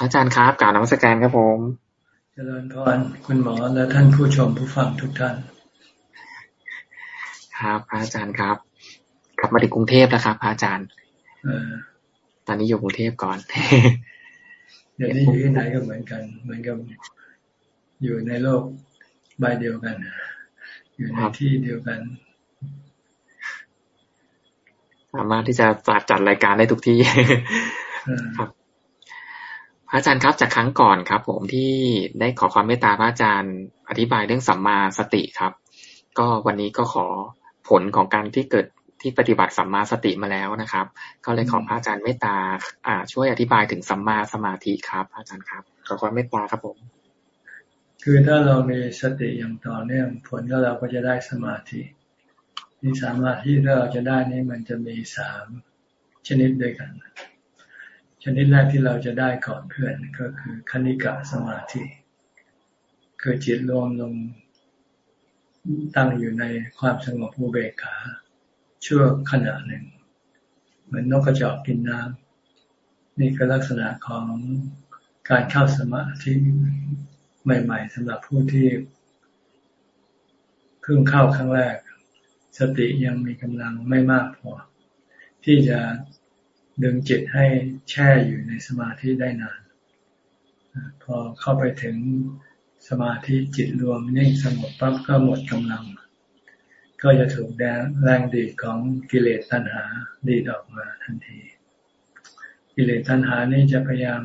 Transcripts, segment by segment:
อาจารย์ครับกล่าวนมัสการครับผม เจริญพรคุณหมอและท่านผู้ชมผู้ฟังทุกท่าน ครับอาจารย์ครับ กลับมาถึงกรุงเทพแล้วครับอาจารย์ตอนนี้อยู่กรุงเทพก่อน เดี๋ยวนี้อยู่ที่ไหนก็เหมือนกัน เหมือนกับอยู่ในโลกใบเดียวกัน อยู่ในที่เดียวกัน สามารถที่จะจัดจัดรายการได้ทุกที่ครับ พระอาจารย์ครับจากครั้งก่อนครับ ผมที่ได้ขอความเมตตาพระอาจารย์ อธิบายเรื่องสัมมาสติครับ ก็วันนี้ก็ขอผลของการที่เกิดที่ปฏิบัติสัมมาสติมาแล้วนะครับ ก็เลยขอพระอาจารย์เมตตาอ่า ช่วยอธิบายถึงสัมมาสมาธิครับอาจารย์ครับ ขอความเมตตาครับผม คือถ้าเรามีสติอย่างต่อเนื่องผลก็เราก็จะได้สมาธินี่สมาธิที่เราจะได้นี้มันจะมีสามชนิดด้วยกัน ชนิดแรกที่เราจะได้ก่อนเพื่อนก็คือคณิกะสมาธิคือจิตรวมลงตั้งอยู่ในความสงบอุเบกขาชั่วขณะหนึ่ง เหมือนนกกระจอกกินน้ำนี่ก็ลักษณะของการเข้าสมาธิใหม่ๆสำหรับผู้ที่เพิ่งเข้าครั้งแรก สติยังมีกำลังไม่มากพอ ที่จะ ดึงจิตให้แช่อยู่ในสมาธิได้นาน พอเข้าไปถึงสมาธิจิตรวมนิ่งสงบปั๊บก็หมดกำลัง ก็จะถูกแรงแรงดีดของกิเลสตัณหาดีดออกมาทันที กิเลสตัณหานี่จะพยายาม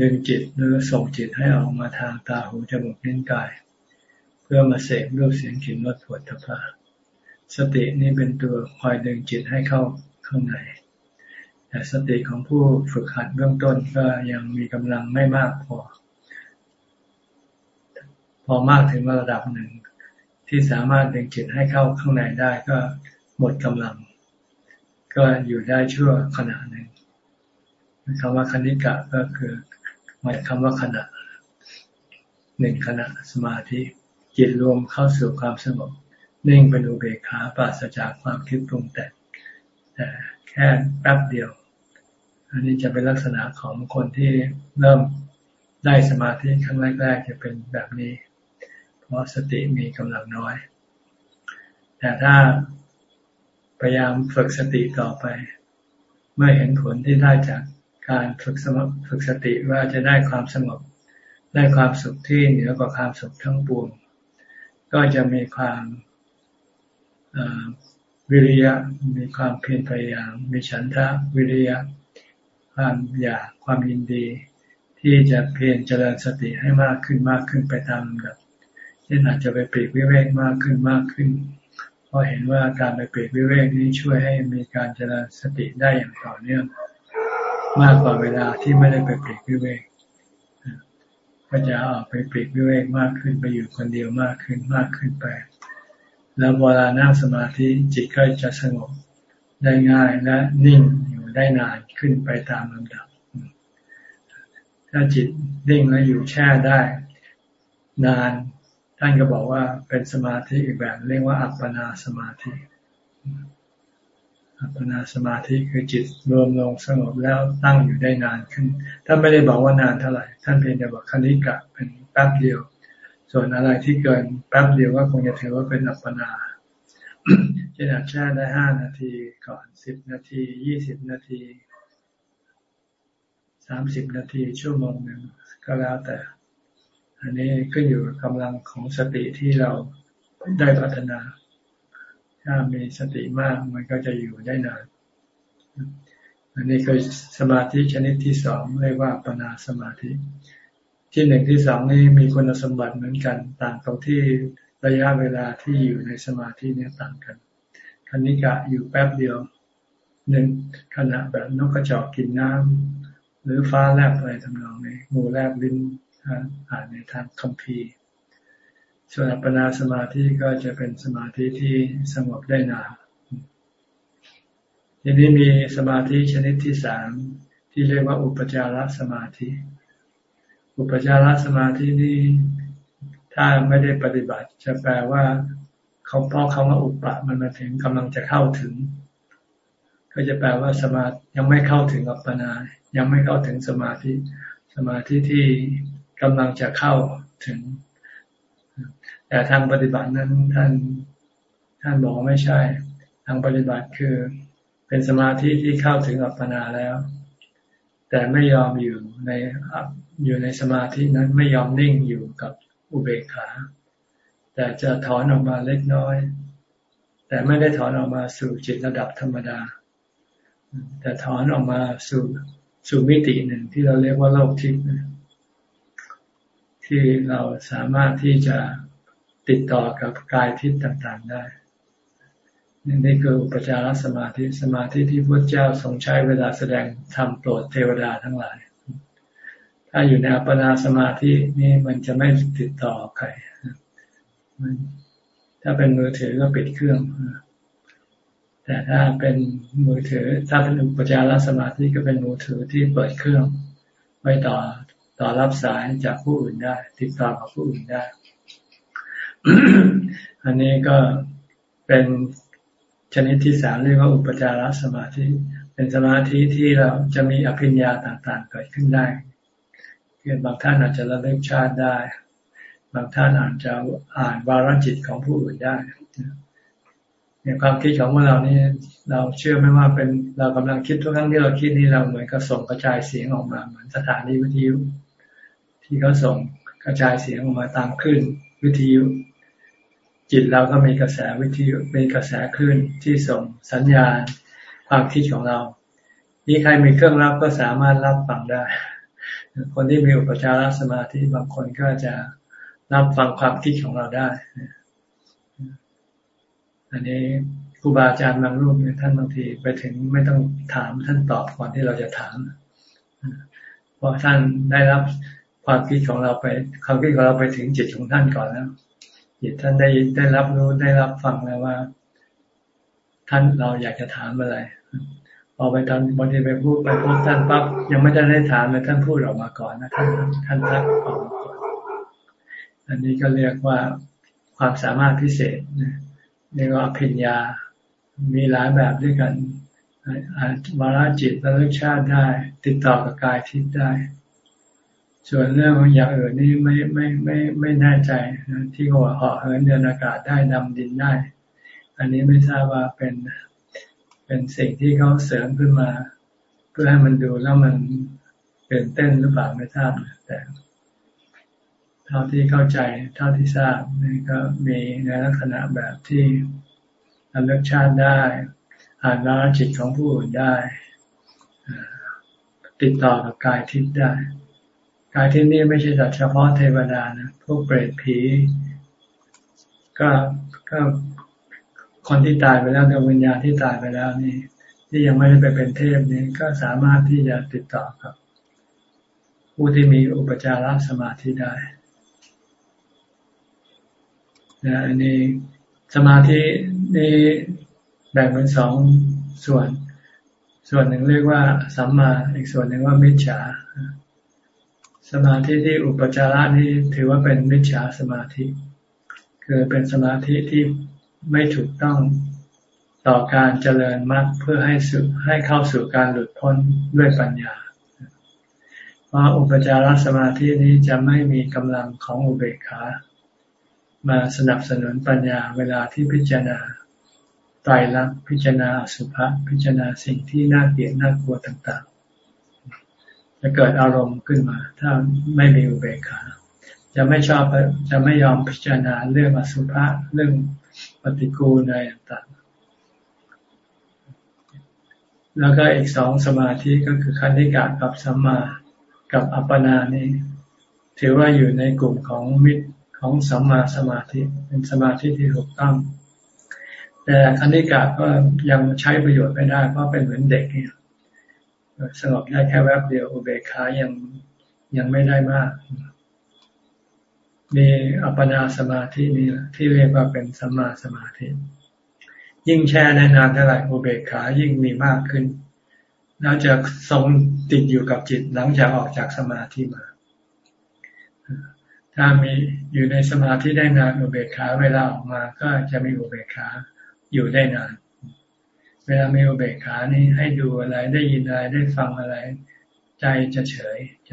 ดึงจิตหรือส่งจิตให้ออกมาทางตาหูจมูกนิ้วกาย เพื่อมาเสพรูปเสียงกลิ่นรสผวดทพะสตินี่เป็นตัวคอยดึงจิตให้เข้าข้างใน แต่สติของผู้ฝึกหัดเบื้องต้นก็ยังมีกำลังไม่มากพอ พอมากถึงระดับหนึ่ง ที่สามารถดึงจิตให้เข้าข้างในได้ก็หมดกำลัง ก็อยู่ได้ชั่วขณะหนึ่งคำว่าคณิกะก็คือหมายคำว่าขณะหนึ่งขณะสมาธิจิตรวมเข้าสู่ความสงบนิ่งเป็นอุเบกขาปราศจากความคิดปรุงแต่งแต่แค่แป๊บเดียว อันนี้จะเป็นลักษณะของคนที่เริ่มได้สมาธิครั้งแรกๆจะเป็นแบบนี้ เพราะสติมีกำลังน้อย แต่ถ้าพยายามฝึกสติต่อไป เมื่อเห็นผลที่ได้จากการฝึกสมฝึกสติว่าจะได้ความสงบได้ความสุขที่เหนือกว่าความสุขทั้งปวง ก็จะมีความวิริยะ มีความเพียรพยายาม มีฉันทะวิริยะ ความอยากความยินดี ที่จะเพียรเจริญสติให้มากขึ้นมากขึ้นไปตามลำดับเช่นอาจจะไปปีกวิเวกมากขึ้นมากขึ้น เพราะเห็นว่าการไปปีกวิเวกนี้ช่วยให้มีการเจริญสติได้อย่างต่อเนื่องมากกว่าเวลาที่ไม่ได้ไปปีกวิเวกก็จะออกไปปลีกวิเวกมากขึ้นไปอยู่คนเดียวมากขึ้นมากขึ้นไป แล้วเวลานั่งสมาธิจิตก็จะสงบได้ง่ายและนิ่งอยู่ ได้นานขึ้นไปตามลำดับ ถ้าจิตนิ่งแล้วอยู่แช่ได้ นาน ท่านก็บอกว่าเป็นสมาธิอีกแบบเรียกว่าอัปปนาสมาธิ อัปปนาสมาธิคือจิตรวมลงสงบแล้วตั้งอยู่ได้นานขึ้น ท่านไม่ได้บอกว่านานเท่าไหร่ ท่านเพียงแต่บอกคณิกะเป็นแป๊บเดียว ส่วนอะไรที่เกินแป๊บเดียวก็คงจะถือว่าเป็นอัปปนา เช่นอาแช่ได้ห้านาทีก่อนสิบนาทียี่สิบนาทีสามสิบนาทีชั่วโมงหนึ่งก็แล้วแต่ อันนี้ขึ้นอยู่กำลังของสติที่เราได้พัฒนา ถ้ามีสติมากมันก็จะอยู่ได้นาน อันนี้คือสมาธิชนิดที่สองเรียกว่าปนาสมาธิ ที่หนึ่งที่สองนี้มีคุณสมบัติเหมือนกัน ต่างตรงที่ ระยะเวลาที่อยู่ในสมาธิเนี่ยต่างกันคณิกะอยู่แป๊บเดียวหนึ่งขณะแบบนกกระจอกกินน้ำหรือฟ้าแลบอะไรทำนองนี้งูแลบลิ้นอ่านในทางคัมภีร์ส่วนอัปปนาสมาธิก็จะเป็นสมาธิที่สงบได้นานทีนี้มีสมาธิชนิดที่สามที่เรียกว่าอุปจารสมาธิ อุปจารสมาธินี้ ถ้าไม่ได้ปฏิบัติ จะแปลว่าเขาเพราะคำว่าอุปะมันมาถึงกำลังจะเข้าถึง ก็จะแปลว่าสมาธิยังไม่เข้าถึงอัปปนา ยังไม่เข้าถึงสมาธิ สมาธิที่กำลังจะเข้าถึง แต่ทางปฏิบัตินั้นท่านท่านบอกไม่ใช่ ทางปฏิบัติคือเป็นสมาธิที่เข้าถึงอัปปนาแล้ว แต่ไม่ยอมอยู่ในอยู่ในสมาธินั้นไม่ยอมนิ่งอยู่กับ อุเบกขา แต่จะถอนออกมาเล็กน้อย แต่ไม่ได้ถอนออกมาสู่จิตระดับธรรมดา แต่ถอนออกมาสู่สู่มิติหนึ่งที่เราเรียกว่าโลกทิพย์ที่เราสามารถที่จะติดต่อกับกายทิพย์ต่างๆได้นี่คืออุปจารสมาธิสมาธิที่พระเจ้าทรงใช้เวลาแสดงธรรมโปรดเทวดาทั้งหลาย ถ้าอยู่ในอัปปนาสมาธินี่มันจะไม่ติดต่อใครถ้าเป็นมือถือก็ปิดเครื่อง แต่ถ้าเป็นมือถือ ถ้าเป็นอุปจารสมาธิก็เป็นมือถือที่เปิดเครื่องไว้ต่อต่อรับสายจากผู้อื่นได้ ติดต่อกับผู้อื่นได้ อันนี้ก็เป็นชนิดที่สามเรียกว่าอุปจารสมาธิ เป็นสมาธิที่เราจะมีอภิญญาต่าง ๆ เกิดขึ้นได้ เกิดบางท่านอาจจะระลึกชาติได้ บางท่านอาจจะอ่านวาระจิตของผู้อื่นได้เนี่ยความคิดของพวกเรานี่เราเชื่อไหมว่าเป็นเรากำลังคิดทุกครั้งที่เราคิดนี่เราเหมือนกับส่งกระจายเสียงออกมาเหมือนสถานีวิทยุ ที่เขาส่งกระจายเสียงออกมาตามคลื่นวิทยุ จิตเราก็มีกระแสวิทยุมีกระแสคลื่นที่ส่งสัญญาณความคิดของเรามีใครมีเครื่องรับก็สามารถรับฟังได้ คนที่มีอุปจารสมาธิบางคนก็จะรับฟังความคิดของเราได้ อันนี้ครูบาอาจารย์บางรูปเนี่ยท่านบางทีไปถึงไม่ต้องถามท่านตอบก่อนที่เราจะถาม เพราะท่านได้รับความคิดของเราไปความคิดของเราไปถึงจิตของท่านก่อนแล้วจิตท่านได้ได้รับรู้ได้รับฟังแล้วว่า ท่านเราอยากจะถามอะไร พอไปตอนบางทีไปพูดไปพูดท่านปั๊บยังไม่ได้ได้ถามเลยท่านพูดออกมาก่อนนะท่านท่านทักออกมาก่อนอันนี้ก็เรียกว่าความสามารถพิเศษเรียกว่าพิญญา มีหลายแบบด้วยกันวาระจิตระลึกชาติได้ ติดต่อกับกายทิพย์ได้ ส่วนเรื่องอย่างอื่นนี่ไม่ไม่ไม่ไม่แน่ใจนะที่เขาว่าเหาะเหินเดินอากาศได้ดำดินได้ อันนี้ไม่ทราบว่าเป็น เป็นสิ่งที่เขาเสริมขึ้นมา เพื่อให้มันดูแล้วมันเตื่นเต้นหรือเปล่าไม่ทราบแต่เท่าที่เข้าใจเท่าที่ทราบนี่ก็มีในลักษณะแบบที่ระลึกชาติได้ อ่านวารจิตของผู้อื่นได้ ติดต่อกับกายทิพย์ได้ กายที่นี่ไม่ใช่แต่เฉพาะเทวดานะพวกเปรตผี ก็ก็ คนที่ตายไปแล้วดวงวิญญาณที่ตายไปแล้วนี่ ที่ยังไม่ได้ไปเป็นเทพนี่ก็สามารถที่จะติดต่อกับ ผู้ที่มีอุปจารสมาธิได้นะอันนี้สมาธินี่แบ่งเป็นสองส่วน ส่วนหนึ่งเรียกว่าสัมมาอีกส่วนหนึ่งว่ามิจฉา สมาธิที่อุปจาระนี้ถือว่าเป็นมิจฉาสมาธิ คือเป็นสมาธิที่ ไม่ถูกต้องต่อการเจริญมรรคเพื่อให้สุให้เข้าสู่การหลุดพ้นด้วยปัญญาเพราะอุปจารสมาธินี้จะไม่มีกำลังของอุเบกขามาสนับสนุนปัญญาเวลาที่พิจารณาไตรลักษณ์พิจารณาสุภาพิจารณาสิ่งที่น่าเกลียดน่ากลัวต่างๆ จะเกิดอารมณ์ขึ้นมา ถ้าไม่มีอุเบกขา จะไม่ชอบจะไม่ยอมพิจารณาเรื่องอสุภะเรื่อง ปฏิกูลอะไรต่างแล้วก็อีกสองสมาธิก็คือคันธิกากับสัมมากับอัปปนานี้ ถือว่าอยู่ในกลุ่มของมิตรของสัมมาสมาธิเป็นสมาธิที่ถูกต้อง แต่คันธิกาก็ยังใช้ประโยชน์ไม่ได้เพราะเป็นเหมือนเด็กเนี่ยสงบได้แค่แวบเดียวอุเบกขายังยังไม่ได้มาก มีอัปปนาสมาธินี่ที่เรียกว่าเป็นสัมมาสมาธิ ยิ่งแช่ได้นานเท่าไหร่อุเบกขายิ่งมีมากขึ้นแล้วจะทรงติดอยู่กับจิตหลังจากออกจากสมาธิมา ถ้ามีอยู่ในสมาธิได้นานอุเบกขาเวลาออกมาก็จะมีอุเบกขาอยู่ได้นาน เวลามีอุเบกขานี่ให้ดูอะไรได้ยินอะไรได้ฟังอะไร ใจจะเฉยใจ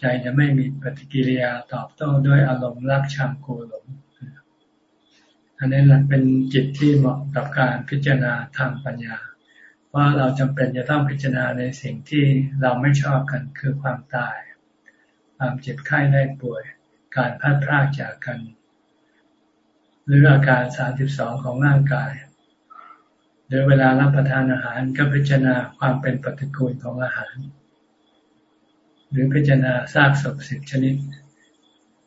ใจจะไม่มีปฏิกิริยาตอบโต้ด้วยอารมณ์รักชังโกรหลงอันนี้แหละเป็นจิตที่เหมาะกับการพิจารณาทางปัญญา ว่าเราจำเป็นจะต้องพิจารณาในสิ่งที่เราไม่ชอบกันคือความตาย ความเจ็บไข้ได้ป่วย การพัดพรากจากกัน หรืออาการสามสิบสองของร่างกายหรือเวลารับประทานอาหารก็พิจารณาความเป็นปฏิกูลของอาหาร หรือพิจารณาซากศพสิบชนิด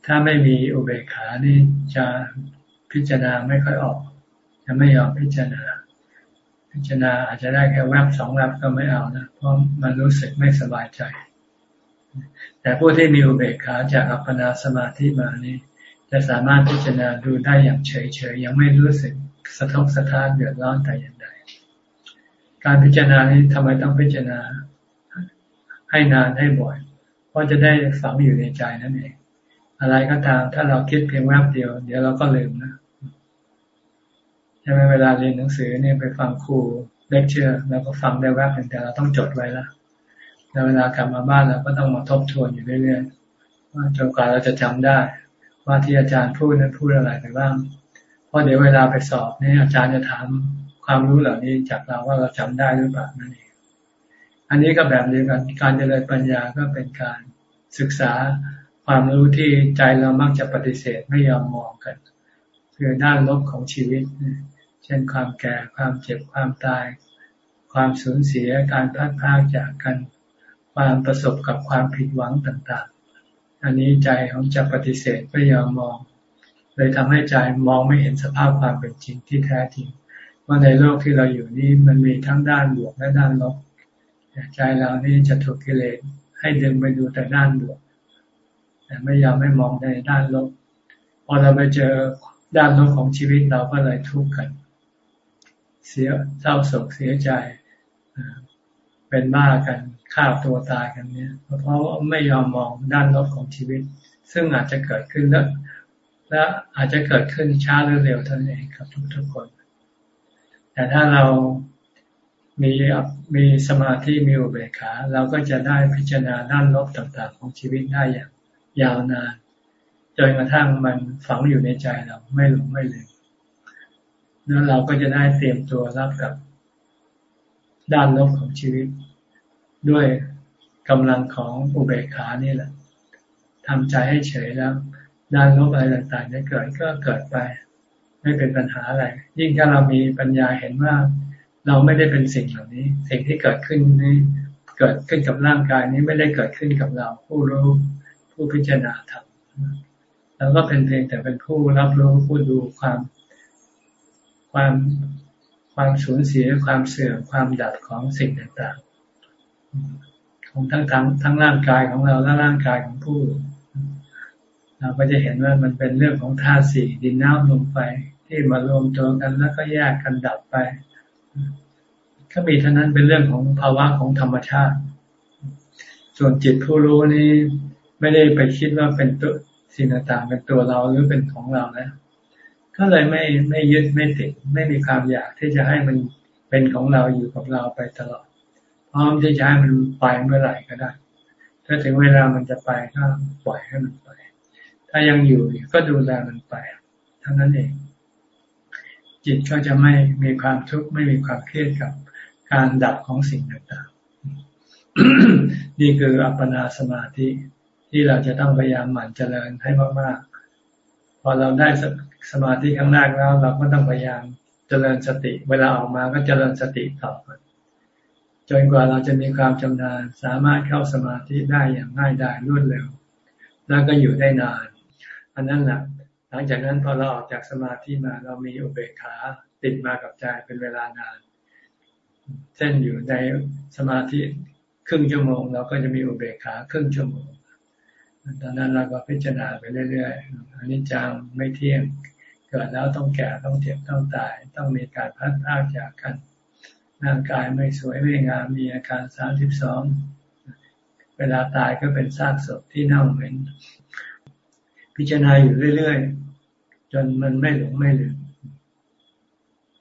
ถ้าไม่มีอุเบกขานี่จะพิจารณาไม่ค่อยออก จะไม่ยอมพิจารณา พิจารณาอาจจะได้แค่แวบสองแวบก็ไม่เอานะเพราะมันรู้สึกไม่สบายใจ แต่ผู้ที่มีอุเบกขาจากอัปปนาสมาธิมานี้จะสามารถพิจารณาดูได้อย่างเฉยๆยังไม่รู้สึกสะทกสะท้านเดือดร้อนแต่อย่างใดการพิจารณานี้ทำไมต้องพิจารณา ให้นานให้บ่อย เพราะจะได้ฝังอยู่ในใจนั่นเอง อะไรก็ตาม ถ้าเราคิดเพียงแวบเดียว เดี๋ยวเราก็ลืมนะใช่ไหมเวลาเรียนหนังสือเนี่ยไปฟังครูเลคเชอร์แล้วก็ฟังได้แวบหนึ่งแต่เราต้องจดไว้ละแล้วเวลากลับมาบ้านเราก็ต้องมาทบทวนอยู่เรื่อยๆว่าจนกว่าเราจะจำได้ ว่าที่อาจารย์พูดนั้นพูดอะไรไปบ้าง เพราะเดี๋ยวเวลาไปสอบนี่อาจารย์จะถามความรู้เหล่านี้จากเราว่าเราจำได้หรือเปล่านั่นเอง อันนี้ก็แบบเดียวกันการเจริญปัญญาก็เป็นการศึกษาความรู้ที่ใจเรามักจะปฏิเสธไม่ยอมมองกัน คือด้านลบของชีวิต เช่นความแก่ความเจ็บความตาย ความสูญเสียการพัดพากจากกันความประสบกับความผิดหวังต่างๆ อันนี้ใจของจะปฏิเสธไม่ยอมมอง เลยทำให้ใจมองไม่เห็นสภาพความเป็นจริงที่แท้จริงว่าในโลกที่เราอยู่นี้มันมีทั้งด้านบวกและด้านลบ ใจเรานี่จะถูกกิเลสให้ดึงไปดูแต่ด้านบวกแต่ไม่ยอมไม่มองในด้านลบพอเราไปเจอด้านลบของชีวิตเราก็เลยทุกข์กัน เสียเศร้าโศกเสียใจเป็นบ้ากันฆ่าตัวตายกันเนี่ย เพราะไม่ยอมมองด้านลบของชีวิต ซึ่งอาจจะเกิดขึ้นแล้วและอาจจะเกิดขึ้นช้าหรือเร็วเท่านั้นเองครับทุกๆคน แต่ถ้าเรา มีมีสมาธิมีอุเบกขา เราก็จะได้พิจารณาด้านลบต่างๆ ของชีวิตได้อย่างยาวนานจนกระทั่งมันฝังอยู่ในใจเราไม่หลงไม่ลืมแล้วเราก็จะได้เตรียมตัวรับกับด้านลบของชีวิต ด้วยกำลังของอุเบกขานี่แหละทำใจให้เฉยแล้ว ด้านลบอะไรต่างๆจะเกิดก็เกิดไป ไม่เป็นปัญหาอะไร ยิ่งถ้าเรามีปัญญาเห็นว่า เราไม่ได้เป็นสิ่งเหล่านี้ สิ่งที่เกิดขึ้นนี้เกิดขึ้นกับร่างกายนี้ไม่ได้เกิดขึ้นกับเรา ผู้รู้ผู้พิจารณาธรรมเราก็เป็นเพียงแต่เป็นผู้รับรู้ผู้ดูความความความสูญเสียความเสื่อมความดับของสิ่งต่างๆ ของทั้งทั้งทั้งร่างกายของเราและร่างกายของผู้เราก็จะเห็นว่ามันเป็นเรื่องของธาตุสี่ดินน้ำลมไฟที่มารวมตัวกันแล้วก็แยกกันดับไป ก็มีเท่านั้นเป็นเรื่องของภาวะของธรรมชาติ ส่วนจิตผู้รู้นี้ไม่ได้ไปคิดว่าเป็นตัวสิ่งต่างๆเป็นตัวเราหรือเป็นของเรานะ ก็เลยไม่ไม่ยึดไม่ติด ไม่มีความอยากที่จะให้มันเป็นของเราอยู่กับเราไปตลอด พร้อมที่จะให้มันไปเมื่อไหร่ก็ได้ ถ้าถึงเวลามันจะไปก็ปล่อยให้มันไป ถ้ายังอยู่ก็ดูแลมันไปเท่านั้นเอง จิตก็จะไม่มีความทุกข์ไม่มีความเครียดกับการดับของสิ่งต่างๆ นี่คืออัปปนาสมาธิที่เราจะต้องพยายามหมั่นเจริญให้มากๆ พอเราได้สมาธิข้างแรกแล้ว เราก็ต้องพยายามเจริญสติ เวลาออกมาก็เจริญสติต่อไปจนกว่าเราจะมีความชำนาญสามารถเข้าสมาธิได้อย่างง่ายดายรวดเร็ว แล้วก็อยู่ได้นาน อันนั้นแหละ หลังจากนั้นพอเราออกจากสมาธิมาเรามีอุเบกขาติดมากับใจเป็นเวลานาน เช่นอยู่ในสมาธิครึ่งชั่วโมง เราก็จะมีอุเบกขาครึ่งชั่วโมงตอนนั้นเราก็พิจารณาไปเรื่อยๆอันนี้จังไม่เที่ยงเกิดแล้วต้องแก่ต้องเจ็บต้องตาย ต้องมีการพัดพากจากกันร่างกายไม่สวยไม่งามมีอาการสามสิบสองเวลาตายก็เป็นซากศพที่เน่าเหม็น พิจารณาอยู่เรื่อยๆ จนมันไม่หลงไม่ลืม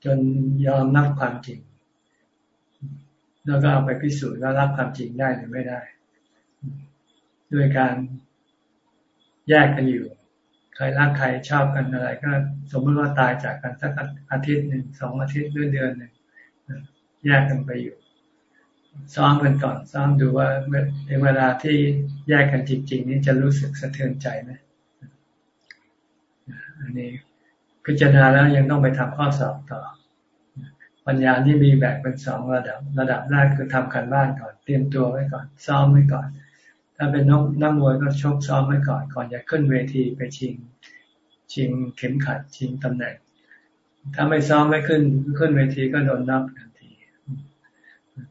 จนยอมรับความจริง แล้วก็เอาไปพิสูจน์ว่ารับความจริงได้หรือไม่ได้ ด้วยการแยกกันอยู่ ใครรักใครชอบกันอะไร ก็สมมติว่าตายจากกันสักอาทิตย์หนึ่งสองอาทิตย์หรือเดือนหนึ่งแยกกันไปอยู่ ซ้อมกันก่อนซ้อมดูว่าในเวลาที่แยกกันจริง ๆ นี้จะรู้สึกสะเทือนใจไหม อันนี้พิจารณาแล้วยังต้องไปทำข้อสอบต่อ ปัญญาที่มีแบ่งเป็นสองระดับ ระดับแรกคือทำการบ้านก่อน เตรียมตัวไว้ก่อน ซ้อมไว้ก่อน ถ้าเป็นนักนักมวยก็ชกซ้อมไว้ก่อน ก่อนจะขึ้นเวทีไปชิง ชิงเข็มขัดชิงตำแหน่ง ถ้าไม่ซ้อมไม่ขึ้นขึ้นเวทีก็โดนนับทันที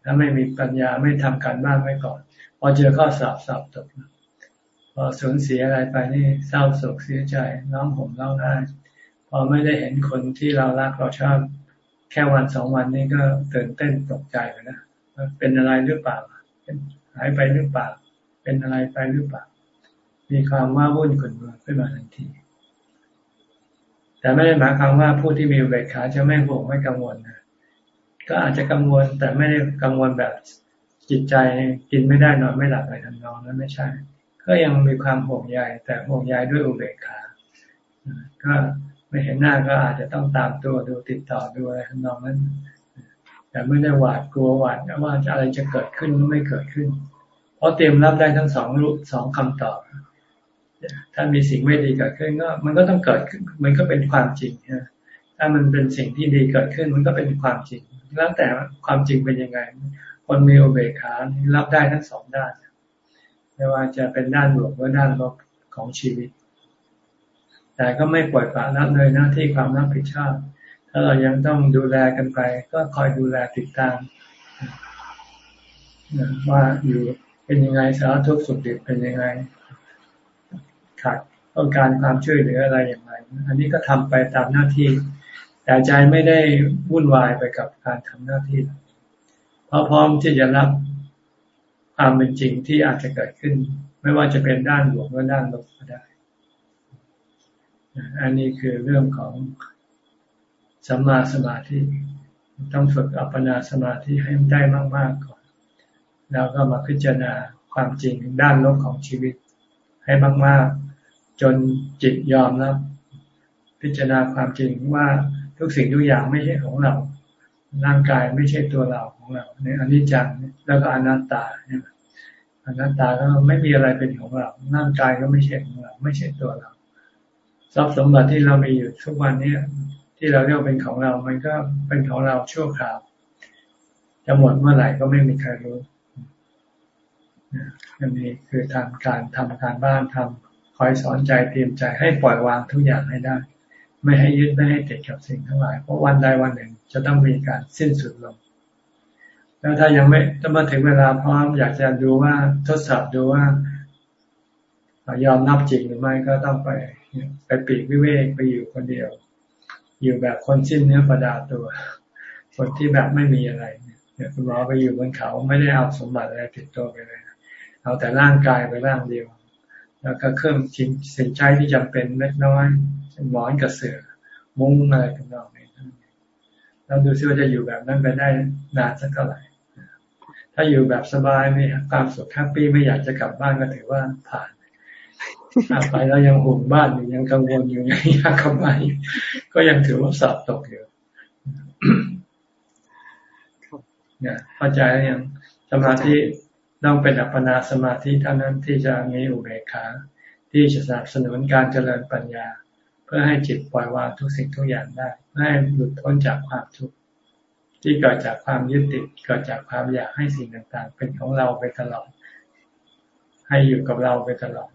ถ้าไม่มีปัญญาไม่ทำการบ้านไว้ก่อน พอเจอข้อสอบสอบตก พอสูญเสียอะไรไปนี่เศร้าโศกเสียใจร้องห่มร้องไห้พอไม่ได้เห็นคนที่เรารักเราชอบแค่วันสองวันนี้ก็ตื่นเต้นตกใจไปนะเป็นอะไรหรือเปล่าหายไปหรือเปล่า เป็นอะไรไปหรือเปล่า มีความว่าวุ่นขุ่นมัวขึ้นมาทันที แต่ไม่ได้หมายความว่าผู้ที่มีเบกขาจะไม่ห่วงไม่กังวลนะก็อาจจะกังวลแต่ไม่ได้กังวลแบบจิตใจกินไม่ได้นอนไม่หลับอะไรทำนองนั้นไม่ใช่ ก็ยังมีความห่วงใยแต่ห่วงใยด้วยอุเบกขาก็ไม่เห็นหน้าก็อาจจะต้องตามตัวดูติดต่อดูอะไรทำนองนั้น แต่ไม่ได้หวาดกลัวหวาดว่าจะอะไรจะเกิดขึ้นหรือไม่เกิดขึ้น เพราะเตรียมรับได้ทั้งสองรูปสองคำตอบ ถ้ามีสิ่งไม่ดีเกิดขึ้นก็มันก็ต้องเกิดขึ้น มันก็เป็นความจริงนะถ้ามันเป็นสิ่งที่ดีเกิดขึ้นมันก็เป็นความจริง แล้วแต่ความจริงเป็นยังไง คนมีอุเบกขารับได้ทั้งสองด้าน ไม่ว่าจะเป็นด้านบวกหรือด้านลบของชีวิต แต่ก็ไม่ปล่อยปละละเลยหน้าที่ความรับผิดชอบ ถ้าเรายังต้องดูแลกันไป ก็คอยดูแลติดตาม ว่าอยู่เป็นยังไงสารทุกข์สุขดิบเป็นยังไงขาดต้องการความช่วยเหลืออะไรอย่างไร อันนี้ก็ทำไปตามหน้าที่ แต่ใจไม่ได้วุ่นวายไปกับการทำหน้าที่ เพราะพร้อมที่จะรับ ความเป็นจริงที่อาจจะเกิดขึ้น ไม่ว่าจะเป็นด้านบวกหรือด้านลบก็ได้ อันนี้คือเรื่องของสัมมาสมาธิ ต้องฝึกอัปปนาสมาธิให้ได้มากๆก่อน แล้วก็มาพิจารณาความจริงด้านลบของชีวิต ให้มากๆ จนจิตยอมรับ พิจารณาความจริงว่าทุกสิ่งทุกอย่างไม่ใช่ของเรา ร่างกายไม่ใช่ตัวเราของเราในอนิจจังแล้วก็อนัตตาเนี่ยอนัตตาก็ไม่มีอะไรเป็นของเรา ร่างกายก็ไม่ใช่ของเรา ไม่ใช่ตัวเรา ทรัพย์สมบัติที่เรามีอยู่ทุกวันนี้ที่เราเรียกเป็นของเรา มันก็เป็นของเราชั่วคราว จะหมดเมื่อไหร่ก็ไม่มีใครรู้อันนี้คือทำการทำการบ้านทำคอยสอนใจเตรียมใจให้ปล่อยวางทุกอย่างให้ได้ ไม่ให้ยึดไม่ให้ติดกับสิ่งทั้งหลาย เพราะวันใดวันหนึ่ง จะต้องมีการสิ้นสุดลง แล้วถ้ายังไม่จะมาถึงเวลาพร้อม อยากจะดูว่าทดสอบดูว่ายอมนับจริงหรือไม่ก็ต้องไปไปปีกวิเวกไปอยู่คนเดียว อยู่แบบคนสิ้นเนื้อประดาตัว คนที่แบบไม่มีอะไรเนี่ยคุณหมอไปอยู่บนเขาไม่ได้เอาสมบัติอะไรติดตัวไปเลยเอาแต่ร่างกายไปร่างเดียว แล้วก็เครื่องชิ้นสินใช้ที่จำเป็นเล็กน้อยหมอนกระเสือมุ้งอะไรกันนองนี้ แล้วดูซิว่าจะอยู่แบบนั้นไปได้นานสักเท่าไหร่ ถ้าอยู่แบบสบายมีความสุขแฮปปี้ไม่อยากจะกลับบ้านก็ถือว่าผ่านไปแล้วยังห่วงบ้านอยู่ยังกังวลอยู่ยังอยากกลับมาก็ยังถือว่าสอบตกอยู่เนี่ยเข้าใจยังสมาธิต้องเป็นอัปปนาสมาธิเท่านั้นที่จะมีอุเบกขาที่จะสนับสนุนการเจริญปัญญา พื่อให้จิตปล่อยวางทุกสิ่งทุกอย่างได้ให้หลุดพ้นจากความทุกข์ที่เกิดจากความยึดติดเกิดจากความอยากให้สิ่งต่างๆ เป็นของเราไปตลอด ให้อยู่กับเราไปตลอด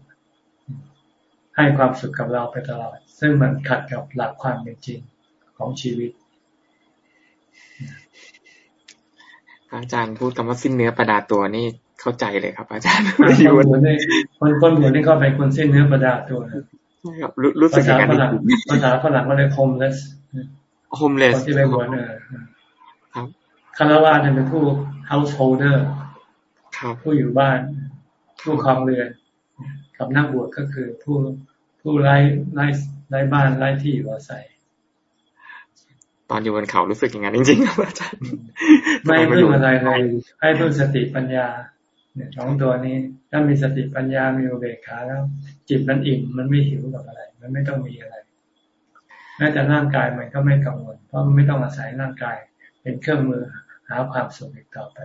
ให้ความสุขกับเราไปตลอด ซึ่งมันขัดกับหลักความเป็นจริงของชีวิตอาจารย์พูดคำว่าสิ้นเนื้อประดาตัวนี่เข้าใจเลยครับ อาจารย์คนเหมือนนี่คนคนเหมือนนี่ก็เป็นคนสิ้นเนื้อประดาตัวนะ ครับรู้สึกอย่างนั้นภาษาฝรั่งก็เลย homeless homeless คนที่ไปบวชเนี่ยครับคารวะเนี่ยเป็นผู้ householder ผู้อยู่บ้าน ผู้ครองเรือนกับนักบวชก็คือผู้ผู้ไร้ไร้ไร้บ้านไร้ที่อยู่อาศัย ตอนอยู่บนเขารู้สึกอย่างนั้นจริงๆครับอาจารย์ไม่พึ่งอะไรเลยให้พึ่งสติปัญญา เนี่ยสองตัวนี้ ถ้ามีสติปัญญามีอุเบกขาแล้ว จิตมันอิ่มมันไม่หิวกับอะไร มันไม่ต้องมีอะไรแม้แต่ร่างกายมันก็ไม่กังวลเพราะมันไม่ต้องอาศัยร่างกาย เป็นเครื่องมือหาความสุขอีกต่อไป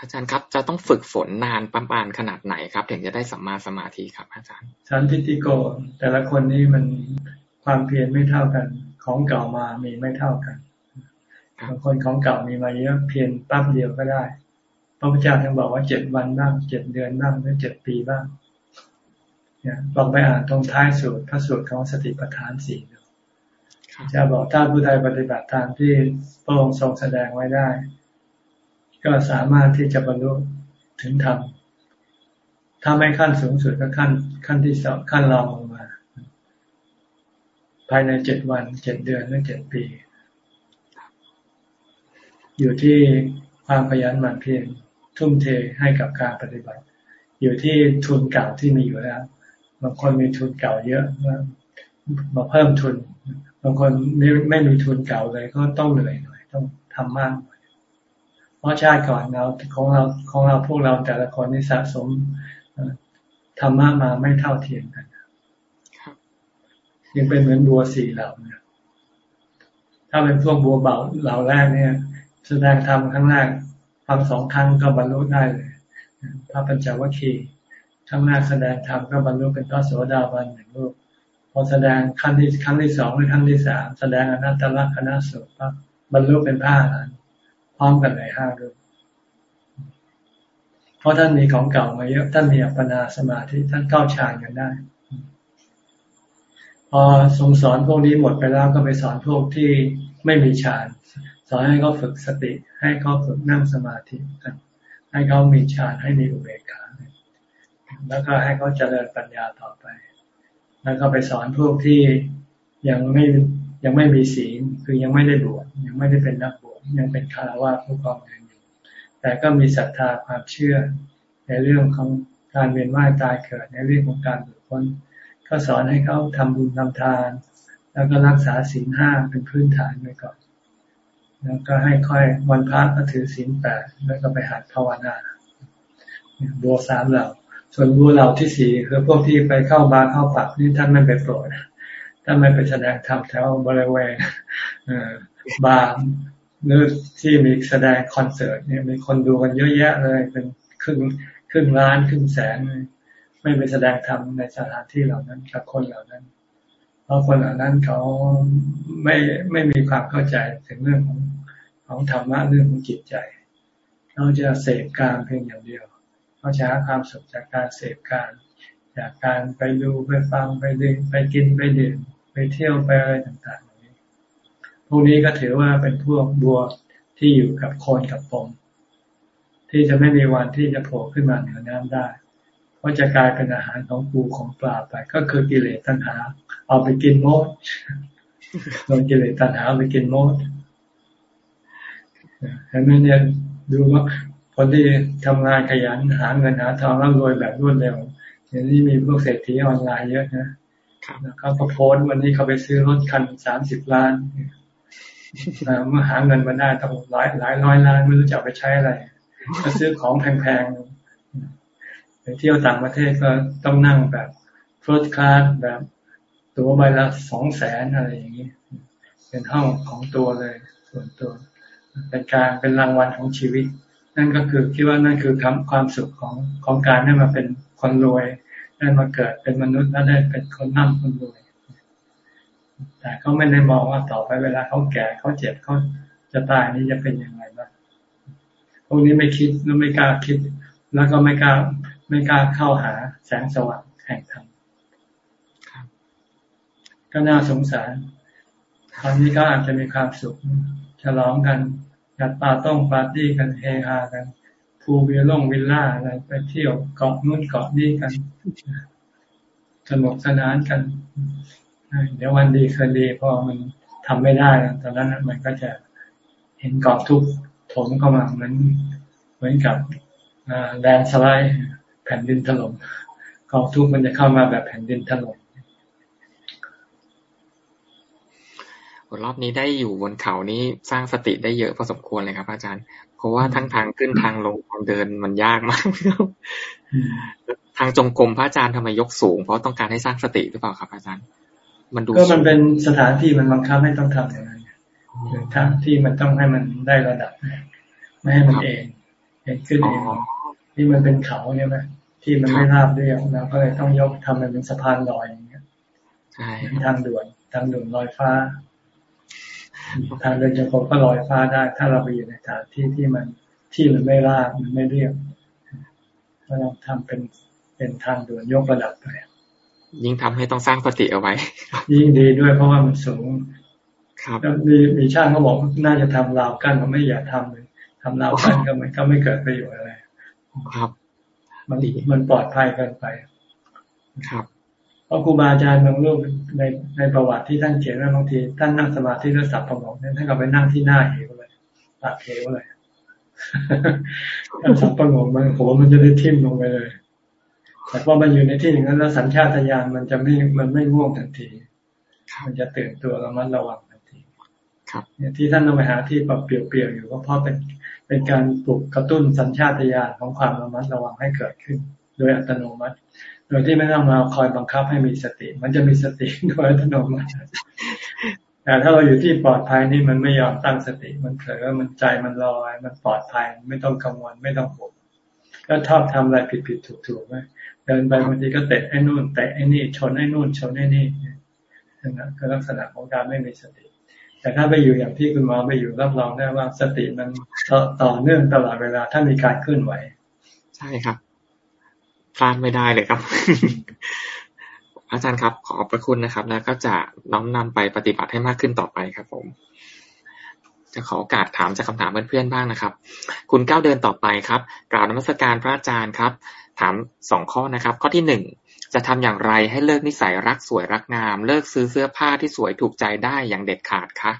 อาจารย์ครับ จะต้องฝึกฝนนานประมาณขนาดไหนครับ ถึงจะได้สัมมาสมาธิครับ อาจารย์สันติติโกแต่ละคนนี้มันความเพียรไม่เท่ากันของเก่ามามีไม่เท่ากันบางคนของเก่ามีมาเยอะเพียรปั๊บเดียวก็ได้ พระพุทธเจ้าท่านบอกว่าเจ็ดวันบ้างเจ็ดเดือนบ้างหรือเจ็ดปีบ้างเนี่ยลองไปอ่านตรงท้ายสูตรพระสูตรของสติปัฏฐานสี่จะบอกถ้าผู้ใดปฏิบัติตามที่พระองค์ทรงแสดงไว้ได้ ก็สามารถที่จะบรรลุถึงธรรมถ้าไม่ขั้นสูงสุดก็ขั้นขั้นที่สองขั้นรองลงมา ภายในเจ็ดวันเจ็ดเดือนหรือเจ็ดปี อยู่ที่ความขยันหมั่นเพียร ทุ่มเทให้กับการปฏิบัติ อยู่ที่ทุนเก่าที่มีอยู่แล้วบางคนมีทุนเก่าเยอะมาเพิ่มทุน บางคนไม่ไม่มีทุนเก่าเลยก็ต้องเหนื่อยหน่อยต้องทำมากหน่อยเพราะชาติก่อนเราของเราของเราพวกเราแต่ละคนนี่สะสมธรรมะมาไม่เท่าเทียมกันยังเป็นเหมือนบัวสี่เหล่าเนี่ยถ้าเป็นพวกบัวเบาเหล่าแรกเนี่ย แสดงธรรมครั้งแรก ฟังสองครั้งก็บรรลุได้เลยพระปัญจวัคคีย์ครั้งแรกแสดงธรรมก็บรรลุเป็นพระโสดาบันหนึ่งรูปพอแสดงขั้นที่ครั้งที่สองหรือครั้งที่สามแสดงอนัตตลักษณะสุปบรรลุเป็นพระอรหันต์พร้อมกันเลยห้ารูปเพราะท่านมีของเก่ามาเยอะท่านมีอัปปนาสมาธิท่านเข้าฌานกันได้ พอทรงสอนพวกนี้หมดไปแล้วก็ไปสอนพวกที่ไม่มีฌาน สอนให้เขาฝึกสติ ให้เขาฝึกนั่งสมาธิกันให้เขามีฌานให้มีอุเบกขาแล้วก็ให้เขาเจริญปัญญาต่อไป แล้วก็ไปสอนพวกที่ยังไม่ยังไม่มีศีลคือยังไม่ได้บวชยังไม่ได้เป็นนักบวชยังเป็นคารวะผู้กองเงินอยู่ แต่ก็มีศรัทธาความเชื่อ ในเรื่องของการเวียนว่ายตายเกิดในเรื่องของการหลุดพ้นก็สอนให้เขาทำบุญทำทาน แล้วก็รักษาศีลห้าเป็นพื้นฐานไว้ก่อน แล้วก็ให้ค่อยวันพระก็ถือศีลแปดแล้วก็ไปหัดภาวนาบัวสามเหล่า ส่วนบัวเหล่าที่สี่คือพวกที่ไปเข้าบาร์เข้าปักนี่ท่านไม่ไปโปรดท่านไม่ไปแสดงธรรมแถวบริเวณบาร์หรือที่มีแสดงคอนเสิร์ตเนี่ยมีคนดูกันเยอะแยะเลย เป็นครึ่งครึ่งล้านครึ่งแสนไม่ไปแสดงธรรมในสถานที่เหล่านั้นกับคนเหล่านั้น เพราะคนเหล่านั้นเขาไม่ไม่มีความเข้าใจถึงเรื่องของ ของธรรมะเรื่องของจิตใจ เราจะเสพการเพียงอย่างเดียวเขาจะหาความสุขจากการเสพการจากการไปดูไปฟังไปดื่มไปกินไปดื่มไปเที่ยวไปอะไรต่างๆนี้ พวกนี้ก็ถือว่าเป็นพวกบัวที่อยู่กับโคนกับปมที่จะไม่มีวันที่จะโผล่ขึ้นมาเหนือน้ำได้ เพราะจะกลายเป็นอาหารของปูของปลาไป ก็คือกิเลสตัณหา เอาไปกินมดโดนกิเลสตัณหาไปกินมด เห็นไหมเนี่ยดูว่าคนที่ทำงานขยันหาเงินหาทองร่ำรวยแบบรวดเร็วอย่างนี้มีพวกเศรษฐีออนไลน์เยอะนะเขาก็โพสวันนี้เขาไปซื้อรถคันสามสิบล้านเมื่อหาเงินมาได้ต้องหลายหลายร้อยล้านไม่รู้จะไปใช้อะไรก็ซื้อของแพงๆไปเที่ยวต่างประเทศก็ต้องนั่งแบบเฟิร์สคลาสแบบตัวใบละสองแสนอะไรอย่างนี้ เป็นห้องของตัวเลยส่วนตัว เป็นการเป็นรางวัลของชีวิต นั่นก็คือคิดว่านั่นคือคความสุขของของการได้มาเป็นคนรวย ได้มาเกิดเป็นมนุษย์แล้วได้เป็นคนนั่งคนรวย แต่เขาไม่ได้มองว่าต่อไปเวลาเขาแก่เขาเจ็บเขาจะตายนี่จะเป็นยังไงบ้างพวกนี้ไม่คิดแล้วไม่กล้าคิด แล้วก็ไม่กล้าไม่กล้าเข้าหาแสงสว่างแห่งธรรมก็น่าสงสารคราวนี้ก็อาจจะมีความสุขฉลองกัน จัดปาต้องปาร์ตี้กันเฮฮากันภูวิลล่งวิลล่าอะไรไปเที่ยวเกาะนู้นเกาะนี้กันสนุกสนานกันเดี๋ยววันดีคืนดีพอมันทำไม่ได้ตอนนั้นมันก็จะเห็นกอบทุกถมเข้ามาเหมือนเหมือนกับแดนสไลด์แผ่นดินถล่มกอบทุกมันจะเข้ามาแบบแผ่นดินถล่ม รอบนี้ได้อยู่บนเขานี้สร้างสติได้เยอะพอสมควรเลยครับ อาจารย์ เพราะว่าทั้งทางขึ้นทางลงทางเดินมันยากมากทางจงกรมพระอาจารย์ทำไมยกสูง เพราะต้องการให้สร้างสติหรือเปล่าครับ อาจารย์ มันดูก็มันเป็นสถานที่มันบังคับให้ต้องทำอย่างนั้นทางที่มันต้องให้มันได้ระดับไม่ให้มันเองเองขึ้นเองที่มันเป็นเขาเนี่ยไหมที่มันไม่ราบเรียบเราก็เลยต้องยกทำมันเป็นสะพานลอยอย่างเงี้ยใช่ทางด่วนทางด่วนลอยฟ้า ทางเดินจงกรมก็ลอยฟ้าได้ ถ้าเราไปอยู่ในสถานที่ที่มันที่มันไม่ราบมันไม่เรียบก็ลองทำเป็นเป็นทางด่วนยกระดับไปยิ่งทำให้ต้องสร้างปฏิเอาไว้ ยิ่งดีด้วยเพราะว่ามันสูง ครับมีมีช่างเขาบอกน่าจะทำราวกั้นเขาไม่อยากทำเลยทำราวกั้นก็มันก็ไม่เกิดประโยชน์อะไร ครับ มันมันปลอดภัยเกินไป ครับ เพราะครูบาอาจารย์บางรูปในในประวัติที่ท่านเขียนว่าบางที ท่านนั่งสมาธิแล้วสับประงกเนี่ยท่านก็ไปนั่งที่หน้าเหวเลยปากเหวเลยถ้าสับประงกมันโหมันจะได้ทิ่มลงไปเลยแต่พอมันอยู่ในที่อย่างนั้นแล้วสัญชาตญาณมันจะไม่มันไม่ง่วงทันที มันจะตื่นตัวระมัดระวังทันทีครับเนี่ยที่ท่านต้องไปหาที่ปรับเปลี่ยวๆอยู่ก็เพราะเป็นเป็นการปลุกกระตุ้นสัญชาตญาณของความระมัดระวังให้เกิดขึ้น โดยอัตโนมัติ โดยที่ไม่ต้องมาคอยบังคับให้มีสติ มันจะมีสติโดยอัตโนมัติแต่ถ้าเราอยู่ที่ปลอดภัยนี่มันไม่ยอมตั้งสติ มันเผลอมันใจมันลอย มันปลอดภัย ไม่ต้องกังวลไม่ต้องห่วงก็ชอบทำอะไรผิดๆถูกๆไหมเดินไปบางทีก็เตะไอ้นู่นเตะไอ้นี่ชนไอ้นู่นชนไอ้นี่นั่นแหละก็ลักษณะของการไม่มีสติ แต่ถ้าไปอยู่อย่างที่คุณหมอไปอยู่รับรองได้ว่าสติมันต่อเนื่องตลอดเวลาถ้ามีการเคลื่อนไหว ใช่ครับ พลาดไม่ได้เลยครับ อาจารย์ครับ ขอบพระคุณนะครับ แล้วก็จะน้อมนำไปปฏิบัติให้มากขึ้นต่อไปครับผมจะขอโอกาสถามจากคำถามเพื่อนๆบ้างนะครับ คุณก้าวเดินต่อไปครับ กล่าวนมัสการพระอาจารย์ครับ ถามสองข้อนะครับ ข้อที่หนึ่งจะทำอย่างไรให้เลิกนิสัยรักสวยรักงาม เลิกซื้อเสื้อผ้าที่สวยถูกใจได้อย่างเด็ดขาดคะ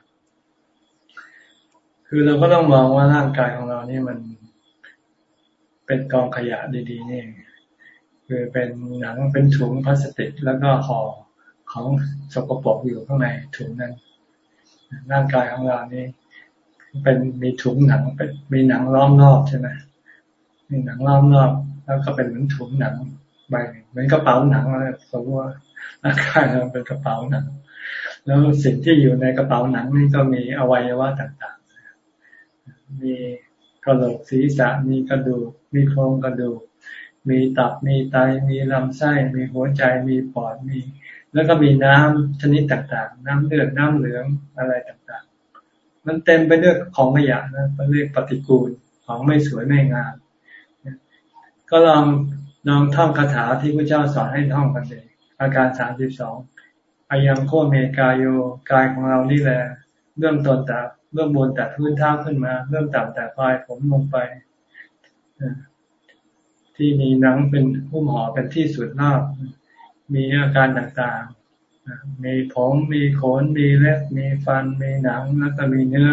คือเราก็ต้องมองว่าร่างกายของเรานี่มัน เป็นกองขยะดีๆนี่ คือเป็นหนังเป็นถุงพลาสติกแล้วก็ห่อของสกปรกอยู่ข้างในถุงนั้น ร่างกายของเรานี่เป็นมีถุงหนังเป็นมีหนังล้อมรอบใช่ไหมมีหนังล้อมรอบแล้วก็เป็นเหมือนถุงหนังใบเหมือนกระเป๋าหนังอะไรสมมติว่าร่างกายเราเป็นกระเป๋าหนัง แล้วสิ่งที่อยู่ในกระเป๋าหนังนี่ก็มีอวัยวะต่างๆ มีกระโหลกศีรษะมีกระดูกมีโครงกระดูก มีตับมีไตมีลำไส้มีหัวใจมีปอดมี แล้วก็มีน้ำชนิดต่างๆ น้ำเลือดน้ำเหลืองอะไรต่างๆ มันเต็มไปด้วยของขยะนะเป็นเรียกปฏิกูลของไม่สวยไม่งามก็ลองลองท่องคาถาที่พระเจ้าสอนให้ท่องกันเลยอาการสามสิบสองอายังโคเมกายโยกายของเรานี่แหละเริ่มต้นแต่เริ่มบนแต่พื้นท้าขึ้นมา เริ่มต่ำแต่ปลายผมลงไป ที่มีหนังเป็นหุ้มห่อเป็นที่สุดนอกมีอาการต่างๆ มีผมมีขน มีเล็บ มีฟัน มีหนัง แล้วก็มีเนื้อ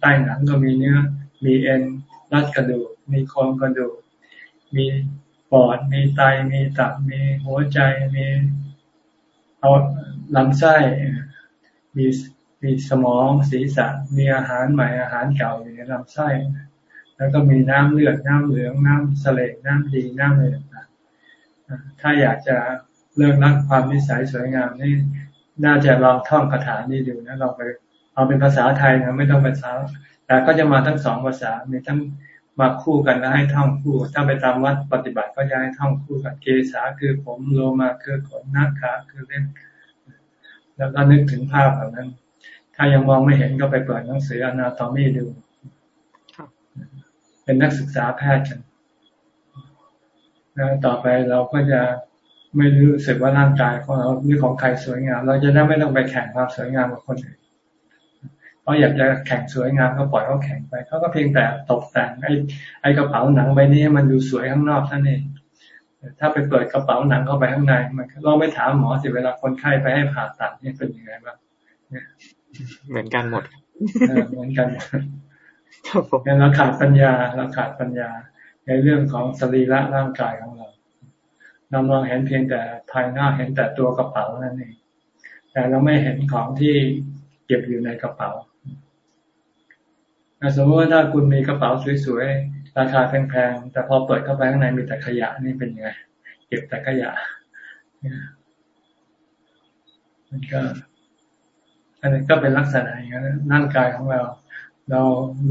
ใต้หนังก็มีเนื้อ มีเอ็น รัดกระดูก มีโครงกระดูก มีปอด มีไต มีตับ มีหัวใจ มีเอาลำไส้ มีมีสมอง ศีรษะ มีอาหารใหม่ อาหารเก่าอยู่ในลำไส้ แล้วก็มีน้ำเลือดน้ำเหลืองน้ำเสลดน้ำดีน้ำอะไรต่างๆถ้าอยากจะเลิกรักความนิสัยสวยงามนี่น่าจะลองท่องคาถานี้ดูนะลองไปเอาเป็นภาษาไทยนะไม่ต้องเป็นภาษาแต่ก็จะมาทั้งสองภาษา มีทั้งมาคู่กันแล้วให้ท่องคู่ ถ้าไปตามวัดปฏิบัติก็จะให้ท่องคู่กันเกษาคือผมโลมาคือขนนาขาคือเล่นแล้วก็นึกถึงภาพแบบนั้น ถ้ายังมองไม่เห็นก็ไปเปิดหนังสืออนาโตมีดู เป็นนักศึกษาแพทย์กันแล้วต่อไปเราก็จะไม่รู้สึกว่าร่างกายของเราหรือของใครสวยงาม เราจะได้ไม่ต้องไปแข่งความสวยงามกับคนอื่นเขาอยากจะแข่งสวยงามก็ปล่อยเขาแข่งไปเขาก็เพียงแต่ตกแต่งไอ้ไอ้กระเป๋าหนังใบนี้มันดูสวยข้างนอกท่านเองถ้าไปเปิดกระเป๋าหนังเข้าไปข้างในมันเราไม่ถามหมอสิเวลาคนไข้ไปให้ผ่าตัดนี่เป็นยังไงบ้างเหมือนกันหมดเหมือนกัน งั้นเราขาดปัญญาเราขาดปัญญา ในเรื่องของสรีระร่างกายของเราเรามองเห็นเพียงแต่ภายหน้าเห็นแต่ตัวกระเป๋านั่นเองแต่เราไม่เห็นของที่เก็บอยู่ในกระเป๋าสมมติว่าถ้าคุณมีกระเป๋าสวยๆ ราคาแพงๆ แต่พอเปิดเข้าไปข้างในมีแต่ขยะนี่เป็นยังไง เก็บแต่ขยะ มันก็ อันนี้ก็เป็นลักษณะอย่างนั้นร่างกายของเรา เรา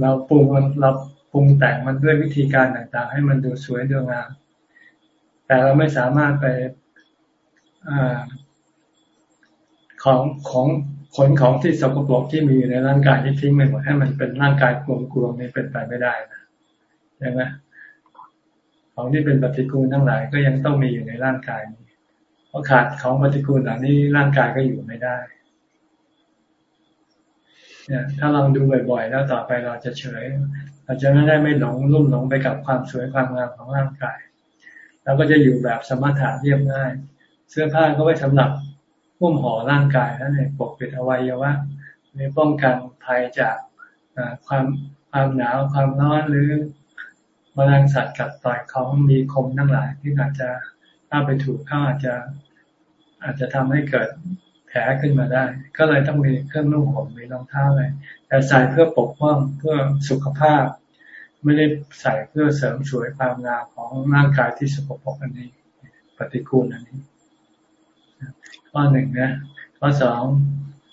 เราปรุงมันเราปรุงแต่งมันด้วยวิธีการต่างๆ ให้มันดูสวยดูงาม แต่เราไม่สามารถไปอของของขนของที่สกปรกที่มีอยู่ในร่างกายที่ทิ้งไปหมดให้มันเป็นร่างกายกลวงๆนี่เป็นไปไม่ได้นะใช่ไหมของที่เป็นปฏิกูลทั้งหลายก็ยังต้องมีอยู่ในร่างกายนี้เพราะขาดของปฏิกูลเหล่านี้ร่างกายก็อยู่ไม่ได้ เนี่ยถ้าเราดูบ่อยๆ แล้วต่อไปเราจะเฉย เราจะไม่ได้ไม่หลงลุ่มหลงไปกับความสวยความงามของร่างกายเราก็จะอยู่แบบสมถะเรียบง่าย เสื้อผ้าก็ไว้สำหรับพุ่มห่อร่างกายนั่นเองปกปิดอวัยวะหรือป้องกันภัยจากความความหนาวความร้อนหรือมแมลงสัตว์กัดต่อยของมีคมทั้งหลายที่อาจจะถ้าไปถูกเข้าอาจจะอาจจะทำให้เกิด ผลขึ้นมาได้ ก็เลยต้องมีเครื่องนุ่งห่มมีรองเท้าเลยแต่ใส่เพื่อปกป้องเพื่อสุขภาพ ไม่ได้ใส่เพื่อเสริมสวยความงามของร่างกายที่สกปรกอันนี้ ปฏิกูลอันนี้ข้อหนึ่งนะข้อสอง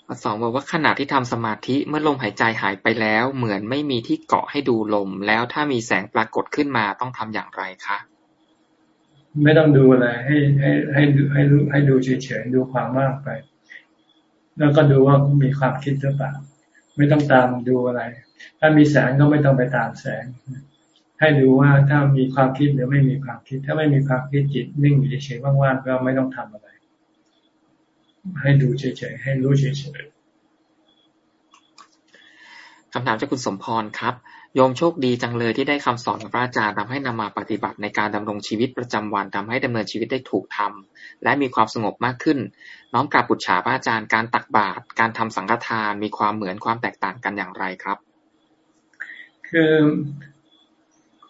ข้อสองบอกว่าขณะที่ทำสมาธิเมื่อลมหายใจหายไปแล้ว เหมือนไม่มีที่เกาะให้ดูลม แล้วถ้ามีแสงปรากฏขึ้นมาต้องทำอย่างไรคะไม่ต้องดูอะไรให้ให้ให้ดูให้รู้ให้ดูเฉยๆดูความว่างไป แล้วก็ดูว่ามีความคิดหรือเปล่า ไม่ต้องตามดูอะไร ถ้ามีแสงก็ไม่ต้องไปตามแสง ให้ดูว่าถ้ามีความคิดหรือไม่มีความคิด ถ้าไม่มีความคิดจิตนิ่งอยู่เฉยๆว่างๆก็ไม่ต้องทำอะไร ให้ดูเฉยๆให้รู้เฉยๆคำถามจากคุณสมพรครับ โยมโชคดีจังเลยที่ได้คำสอนของพระอาจารย์ทำให้นำมาปฏิบัติในการดำรงชีวิตประจำวันทำให้ดำเนินชีวิตได้ถูกทำและมีความสงบมากขึ้น น้อมกราบปุจฉาพระอาจารย์การตักบาตรการทำสังฆทานมีความเหมือนความแตกต่างกันอย่างไรครับ คือ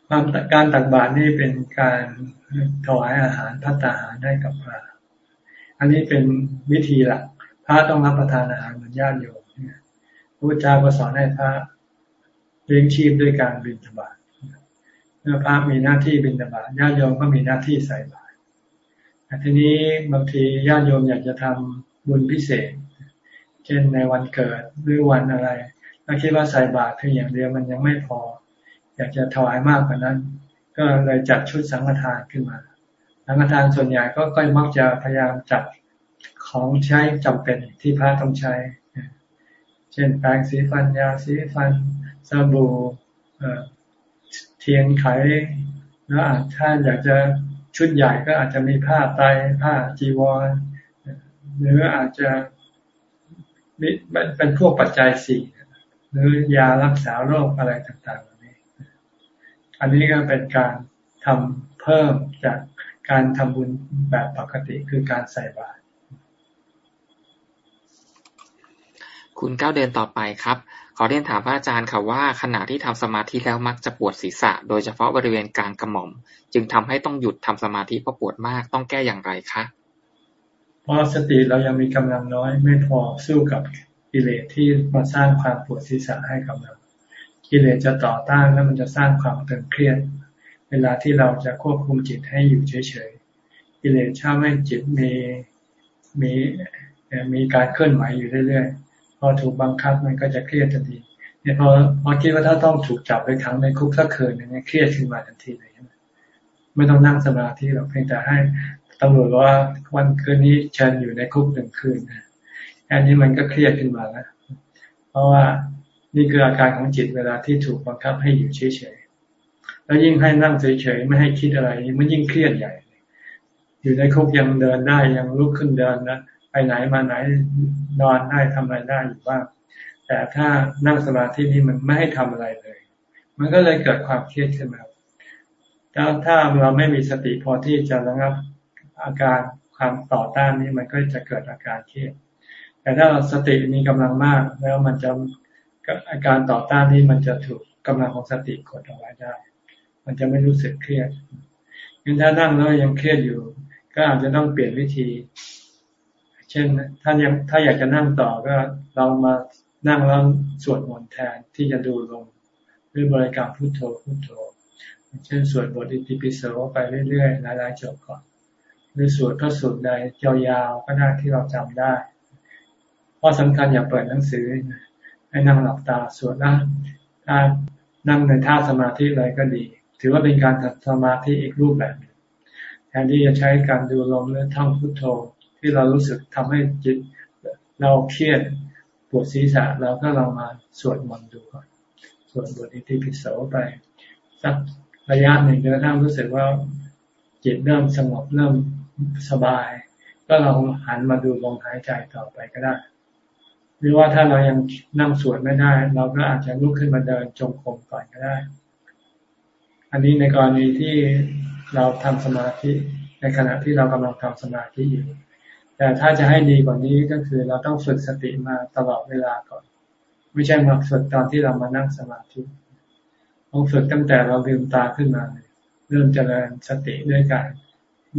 ความการตักบาตรนี่เป็นการถวายอาหารพัตตาหารให้กับพระอันนี้เป็นวิธีหลักพระต้องรับประทานอาหารเหมือนญาติโยมพระพุทธเจ้าก็สอนให้พระ เลี้ยงชีพด้วยการบิณฑบาตเมื่อพระมีหน้าที่บิณฑบาตญาติโยมก็มีหน้าที่ใส่บาตรแต่ทีนี้บางทีญาติโยมอยากจะทำบุญพิเศษ เช่นในวันเกิดหรือวันอะไรถ้าคิดว่าใส่บาตรเพียงอย่างเดียวมันยังไม่พอ อยากจะถวายมากกว่านั้น ก็เลยจัดชุดสังฆทานขึ้นมา สังฆทานส่วนใหญ่ก็ก็มักจะพยายามจัดของใช้จำเป็นที่พระต้องใช้ เช่นแปรงสีฟันยาสีฟัน สบู่เทียนไขแล้วถ้าอยากจะชุดใหญ่ก็อาจจะมีผ้าไตผ้าจีวรหรืออาจจะเป็นพวกปัจจัยสี่หรือยารักษาโรคอะไรต่างๆนี้ อันนี้ก็เป็นการทำเพิ่มจากการทำบุญแบบปกติคือการใส่บาตรคุณก้าวเดินต่อไปครับ อเรียนถามพระอาจารย์ค่ะว่า ขณะที่ทำสมาธิแล้วมักจะปวดศีรษะ โดยเฉพาะบริเวณกลางกระหม่อม จึงทำให้ต้องหยุดทำสมาธิเพราะปวดมากต้องแก้อย่างไรคะเพราะสติเรายังมีกำลังน้อยไม่พอสู้กับกิเลสที่มาสร้างความปวดศีรษะให้กับเรากิเลสจะต่อต้านแล้วมันจะสร้างความตึงเครียด เวลาที่เราจะควบคุมจิตให้อยู่เฉยๆกิเลสชอบให้จิตมีมีมีการเคลื่อนไหวอยู่เรื่อยๆ พอถูกบังคับมันก็จะเครียดทันทีเนี่ยพอพอคิดว่าถ้าต้องถูกจับไปขังในคุกสักคืนนึงเครียดขึ้นมาทันทีเลยไม่ต้องนั่งสมาธิหรอกเพียงแต่ให้ตำรวจว่าวันคืนนี้เชิญอยู่ในคุกหนึ่งคืนนะอันนี้มันก็เครียดขึ้นมาแล้วเพราะว่านี่คืออาการของจิตเวลาที่ถูกบังคับให้อยู่เฉยแล้วยิ่งให้นั่งเฉยๆไม่ให้คิดอะไรมันยิ่งเครียดใหญ่ อยู่ในคุกยังเดินได้ยังลุกขึ้นเดินนะ ไปไหนมาไหนนอนได้ทำอะไรได้อยู่บ้างแต่ถ้านั่งสมาธินี่มันไม่ให้ทำอะไรเลย มันก็เลยเกิดความเครียดขึ้นมาถ้าถ้าเราไม่มีสติพอที่จะระงับอาการความต่อต้านนี้มันก็จะเกิดอาการเครียด แต่ถ้าเราสติมีกำลังมาก แล้วมันจะอาการต่อต้านนี้มันจะถูกกำลังของสติกดเอาไว้ได้ มันจะไม่รู้สึกเครียดงั้นถ้านั่งแล้วยังเครียดอยู่ ก็อาจจะต้องเปลี่ยนวิธี เช่นถ้ายังถ้าอยากจะนั่งต่อก็เรามานั่งแล้วสวดมนต์แทนที่จะดูลงหรือบริกรรมพุทโธพุทโธ เช่นสวดบทอิติปิโสไปเรื่อยๆหลายๆจบก่อนหรือสวดก็สวดใดยาวๆก็ได้ที่เราจำได้เพราะสำคัญอย่าเปิดหนังสือให้นั่งหลับตาสวดนะถ้านั่งในท่าสมาธิอะไรก็ดี ถือว่าเป็นการทำสมาธิอีกรูปแบบแทนที่จะใช้การดูลมหรือท่องพุทโธ ที่เรารู้สึกทำให้จิต เราเครียดปวดศีรษะเราก็ลองมาสวดมนต์ดูก่อนสวดบทอิติปิโสไปสักระยะหนึ่งจนกระทั่งรู้สึกว่าจิตเริ่มสงบเริ่มสบาย ก็ลองหันมาดูลมหายใจต่อไปก็ได้ หรือว่าถ้าเรายังนั่งสวดไม่ได้ เราก็อาจจะลุกขึ้นมาเดินจงกรมก่อนก็ได้ อันนี้ในกรณีที่เราทำสมาธิในขณะที่เรากำลังทำสมาธิอยู่ แต่ถ้าจะให้ดีกว่านี้ก็คือเราต้องฝึกสติมาตลอดเวลาก่อน ไม่ใช่มาฝึกตอนที่เรามานั่งสมาธิต้องฝึกตั้งแต่เราลืมตาขึ้นมาเริ่มเจริญสติด้วยการ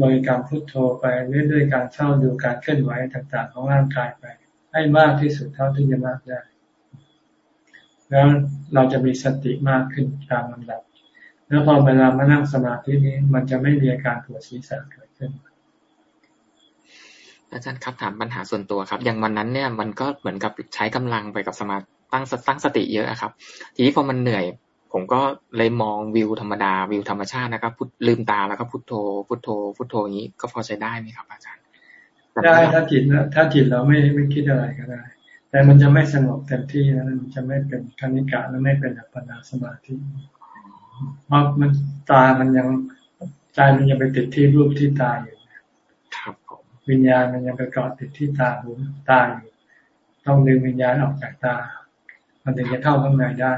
บริกรรมพุทโธไปเรื่อยด้วยการเฝ้าดูการเคลื่อนไหวต่างๆ ของร่างกายไป ให้มากที่สุดเท่าที่จะมากได้ แล้วเราจะมีสติมากขึ้นตามลำดับ แล้วพอเวลามานั่งสมาธินี้มันจะไม่มีอาการปวดศีรษะเกิดขึ้น อาจารย์ครับถามปัญหาส่วนตัวครับ อย่างวันนั้นเนี่ยมันก็เหมือนกับใช้กำลังไปกับสมาตั้งตั้งสติเยอะครับ ทีนี้พอมันเหนื่อย ผมก็เลยมองวิวธรรมดาวิวธรรมชาตินะครับพุทลืมตาแล้วก็พุทโธ พุทโธ พุทโธอย่างนี้ก็พอใช้ได้ไหมครับ อาจารย์ได้ถ้าจิตถ้าจิตเราไม่ไม่คิดอะไรก็ได้ แต่มันจะไม่สงบเต็มที่นะมันจะไม่เป็นคณิกะและไม่เป็นอัปปนาสมาธิเพราะมันตามันยังใจมันยังไปติดที่รูปที่ตาอยู่ วิญญาณมันยังไปเกาะติดที่ตาหูตาอยู่ต้องดึงวิญญาณออกจากตา มันถึงจะเข้าข้างในได้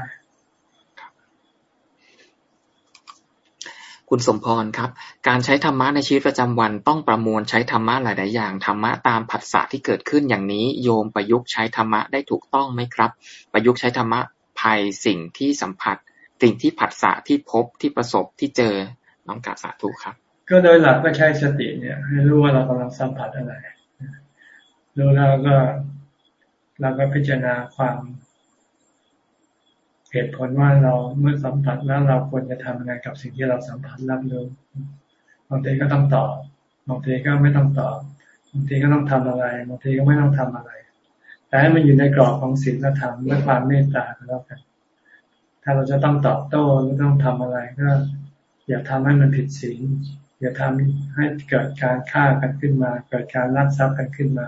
คุณสมพรครับ การใช้ธรรมะในชีวิตประจำวันต้องประมวลใช้ธรรมะหลาย ๆ อย่างธรรมะตามผัสสะที่เกิดขึ้นอย่างนี้ โยมประยุกต์ใช้ธรรมะได้ถูกต้องไหมครับ ประยุกต์ใช้ธรรมะภัยสิ่งที่สัมผัส สิ่งที่ผัสสะที่พบที่ประสบที่เจอน้องกาสาธุครับ ก็โดยหลักก็ใช้สติเนี่ย ให้รู้ว่าเรากำลังสัมผัสอะไรรู้แล้วก็เราก็พิจารณาความเหตุผลว่าเราเมื่อสัมผัสแล้วเราควรจะทำยังไงกับสิ่งที่เราสัมผัสรับรู้บางทีก็ต้องตอบบางทีก็ไม่ต้องตอบบางทีก็ต้องทำอะไรบางทีก็ไม่ต้องทำอะไร แต่ให้มันอยู่ในกรอบของศีลธรรมและความเมตตาแล้วกัน ถ้าเราจะต้องตอบโต้หรือต้องทำอะไรก็ อย่าทำให้มันผิดศีล อย่าทำให้เกิดการฆ่ากันขึ้นมา เกิดการลักทรัพย์กันขึ้นมา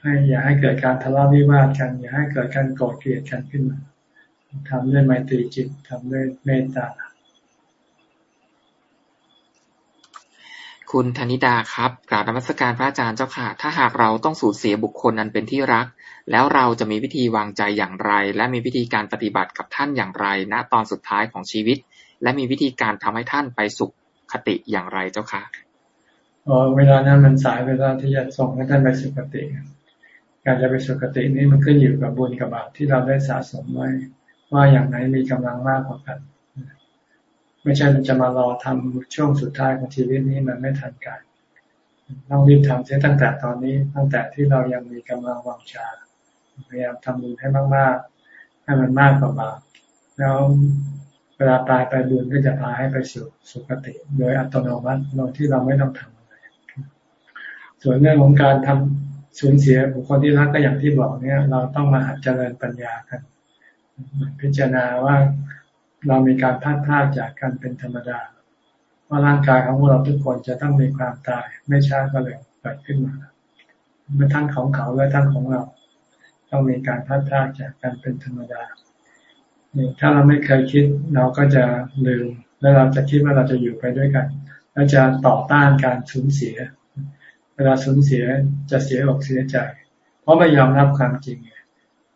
ให้อย่าให้เกิดการทะเลาะวิวาทกัน อย่าให้เกิดการกรธเกลียดกันขึ้นมาทำด้วยไมตรีจิตทำด้วยเมตตา คุณธนิดาครับกราบนมัสการพระอาจารย์เจ้าค่ะ ถ้าหากเราต้องสูญเสียบุคคลอันเป็นที่รัก แล้วเราจะมีวิธีวางใจอย่างไร และมีวิธีการปฏิบัติกับท่านอย่างไร ณตอนสุดท้ายของชีวิต และมีวิธีการทำให้ท่านไปสุขคติอย่างไรเจ้าคะเวลานั้นมันสายเวลาที่จะส่งให้ท่านไปสุขติ การจะไปสุคตินี้มันขึ้นอยู่กับบุญกับบาปที่เราได้สะสมไว้ว่าอย่างไหนมีกำลังมากกว่ากัน ไม่ใช่มันจะมารอทำช่วงสุดท้ายของชีวิตนี้มันไม่ทันการต้องรีบทำเสียตั้งแต่ตอนนี้ตั้งแต่ที่เรายังมีกำลังวังชาพยายามทำบุญให้มากๆให้มันมากกว่าบาปแล้ว ลาตายไปบุญก็จะพาให้ไปสู่สุคติ โดยอัตโนมัติโดยที่เราไม่ต้องทำอะไร ส่วนเรื่องของการทำสูญเสียบุคคลที่รักก็อย่างที่บอกเนี่ย เราต้องมาหัดเจริญปัญญากัน พิจารณาว่าเรามีการพัดพลาดจากกันเป็นธรรมดาว่าร่างกายของเราทุกคนจะต้องมีความตาย ไม่ช้าก็เร็วเกิดขึ้นมาเมื่อทั้งของเขาและทั้งของเรา ต้องมีการพัดพลาดจากกันเป็นธรรมดา ถ้าเราไม่เคยคิดเราก็จะลืม แล้วเราจะคิดว่าเราจะอยู่ไปด้วยกัน แล้วจะต่อต้านการสูญเสีย เวลาสูญเสียจะเสียอกเสียใจ เพราะไม่ยอมรับความจริง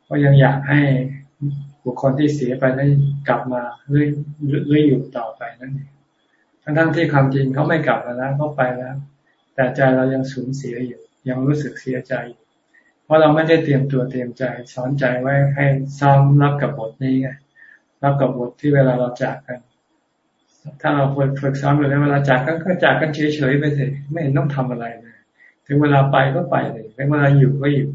เพราะยังอยากให้บุคคลที่เสียไปนั้นกลับมาเรื่อยเรื่อยอยู่ต่อไปนั่นเองทั้งทั้งที่ความจริงเขาไม่กลับมาแล้วเขาไปแล้ว แต่ใจเรายังสูญเสียอยู่ ยังรู้สึกเสียใจเพราะเราไม่ได้เตรียมตัวเตรียมใจ สอนใจไว้ให้ซ้อมรับกับบทนี้ไง รับกับบทที่เวลาเราจากกัน ถ้าเราฝึกซ้อมอยู่แล้วเวลาจากกันก็จากกันเฉยๆไปเถอะไม่เห็นต้องทำอะไรเลย ถึงเวลาไปก็ไปเลยถึงเวลาอยู่ก็อยู่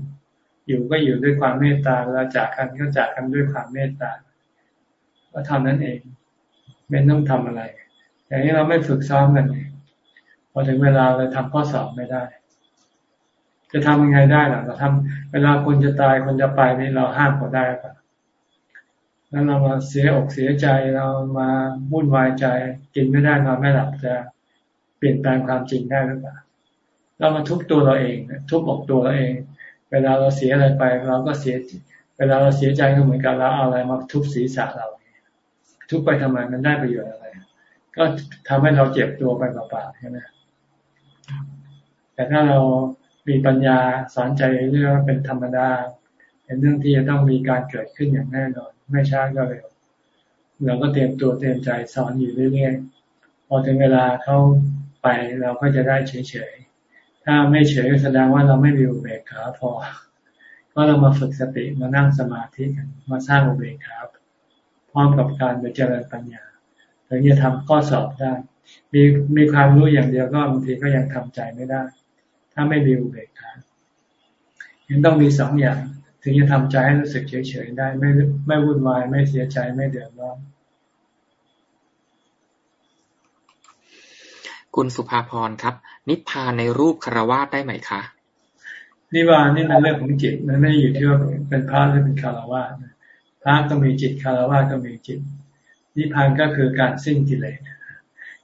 อยู่ก็อยู่ด้วยความเมตตาเวลาจากกันก็จากกันด้วยความเมตตาก็ท่านั้นเอง ไม่ต้องทำอะไร อย่างนี้เราไม่ฝึกซ้อมกันเองพอถึงเวลาเราทำข้อสอบไม่ได้ จะทำยังไงได้ล่ะ เราทำเวลาคนจะตายคนจะไปนี่เราห้ามเขาได้ปะ แล้วเรามาเสียอกเสียใจเรามาวุ่นวายใจ กินไม่ได้นอนไม่หลับจะเปลี่ยนแปลงความจริงได้หรือเปล่าเรามาทุบตัวเราเอง ทุบอกตัวเราเอง เวลาเราเสียอะไรไป เราก็เสีย เวลาเราเสียใจก็เหมือนกันเราเอาอะไรมาทุบศีรษะเรา ทุบไปทำไมมันได้ประโยชน์อะไร ก็ทำให้เราเจ็บตัวไปเปล่าๆใช่ไหมแต่ถ้าเรามีปัญญาสอนใจเรื่องเป็นธรรมดาเป็นเรื่องที่จะต้องมีการเกิดขึ้นอย่างแน่นอน ไม่ช้าก็เร็วเราก็เตรียมตัวเตรียมใจสอนอยู่เรื่อยๆพอถึงเวลาเขาไปเราก็จะได้เฉยๆถ้าไม่เฉยแสดงว่าเราไม่มีอุเบกขาพอ ก็เรามาฝึกสติมานั่งสมาธิกันมาสร้างอุเบกขาพร้อมกับการไปเจริญปัญญาถึงจะทำข้อสอบได้ มีมีความรู้อย่างเดียวก็บางทีก็ยังทำใจไม่ได้ ถ้าไม่มีอุเบกขายังต้องมีสองอย่าง ถึงจะทำใจให้รู้สึกเฉยๆได้ ไม่ไม่วุ่นวายไม่เสียใจไม่เดือดร้อนคุณสุภาพรครับ นิพพานในรูปคารวาสได้ไหมคะนิพพานนี่เป็นเรื่องของจิตมันไม่ได้อยู่ที่ว่าเป็นพระหรือเป็นคารวาสพระก็มีจิตคารวาสก็มีจิต นิพพานก็คือการสิ้นกิเลส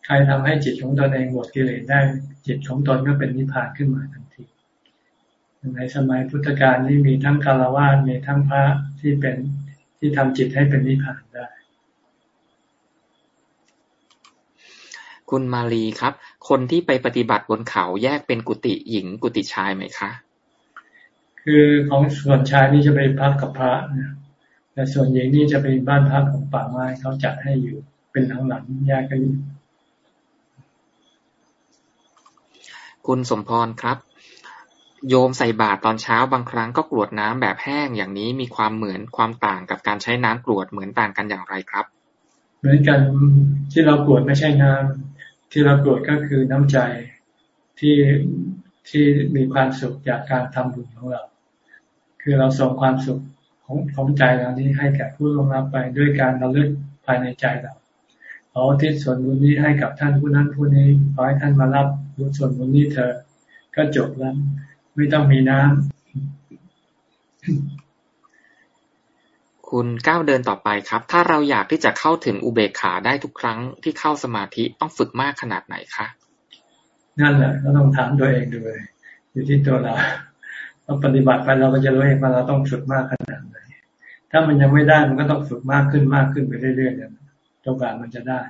ใครทำให้จิตของตนเองหมดกิเลสได้จิตของตนก็เป็นนิพพานขึ้นมาทันที ในสมัยพุทธกาลนี่มีทั้งคารวะมีทั้งพระที่เป็นที่ทำจิตให้เป็นนิพพานได้ คุณมาลีครับ คนที่ไปปฏิบัติบนเขาแยกเป็นกุฏิหญิงกุฏิชายไหมคะ คือของส่วนชายนี่จะไปพักกับพระนะแต่ส่วนหญิงนี่จะเป็นบ้านพักของป่าไม้เขาจัดให้อยู่เป็นหลังๆแยกกันอยู่คุณสมพรครับ โยมใส่บาตรตอนเช้าบางครั้งก็กรวดน้ำแบบแห้งอย่างนี้มีความเหมือนความต่างกับการใช้น้ำกรวดเหมือนต่างกันอย่างไรครับ เหมือนกันที่เรากรวดไม่ใช่น้ำที่เรากรวดก็คือน้ำใจที่ที่มีความสุขจากการทำบุญของเรา คือเราส่งความสุขของของใจเรานี้ให้แก่ผู้ร่วงรับไปด้วยการระลึกภายในใจเราขอทิศส่วนบุญนี้ให้กับท่านผู้นั้นผู้นี้ขอให้ท่านมารับบุญส่วนบุญนี้เธอก็จบแล้ว ไม่ต้องมีน้ำ คุณก้าวเดินต่อไปครับ ถ้าเราอยากที่จะเข้าถึงอุเบกขาได้ทุกครั้งที่เข้าสมาธิต้องฝึกมากขนาดไหนคะ นั่นแหละก็ต้องถามตัวเองดูเลยอยู่ที่ตัวเราเราปฏิบัติไปเราก็จะรู้เองว่าเราต้องฝึกมากขนาดไหน ถ้ามันยังไม่ได้มันก็ต้องฝึกมากขึ้นมากขึ้นไปเรื่อยๆจนกว่ามันจะได้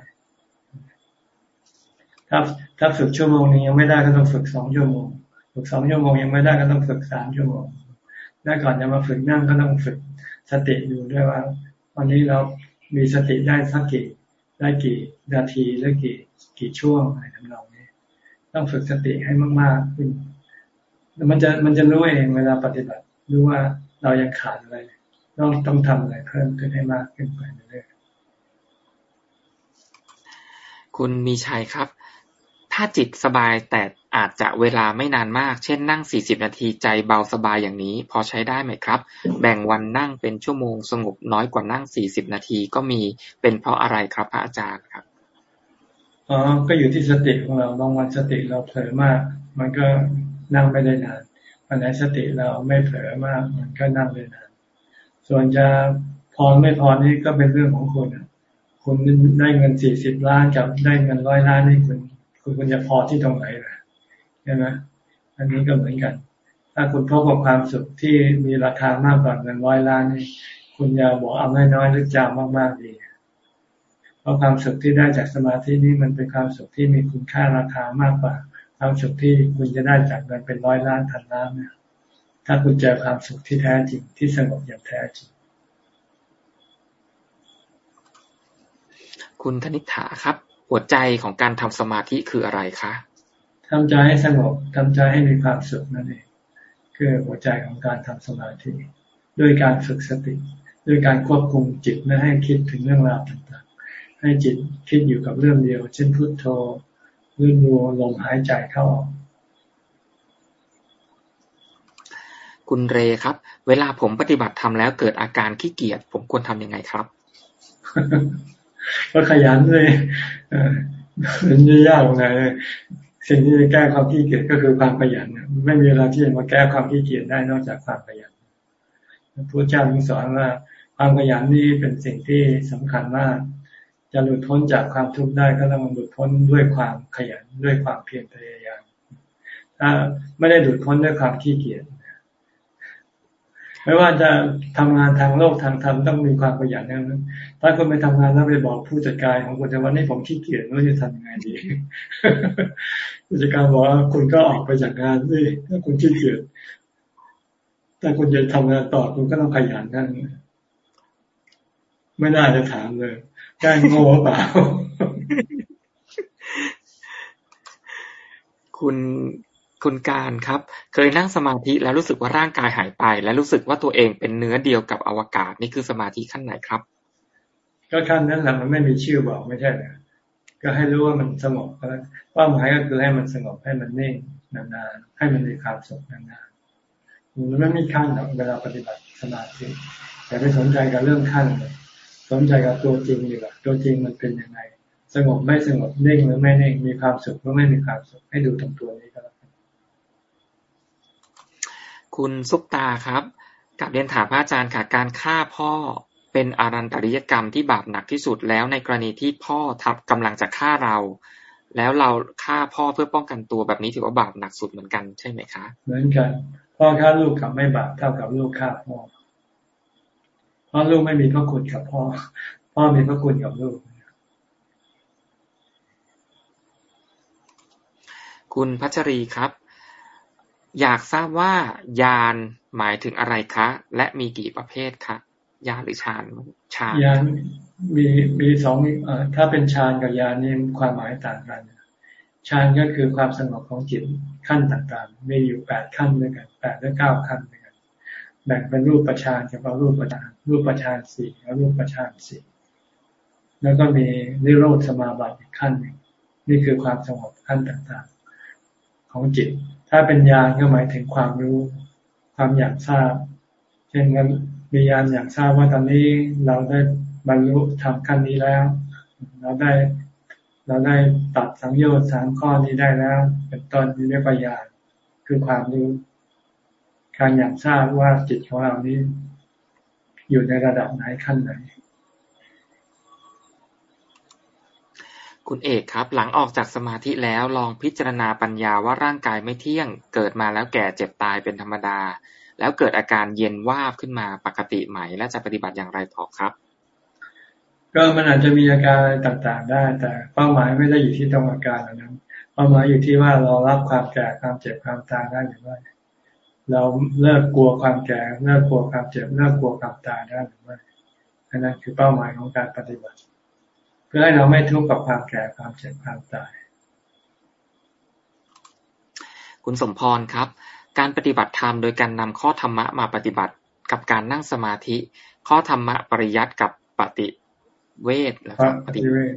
ถ้าถ้าฝึกชั่วโมงนึงยังไม่ได้ก็ต้องฝึกสองชั่วโมง ฝึกสองชั่วโมงยังไม่ได้ก็ต้องฝึกสามชั่วโมงแล้วก่อนจะมาฝึกนั่งก็ต้องฝึกสติดูด้วยว่าวันนี้เรามีสติได้สักกี่ได้กี่นาทีหรือกี่กี่ช่วงอะไรทำนองนี้ ต้องฝึกสติให้มากๆขึ้นมันจะมันจะรู้เองเวลาปฏิบัติรู้ว่าเรายังขาดอะไรต้องต้องทำอะไรเพิ่มขึ้นให้มากขึ้นไปเรื่อยคุณมีชัยครับ ถ้าจิตสบายแต่อาจจะเวลาไม่นานมาก เช่นนั่งสี่สิบนาทีใจเบาสบายอย่างนี้ พอใช้ได้ไหมครับ แบ่งวันนั่งเป็นชั่วโมงสงบน้อยกว่านั่งสี่สิบนาทีก็มีเป็นเพราะอะไรครับพระอาจารย์ครับอ๋อก็อยู่ที่สติของเราบางวันสติเราเผลอมาก มันก็นั่งไม่ได้นานวันไหนสติเราไม่เผลอมาก มันก็นั่งได้นาน ส่วนจะพอไม่พอนี่ก็เป็นเรื่องของคุณคุณได้เงินสี่สิบล้านกับได้เงินร้อยล้านนี่คุณ คุณควรจะพอที่ตรงไหนล่ะใช่ไหมอันนี้ก็เหมือนกัน ถ้าคุณพบกับความสุขที่มีราคามากกว่าเงินร้อยล้านนี่คุณอย่าบอกเอาน้อยๆหรือจามมากๆดีเพราะความสุขที่ได้จากสมาธินี้มันเป็นความสุขที่มีคุณค่าราคามากกว่า ความสุขที่คุณจะได้จากเงินเป็นร้อยล้านพันล้านเนี่ยถ้าคุณเจอความสุขที่แท้จริงที่สงบอย่างแท้จริง คุณธนิษฐาครับ หัวใจของการทำสมาธิคืออะไรคะทำใจให้สงบทำใจให้มีความสุขนั่นเองคือหัวใจของการทำสมาธิด้วยการฝึกสติ ด้วยการควบคุมจิตไม่ให้คิดถึงเรื่องราวต่างๆ ให้จิตคิดอยู่กับเรื่องเดียว เช่นพุทโธหรือดูลมหายใจเข้าออกคุณเรครับ เวลาผมปฏิบัติทำแล้วเกิดอาการขี้เกียจผมควรทํำยังไงครับ ก็ขยันเลยมันยากตรงไหนสิ่งที่จะแก้ความขี้เกียจก็คือความขยันไม่มีเวลาที่จะมาแก้ความขี้เกียจได้นอกจากความขยันพระเจ้าสอนว่า ความขยันนี่เป็นสิ่งที่สำคัญมาก จะหลุดพ้นจากความทุกข์ได้ก็ต้องหลุดพ้นด้วยความขยันด้วยความเพียรพยายามถ้าไม่ได้หลุดพ้นด้วยความขี้เกียจ ไม่ว่าจะทำงานทางโลกทางธรรมต้องมีความขยันนั้นถ้าคุณไปทำงานแล้วไปบอกผู้จัดการของคุณจะวันนี้ผมขี้เกียจว่าจะทำยังไงดีผู้จัดการบอกว่าคุณก็ออกไปจากงานสิถ้าคุณขี้เกียจถ้าคุณจะทำงานต่อคุณก็ต้องขยันนั่นไม่น่าจะถามเลยแกล้งโง่เปล่า คุณ คุณการครับ เคยนั่งสมาธิแล้วรู้สึกว่าร่างกายหายไป และรู้สึกว่าตัวเองเป็นเนื้อเดียวกับอวกาศนี่คือสมาธิขั้นไหนครับ ก็ขั้นนั้นแหละมันไม่มีชื่อบอกไม่ใช่เหรอก็ให้รู้ว่ามันสงบแล้วเป้าหมายก็คือให้มันสงบให้มันนิ่งนานๆให้มันมีความสุขนานๆมันไม่มีขั้นหรอกเวลาปฏิบัติสมาธิแต่ไม่สนใจกับเรื่องขั้นเลยสนใจกับตัวจริงดีกว่าตัวจริงมันเป็นยังไง สงบไม่สงบนิ่งหรือไม่นิ่งมีความสุขหรือไม่มีความสุขให้ดูตรงตัวนี้ก็แล้ว คุณซุปตาครับกับเรียนถามพระอาจารย์ค่ะ การฆ่าพ่อเป็นอารันตริยกรรมที่บาปหนักที่สุดแล้วในกรณีที่พ่อทับกำลังจะฆ่าเรา แล้วเราฆ่าพ่อเพื่อป้องกันตัวแบบนี้ถือว่าบาปหนักสุดเหมือนกันใช่ไหมคะ เหมือนกันพ่อฆ่าลูกกับไม่บาปเท่ากับลูกฆ่าพ่อเพราะลูกไม่มีพระคุณกับพ่อ พ่อมีพระคุณกับลูก คุณพัชรีครับ อยากทราบว่ายานหมายถึงอะไรคะ และมีกี่ประเภทคะยานหรือฌานฌานยานมีมีสองอถ้าเป็นฌานกับยานนี่ความหมายต่างกันฌานก็คือความสงบของจิตขั้นต่างๆ มีอยู่แปดขั้นด้วยกันแปดหรือเก้าขั้นด้วยกันแบ่งเป็นรูปประชานเฉพารูปประชานรูปประชานสี่แล้วรูปประชานสี่แล้วก็มีนิโรธสมาบัติอีกขั้นหนึ่งนี่คือความสงบขั้นต่างๆ ของจิต ถ้าเป็นญาณก็หมายถึงความรู้ ความอยากทราบ เช่นงั้นมีญาณอยากทราบว่าตอนนี้เราได้บรรลุทำขั้นนี้แล้ว เราได้เราได้ตัดสังโยชน์สามข้อนี้ได้แล้ว เป็นต้นนี้เรียกว่าญาณคือความรู้ การอยากทราบว่าจิตของเรานี้ อยู่ในระดับไหนขั้นไหน คุณเอกครับ หลังออกจากสมาธิแล้วลองพิจารณาปัญญาว่าร่างกายไม่เที่ยง เกิดมาแล้วแก่เจ็บตายเป็นธรรมดา แล้วเกิดอาการเย็นวาบขึ้นมาปกติใหม่และจะปฏิบัติอย่างไรต่อครับ ก็มันอาจจะมีอาการต่างๆได้ แต่เป้าหมายไม่ได้อยู่ที่ตรงอาการนั้น เป้าหมายอยู่ที่ว่าเรารับความแก่ความเจ็บความตายได้หรือไม่เราเลิกกลัวความแก่เลิกกลัวความเจ็บเลิกกลัวความตายได้หรือไม่อันนั้นคือเป้าหมายของการปฏิบัติ เพื่อให้เราไม่ทุกข์กับความแก่ความเจ็บความตาย คุณสมพรครับ การปฏิบัติธรรมโดยการนำข้อธรรมะมาปฏิบัติกับการนั่งสมาธิ ข้อธรรมะปริยัติกับปฏิเวทนะครับปฏิเวท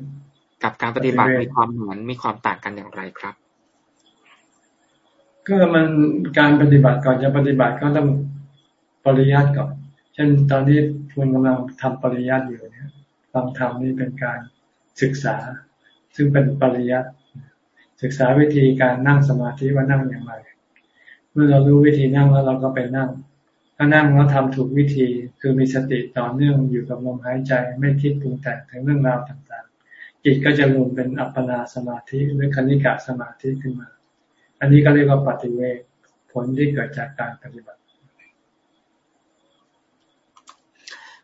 กับการปฏิบัติมีความเหมือนมีความต่างกันอย่างไรครับ ก็มันการปฏิบัติก่อนจะปฏิบัติก็ต้องปริยัติก่อนเช่นตอนนี้คุณกำลังทำปริยัติอยู่เนี่ยฟังธรรมนี่เป็นการ ศึกษา ซึ่งเป็นปริยัติศึกษาวิธีการนั่งสมาธิว่านั่งอย่างไร เมื่อเรารู้วิธีนั่งแล้วเราก็ไปนั่ง ถ้านั่งแล้วทำถูกวิธีคือมีสติต่อเนื่องอยู่กับลมหายใจไม่คิดปรุงแต่งถึงเรื่องราวต่างๆ จิตก็จะรวมเป็นอัปปนาสมาธิหรือคณิกะสมาธิขึ้นมา อันนี้ก็เรียกว่าปฏิเวทผลที่เกิดจากการปฏิบัติ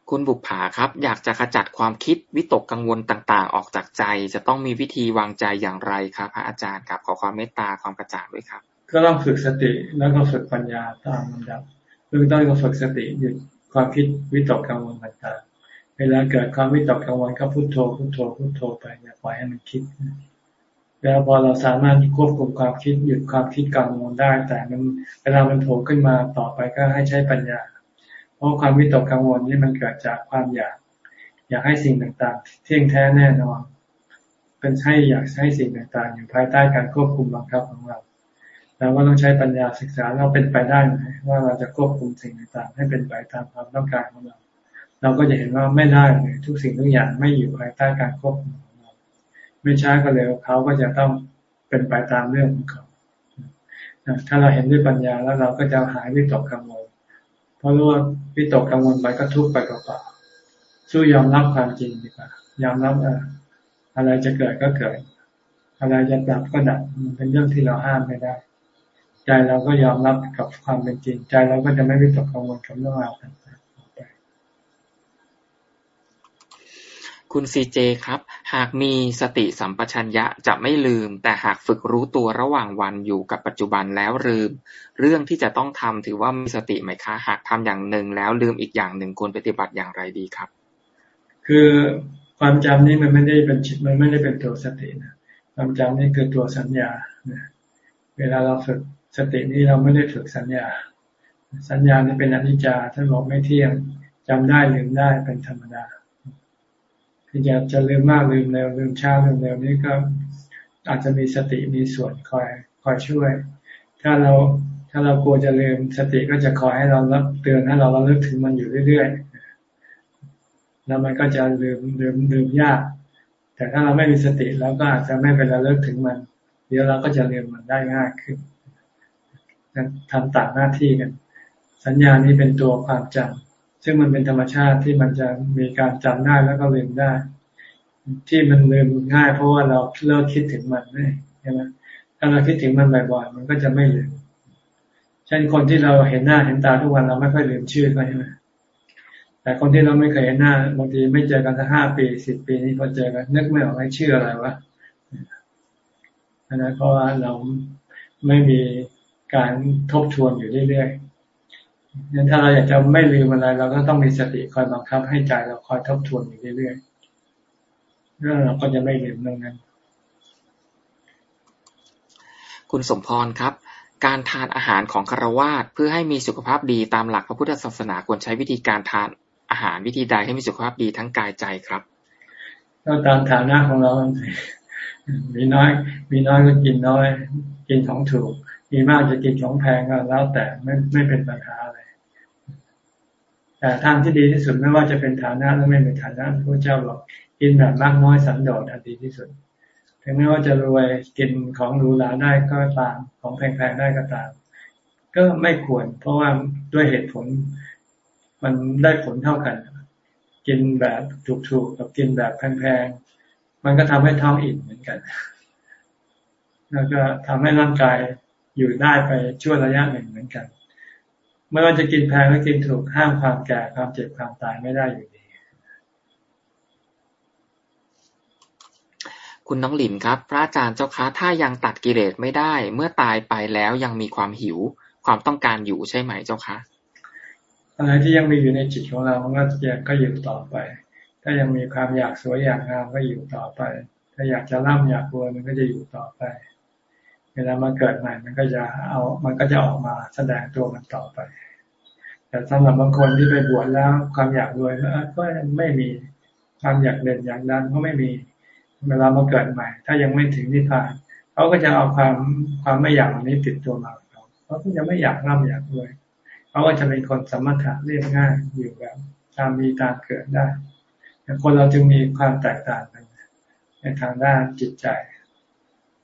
คุณบุกผาครับ อยากจะขจัดความคิดวิตกกังวลต่าง ๆ ออกจากใจ จะต้องมีวิธีวางใจอย่างไรครับ พระอาจารย์ครับ ขอความเมตตาความกระจ่างด้วยครับ ก็ต้องฝึกสติแล้วก็ฝึกปัญญาตามลำดับเบื้องต้นก็ฝึกสติหยุดความคิดวิตกกังวลต่างๆ เวลาเกิดความวิตกกังวลก็พุโทโธพุโทโธพุโทโธไปอย่าปล่อยให้มันคิด แล้วพอเราสามารถควบคุมความคิดหยุดความคิดกังวลได้ แต่มันเวลามันโผล่ขึ้นมาต่อไปก็ให้ใช้ปัญญา เพราะความวิตกกังวลนี่มันเกิดจากความอยาก อยากให้สิ่งต่างๆ เที่ยงแท้แน่นอน เป็นให้อยากให้สิ่งต่างๆ อยู่ภายใต้การควบคุมบังคับของเราเราก็ต้องใช้ปัญญาศึกษาเราเป็นไปได้ไหมว่าเราจะควบคุมสิ่งต่างๆ ให้เป็นไปตามความต้องการของเรา เราก็จะเห็นว่าไม่ได้เลยทุกสิ่งทุกอย่างไม่อยู่ภายใต้การควบคุมของเราไม่ช้าก็เร็วเขาก็จะต้องเป็นไปตามเรื่องของเขาถ้าเราเห็นด้วยปัญญาแล้วเราก็จะหายวิตกกังวล เพราะรู้ว่าวิตกกังวลไปก็ทุกข์ไปเปล่าๆสู้ยอมรับความจริงดีกว่ายอมรับอะไรจะเกิดก็เกิด อะไรจะดับก็ดับมันเป็นเรื่องที่เราห้ามไม่ได้ ใจเราก็ยอมรับกับความเป็นจริง ใจเราก็จะไม่วิตกกังวลกับเรื่องราวต่าง คุณซีเจ ครับ หากมีสติสัมปชัญญะจะไม่ลืม แต่หากฝึกรู้ตัวระหว่างวันอยู่กับปัจจุบันแล้วลืม เรื่องที่จะต้องทำถือว่ามีสติไหมคะ หากทำอย่างหนึ่งแล้วลืมอีกอย่างหนึ่งควรปฏิบัติอย่างไรดีครับ คือความจำนี้มันไม่ได้เป็นมันไม่ได้เป็นตัวสตินะความจำนี่คือตัวสัญญาเวลาเราฝึกสตินี้เราไม่ได้ฝึกสัญญา สัญญานี่เป็นอนิจจาท่านบอกไม่เที่ยงจำได้ลืมได้เป็นธรรมดา จะจะลืมมากลืมเร็วลืมช้าลืมเร็วนี่ก็อาจจะมีสติมีส่วนคอยคอยช่วย ถ้าเราถ้าเรากลัวจะลืมสติก็จะคอยให้เรารับเตือนให้เราเราเลิกถึงมันอยู่เรื่อยๆแล้วมันก็จะลืมลืมลืมยาก แต่ถ้าเราไม่มีสติเราก็อาจจะไม่เป็นระลึกถึงมัน เดี๋ยวเราก็จะลืมมันได้ง่ายขึ้นทำต่างหน้าที่กัน สัญญานี้เป็นตัวความจำ ซึ่งมันเป็นธรรมชาติที่มันจะมีการจำได้แล้วก็ลืมได้ ที่มันลืมง่ายเพราะว่าเราเลิกคิดถึงมันใช่ไหมถ้าเราคิดถึงมันบ่อยๆมันก็จะไม่ลืมเช่นคนที่เราเห็นหน้าเห็นตาทุกวันเราไม่ค่อยลืมชื่อเขาใช่ไหมแต่คนที่เราไม่เคยเห็นหน้าบางทีไม่เจอกันสักห้าปีสิบปีนี้พอเจอกันนึกไม่ออกให้ชื่ออะไรวะอันนั้นเพราะว่าเราไม่มีการทบทวนอยู่เรื่อยๆ งั้นถ้าเราอยากจะไม่ลืมอะไร เราก็ต้องมีสติคอยบังคับ ให้ใจเราคอยทบทวนอยู่เรื่อยๆแล้วเราก็จะไม่ลืมเรื่องนั้น คุณสมพรครับ การทานอาหารของคารวาสเพื่อให้มีสุขภาพดีตามหลักพระพุทธศาสนาควรใช้วิธีการทานอาหารวิธีใดให้มีสุขภาพดีทั้งกายใจครับก็ตามฐานะของเรา มีน้อย มีน้อยก็กินน้อย กินของถูก มีมากจะกินของแพงก็แล้วแต่ไม่ไม่เป็นปัญหา แต่ทางที่ดีที่สุดไม่ว่าจะเป็นฐานะหรือไม่เป็นฐานะพระเจ้าบอกกินแบบมากน้อยสันโดษดีที่สุด ถึงแม้ว่าจะรวยกินของหรูหราได้ก็ตามของแพงๆได้ก็ตาม ก็ไม่ควร เพราะว่าด้วยเหตุผลมันได้ผลเท่ากัน กินแบบถูกๆกับกินแบบแพงๆมันก็ทำให้ท้องอิ่มเหมือนกัน แล้วก็ทำให้ร่างกายอยู่ได้ไปช่วระยะหนึ่งเหมือนกัน ไม่ว่าจะกินแพงหรือกินถูกห้ามความแก่ความเจ็บความตายไม่ได้อยู่ดีคุณน้องหลินครับ พระอาจารย์เจ้าคะถ้ายังตัดกิเลสไม่ได้ เมื่อตายไปแล้วยังมีความหิวความต้องการอยู่ใช่ไหมเจ้าคะอะไรที่ยังมีอยู่ในจิตของเรามันก็จะก็อยู่ต่อไป ถ้ายังมีความอยากสวยอยากงามก็อยู่ต่อไป ถ้าอยากจะร่ำอยากรวยมันก็จะอยู่ต่อไป เวลามาเกิดใหม่ มันก็จะเอา มันก็จะออกมาแสดงตัวมันต่อไป แต่สำหรับบางคนที่ไปบวชแล้วความอยากรวยก็ไม่มีความอยากเด่นอยากดังก็ไม่มี เวลามาเกิดใหม่ ถ้ายังไม่ถึงนิพพานเขาก็จะเอาความความไม่อยากนี้ติดตัวมาเขาเขาก็จะไม่อยากร่ำอยากรวยเขาก็จะเป็นคนสมถะเรียบง่ายอยู่แบบตามมีตามเกิดได้แต่คนเราจึงมีความแตกต่างกันในทางด้านจิตใจ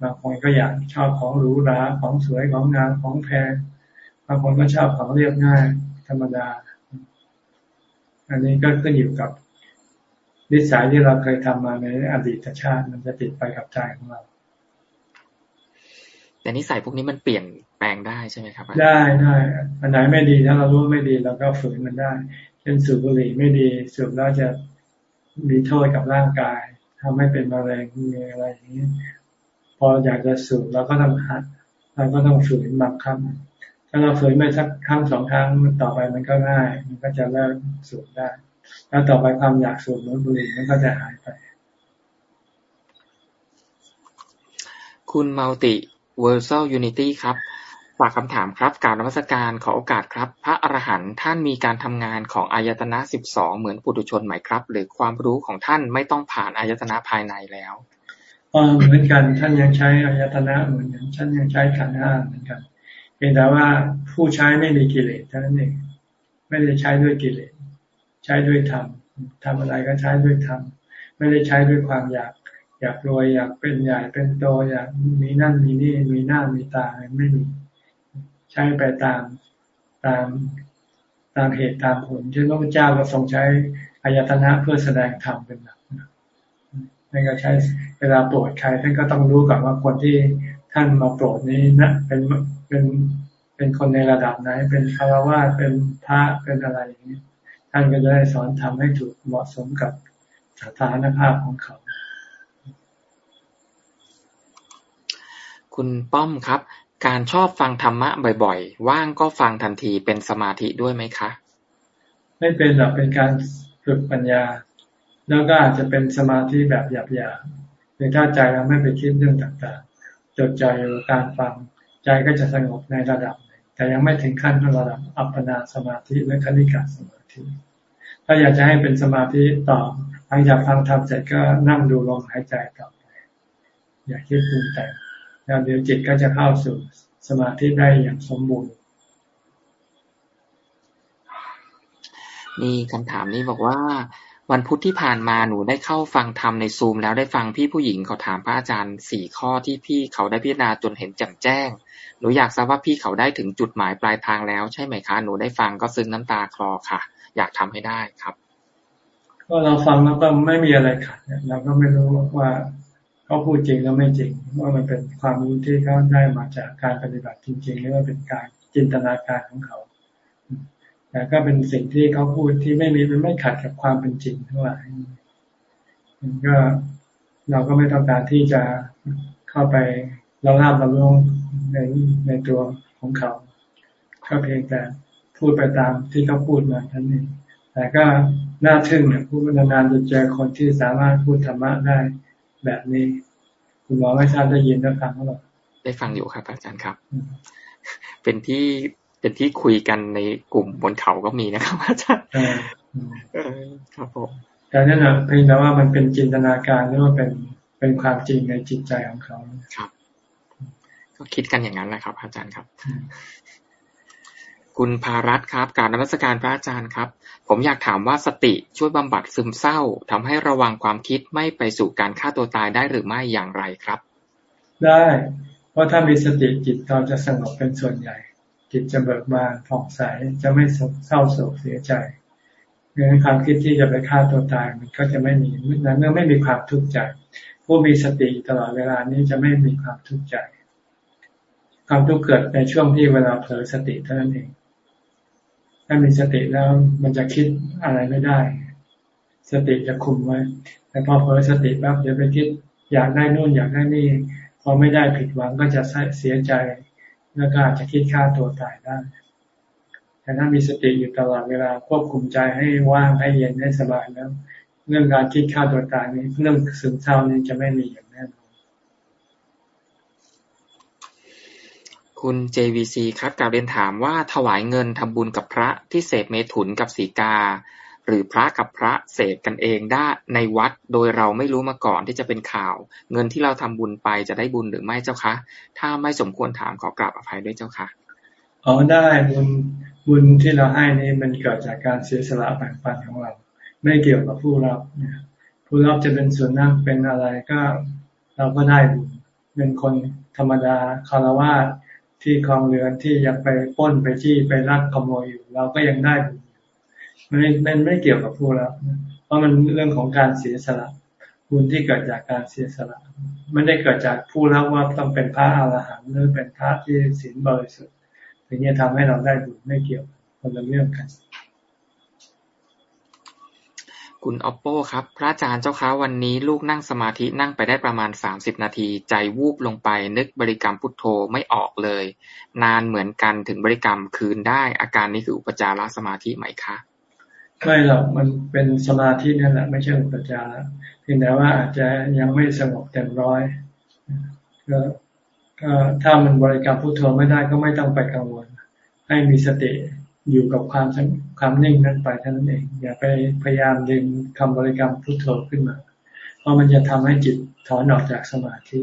บางคนก็อยากชอบของหรูหราของสวยของงามของแพงบางคนก็ชอบของเรียบง่าย ธรรมดา อันนี้ก็ขึ้นอยู่กับนิสัยที่เราเคยทำมาในอดีตชาติมันจะติดไปกับใจของเรา แต่นิสัยพวกนี้มันเปลี่ยนแปลงได้ใช่ไหมครับ ได้ได้อันไหนไม่ดีถ้าเรารู้ไม่ดีเราก็ฝืนมันได้ เช่นสูบบุหรี่ไม่ดีสูบแล้วจะมีโทษกับร่างกายทำให้เป็นมะเร็งมีอะไรอย่างนี้พ อยากจะสูบเราก็ต้องหัดเราก็ต้องฝืนบังคับถ้าเราฝืนไปสักครั้งสองครั้งต่อไปมันก็ง่าย มันก็จะเลิกสูบได้ แล้วต่อไปความอยากสูบบุหรี่มันก็จะหายไป คุณ Multiversal Unity ครับฝากคำถามครับกราบนมัสการขอโอกาสครับ พระอรหันต์ท่านมีการทำงานของอายตนะสิบสองเหมือนปุถุชนไหมครับ หรือความรู้ของท่านไม่ต้องผ่านอายตนะภายในแล้ว เหมือนกัน ท่านยังใช้อายตนะเหมือนกันท่านยังใช้ขันห้าเหมือนกันเพียงแต่ว่าผู้ใช้ไม่มีกิเลสเท่านั้นเองไม่ได้ใช้ด้วยกิเลสใช้ด้วยธรรมทำอะไรก็ใช้ด้วยธรรมไม่ได้ใช้ด้วยความอยาก อยากรวยอยากเป็นใหญ่เป็นโตอยากมีนั่นมีนี่มีหน้ามีตาไม่มีใช้ไปตามตามตามเหตุตามผลเช่นพระพุทธเจ้าก็ทรงใช้อายตนะเพื่อแสดงธรรมเป็นหลัก ท่านก็ใช้เวลาโปรดใครท่านก็ต้องรู้ก่อนว่าคนที่ท่านมาโปรดนี้นะเป็นเป็นเป็นคนในระดับไหน เป็นคารวะเป็นพระเป็นอะไรอย่างนี้ท่านก็จะได้สอนทำให้ถูกเหมาะสมกับสถานภาพของเขา คุณป้อมครับ การชอบฟังธรรมะบ่อยๆ ว่างก็ฟังทันทีเป็นสมาธิด้วยไหมคะ ไม่เป็นหรอกเป็นการฝึกปัญญา แล้วก็อาจจะเป็นสมาธิแบบหยาบๆในถ้าใจเราไม่ไปคิดเรื่องต่างๆ จดใจอยู่การฟังใจก็จะสงบในระดับ แต่ยังไม่ถึงขั้นระดับอัปปนาสมาธิและคณิกาสมาธิ ถ้าอยากจะให้เป็นสมาธิต่อหลังจากฟังทำเสร็จก็นั่งดูลมหายใจต่อไปอย่าคิดปรุงแต่งแล้วเดี๋ยวจิตก็จะเข้าสู่สมาธิได้อย่างสมบูรณ์มีคำถามนี้บอกว่า วันพุธที่ผ่านมาหนูได้เข้าฟังธรรมในซูมแล้วได้ฟังพี่ผู้หญิงเขาถามพระอาจารย์สี่ข้อที่พี่เขาได้พิจารณาจนเห็นแจ่มแจ้ง หนูอยากทราบว่าพี่เขาได้ถึงจุดหมายปลายทางแล้วใช่ไหมคะ หนูได้ฟังก็ซึ้งน้ำตาคลอค่ะ อยากทำให้ได้ครับ ก็เราฟังแล้วก็ไม่มีอะไรขัดเราก็ไม่รู้ว่าเขาพูดจริงแล้วไม่จริง ว่ามันเป็นความรู้ที่เขาได้มาจากการปฏิบัติจริงๆหรือว่าเป็นการจินตนาการของเขา แต่ก็เป็นสิ่งที่เขาพูดที่ไม่มีมันไม่ขัดกับความเป็นจริงเท่าไหร่มันก็เราก็ไม่ต้องการที่จะเข้าไปเราห้ามเราลงในในตัวของเขาก็เพียงแต่พูดไปตามที่เขาพูดมาท่านนี้แต่ก็น่าทึ่งเนี่ยผู้นานๆจะเจอคนที่สามารถพูดธรรมะได้แบบนี้ คุณหมอไม่ทราบได้ยินได้ฟังหรือเปล่าได้ฟังอยู่ครับอาจารย์ครับ เป็นที่ เป็นที่คุยกันในกลุ่มบนเขาก็มีนะครับอาจารย์ครับผมแต่นั่นแหละเพียงแต่ว่ามันเป็นจินตนาการหรือว่าเป็นเป็นความจริงในจิตใจของเขาครับ ก็คิดกันอย่างนั้นแหละครับ อาจารย์ครับ คุณภารัตครับ การนมัสการพระอาจารย์ครับ ผมอยากถามว่าสติช่วยบำบัดซึมเศร้าทำให้ระวังความคิดไม่ไปสู่การฆ่าตัวตายได้หรือไม่อย่างไรครับ ได้ เพราะถ้ามีสติจิตเราจะสงบเป็นส่วนใหญ่ จิตจะเบิกบานผ่องใสจะไม่เศร้าโศกเสียใจเรื่องความคิดที่จะไปฆ่าตัวตายมันก็จะไม่มีนั้นเมื่อไม่มีความทุกข์ใจ ผู้มีสติตลอดเวลานี้จะไม่มีความทุกข์ใจ ความทุกข์เกิดในช่วงที่เวลาเผลอสติเท่านั้นเอง ถ้ามีสติแล้วมันจะคิดอะไรไม่ได้ สติจะคุมไว้ แต่พอเผลอสติปั๊บเดี๋ยวไปคิดอยากได้นู่นอยากได้นี่พอไม่ได้ผิดหวังก็จะเสียใจ แล้วก็อาจจะคิดฆ่าตัวตายได้ แต่ถ้ามีสติอยู่ตลอดเวลาควบคุมใจให้ว่างให้เย็นให้สบายแล้ว เรื่องการคิดฆ่าตัวตายนี้เรื่องซึมเศร้านี้จะไม่มีอย่างแน่นอนคุณ JVC ครับกล่าวเรียนถามว่าถวายเงินทำบุญกับพระที่เสพเมถุนกับสีกา หรือพระกับพระเสพกันเองได้ในวัด โดยเราไม่รู้มาก่อนที่จะเป็นข่าว เงินที่เราทำบุญไปจะได้บุญหรือไม่เจ้าคะ ถ้าไม่สมควรถามขอกราบอภัยด้วยเจ้าค่ะอ๋อได้บุญบุญที่เราให้นี่มันเกิดจากการเสียสละแบ่งปันของเรา ไม่เกี่ยวกับผู้รับเนี่ยผู้รับจะเป็นส่วนนั่งเป็นอะไรก็เราก็ได้บุญเป็นคนธรรมดาคารวะที่คลองเรือนที่ยังไปป้นไปที่ไปรักขโมยอยู่ เราก็ยังได้บุญ มันมันไม่เกี่ยวกับผู้รับ เพราะมันเรื่องของการเสียสละบุญที่เกิดจากการเสียสละไม่ได้เกิดจากผู้รับว่าต้องเป็นพระอรหันต์หรือเป็นพระที่ศีลบริสุทธิ์ถึงจะทำให้เราได้บุญไม่เกี่ยวคนละเรื่องกัน คุณออปโปครับ พระอาจารย์เจ้าคะวันนี้ลูกนั่งสมาธินั่งไปได้ประมาณสามสิบนาที ใจวูบลงไป นึกบริกรรมพุทโธไม่ออกเลย นานเหมือนกันถึงบริกรรมคืนได้ อาการนี้คืออุปจารสมาธิไหมคะ ไม่หรอกมันเป็นสมาธินั่นแหละ ไม่ใช่อุปจารเพียงแต่ว่าอาจจะยังไม่สงบเต็มร้อยก็ก็ถ้ามันบริกรรมพุทโธไม่ได้ก็ไม่ต้องไปกังวล ให้มีสติอยู่กับความความนิ่งนั้นไปเท่านั้นเอง อย่าไปพยายามดึงคำบริกรรมพุทโธขึ้นมา เพราะมันจะทำให้จิตถอนออกจากสมาธิ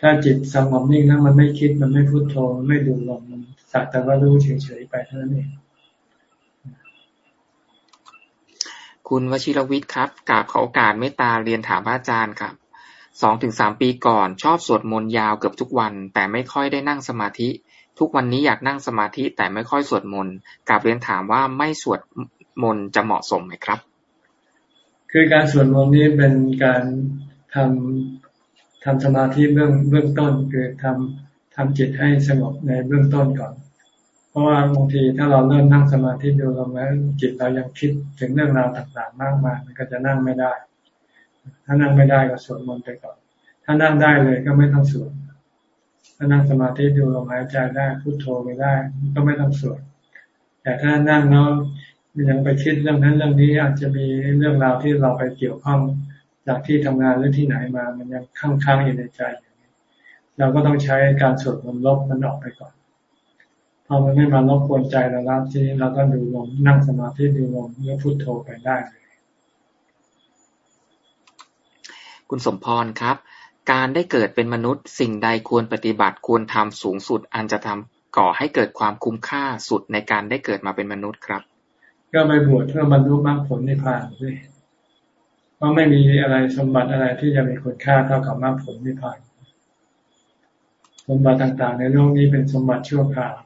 ถ้าจิตสงบนิ่งแล้วมันไม่คิดมันไม่พูดโทมันไม่ดูลมมันสักแต่ว่ารู้เฉยๆไปเท่านั้นเอง คุณวชิรวิทย์ครับกราบขอโอกาสเมตตาเรียนถามพระอาจารย์ครับสองถึงสามปีก่อน ชอบสวดมนต์ยาวเกือบทุกวัน แต่ไม่ค่อยได้นั่งสมาธิ ทุกวันนี้อยากนั่งสมาธิแต่ไม่ค่อยสวดมนต์กราบเรียนถามว่าไม่สวดมนต์จะเหมาะสมไหมครับ คือการสวดมนต์นี้เป็นการทำทำสมาธิเบื้องเบื้องต้น คือทำทำจิตให้สงบในเบื้องต้นก่อน เพราะว่าบางทีถ้าเราเริ่มนั่งสมาธิดูลงแล้วจิตเรายังคิดถึงเรื่องราวต่างๆ มากมายมันก็จะนั่งไม่ได้ ถ้านั่งไม่ได้ก็สวดมนต์ไปก่อน ถ้านั่งได้เลยก็ไม่ต้องสวดถ้านั่งสมาธิดูลมหายใจได้พุโทโธไม่ได้ ก็ไม่ต้องสวดแต่ถ้านั่งแล้วยังไปคิดเรื่องนั้นเรื่องนี้อาจจะมีเรื่องราวที่เราไปเกี่ยวข้องจากที่ทำงานหรือที่ไหนมา มันยังค้างๆอยู่ในใจอย่างนี้เราก็ต้องใช้การสวดมนต์ลบมันออกไปก่อน อมันไม่มารบกวนใจเราแล้วทีนี้เราก็ดูลมนั่งสมาธิดูลมแล้วพุโทโธไปได้เลยคุณสมพรครับ การได้เกิดเป็นมนุษย์ สิ่งใดควรปฏิบัติควรทำสูงสุด อันจะทำก่อให้เกิดความคุ้มค่าสุดในการได้เกิดมาเป็นมนุษย์ครับ ก็ไปบวชเพื่อบรรลุมรรคผลนิพพานด้วยเพราะไม่มีอะไรสมบัติอะไรที่จะมีคุณค่าเท่ากับมรรคผลนิพพานสมบัติต่างๆ ในโลกนี้เป็นสมบัติชั่วคราว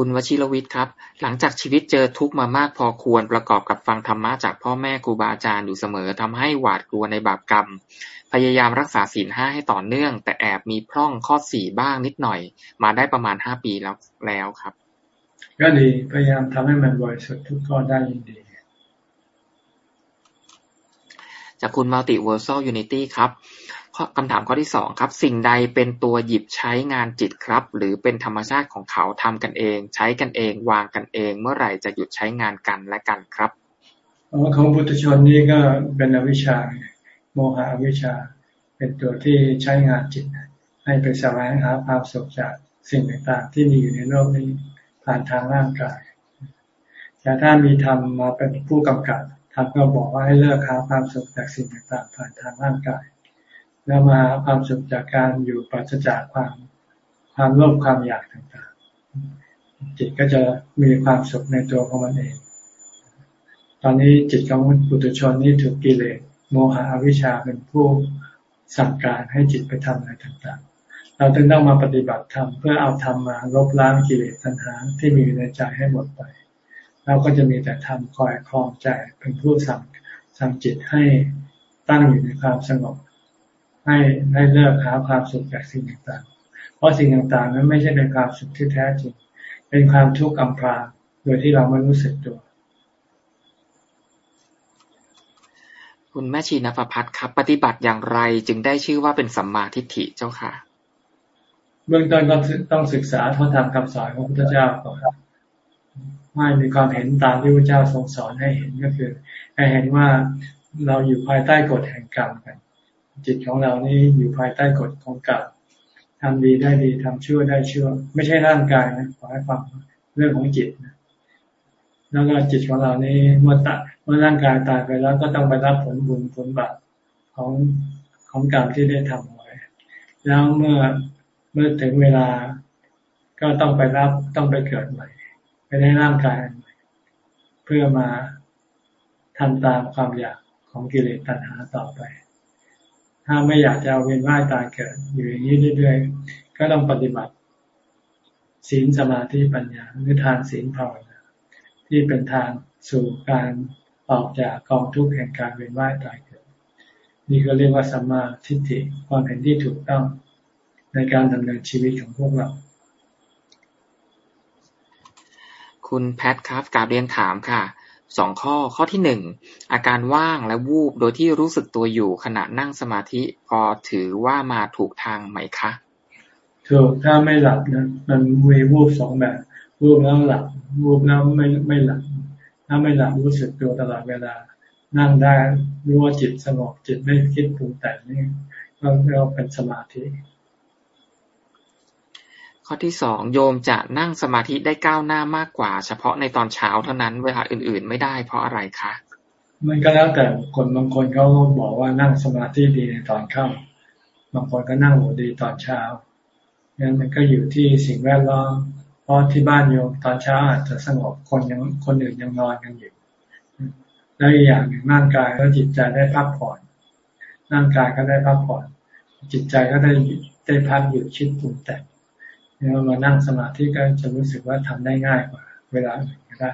คุณวชิรวิทย์ครับ หลังจากชีวิตเจอทุกข์มามากพอควรประกอบกับฟังธรรมะจากพ่อแม่ครูบาอาจารย์อยู่เสมอทำให้หวาดกลัวในบาปกรรม พยายามรักษาศีลห้าให้ต่อเนื่อง แต่แอบมีพร่องข้อสี่บ้างนิดหน่อย มาได้ประมาณห้าปีแล้วแล้วครับ ก็ดีพยายามทำให้มันบริสุทธิ์ทุกข้อได้ยินดีจากคุณ Multiversal Unity ครับ คำถามข้อที่สองครับ สิ่งใดเป็นตัวหยิบใช้งานจิตครับ หรือเป็นธรรมชาติของเขาทำกันเอง ใช้กันเอง วางกันเอง เมื่อไหร่จะหยุดใช้งานกันและกันครับของบุตรชนนี้ก็เป็นอวิชชา โมหะอวิชชา เป็นตัวที่ใช้งานจิต ให้ไปแสวงหาความสุขจากสิ่งต่างๆ ที่มีอยู่ในโลกนี้ผ่านทางร่างกาย แต่ถ้ามีธรรมมาเป็นผู้กำกับธรรมก็บอกว่าให้เลิกหาความสุขจากสิ่งต่างๆ ผ่านทางร่างกาย แล้วมาความสุขจากการอยู่ปัจจากความความโลภความอยากต่างๆ จิตก็จะมีความสุขในตัวของมันเอง ตอนนี้จิตของปุถุชนนี้ถูกกิเลสโมหะอวิชชาเป็นผู้สั่งการให้จิตไปทำอะไรต่างๆ เราจึงต้องมาปฏิบัติธรรมเพื่อเอาธรรมมาลบล้างกิเลสตัณหาที่มีในใจให้หมดไป เราก็จะมีแต่ธรรมคอยคลองใจเป็นผู้สั่งสั่งจิตให้ตั้งอยู่ในความสงบ ให้ให้เลิกหาความสุขจากสิ่งต่างๆ เพราะสิ่งต่างๆนั้นไม่ใช่เป็นความสุขที่แท้จริง เป็นความทุกข์อำพรางโดยที่เราไม่รู้สึกตัว คุณแม่ชีนภพัฒน์ครับ ปฏิบัติอย่างไรจึงได้ชื่อว่าเป็นสัมมาทิฏฐิเจ้าค่ะ เบื้องต้นก็ต้องศึกษาทดทำคำสอนของพระพุทธเจ้าก่อนไม่มีความเห็นตามที่พระเจ้าทรงสอนให้เห็นก็คือให้เห็นว่าเราอยู่ภายใต้กฎแห่งกรรมกัน จิตของเรานี่อยู่ภายใต้กฎของกรรมทำดีได้ดีทำชั่วได้ชั่ว ไม่ใช่ร่างกายนะขอให้ฟังเรื่องของจิตนะแล้วก็จิตของเรานี่เมื่อตายเมื่อร่างกายตายไปแล้วก็ต้องไปรับผลบุญผลบาปของของกรรมที่ได้ทำไว้ แล้วเมื่อเมื่อถึงเวลาก็ต้องไปรับต้องไปเกิดใหม่ไปในร่างกายใหม่เพื่อมาทำตามความอยากของกิเลสตัณหาต่อไป ถ้าไม่อยากจะเอาเวียนว่ายตายเกิด อยู่อย่างนี้เรื่อยๆ ก็ต้องปฏิบัติ ศีลสมาธิปัญญาหรือทานศีลภาวนาที่เป็นทางสู่การออกจากกองทุกข์แห่งการเวียนว่ายตายเกิด นี่ก็เรียกว่าสัมมาทิฏฐิความเห็นที่ถูกต้องในการดำเนินชีวิตของพวกเรา คุณแพทครับกาบเรียนถามค่ะ สองข้อ ข้อที่หนึ่ง อาการว่างและวูบโดยที่รู้สึกตัวอยู่ขณะนั่งสมาธิ พอถือว่ามาถูกทางไหมคะ ถูก ถ้าไม่หลับนะ มันมีวูบสองแบบ วูบแล้วหลับ วูบแล้วไม่ไม่หลับ ถ้าไม่หลับรู้สึกตัวตลอดเวลา นั่งได้รู้ว่าจิตสงบจิตไม่คิดปรุงแต่งนี่ก็เรียกเป็นสมาธิ ข้อที่สอง โยมจะนั่งสมาธิได้ก้าวหน้ามากกว่า เฉพาะในตอนเช้าเท่านั้น เวลาอื่นๆ ไม่ได้เพราะอะไรคะ มันก็แล้วแต่คนบางคนเขาบอกว่านั่งสมาธิดีในตอนค่ำบางคนก็นั่งหัวดีตอนเช้างั้นมันก็อยู่ที่สิ่งแวดล้อมเพราะที่บ้านโยมตอนเช้าอาจจะสงบคนยังคนอื่นยังนอนกันอยู่แล้วอีกอย่างหนึ่งร่างกายและจิตใจได้พักผ่อนร่างกายก็ได้พักผ่อน จิตใจก็ได้ได้พักหยุดคิดปรุงแต่ง เนี่ยมานั่งสมาธิก็จะรู้สึกว่าทำได้ง่ายกว่า เวลาอื่นก็ได้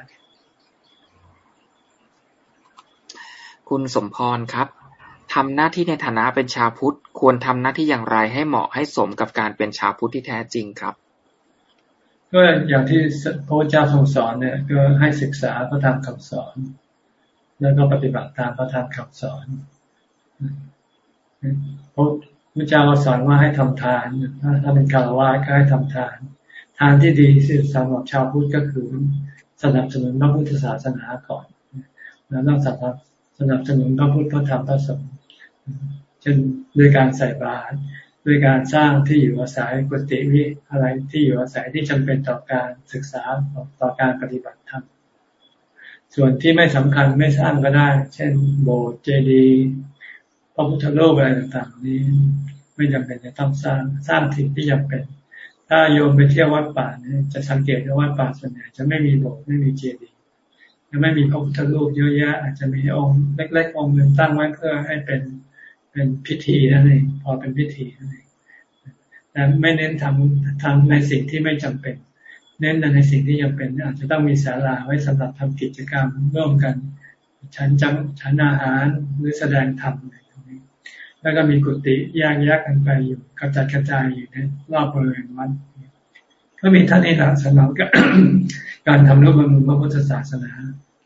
คุณสมพรครับทำหน้าที่ในฐานะเป็นชาวพุทธ ควรทำหน้าที่อย่างไรให้เหมาะให้สมกับการเป็นชาวพุทธที่แท้จริงครับก็อย่างที่พระเจ้าทรงสอนเนี่ยก็ให้ศึกษาพระธรรมคำสอน แล้วก็ปฏิบัติตามพระธรรมคำสอนพ ระเจ้าสอนว่าให้ทำทานถ้าเป็นคารวะก็ให้ทำทาน ทานที่ดีที่สุดสำหรับชาวพุทธก็คือสนับสนุนพระพุทธศาสนาก่อนแล้วต้องสนับสนับสนุนพระพุทธพระธรรมพระสงฆ์เช่นด้วยการใส่บาตรด้วยการสร้างที่อยู่อาศัยกุฏิวิอะไรที่อยู่อาศัยที่จำเป็นต่อการศึกษาต่อการปฏิบัติธรรมส่วนที่ไม่สำคัญไม่สร้างก็ได้ เช่น โบสถ์เจดีย์ พระพุทธรูปอะไรต่างๆ นี้ ไม่จำเป็นจะต้องสร้างสร้างทิ่ที่จำเป็น ถ้าโยมไปเที่ยววัดป่าเนี่ยจะสังเกตว่าวัดป่าส่วนใหญ่จะไม่มีโบสถ์ไม่มีเจดีย์จะไม่มีพระพุทธรูปเยอะแยะ อาจจะมีองค์เล็กๆองค์หนึ่งตั้งไว้เพื่อให้เป็นเป็นพิธีนั่นเองพอเป็นพิธีนั่นเองแต่ไม่เน้นทำทำในสิ่งที่ไม่จำเป็น เน้นในสิ่งที่จำเป็น อาจจะต้องมีศาลาไว้สำหรับทำกิจกรรมร่วมกันฉันจังฉันอาหารหรือแสดงธรรม แล้วก็มีกุฏิแยกแยกกันไปอยู่กระจัดกระจายอยู่ในรอบบริเวณวัดก็มีท่านนี้แหละสำหรับการทำนุบำรุงพระพุทธศาสนา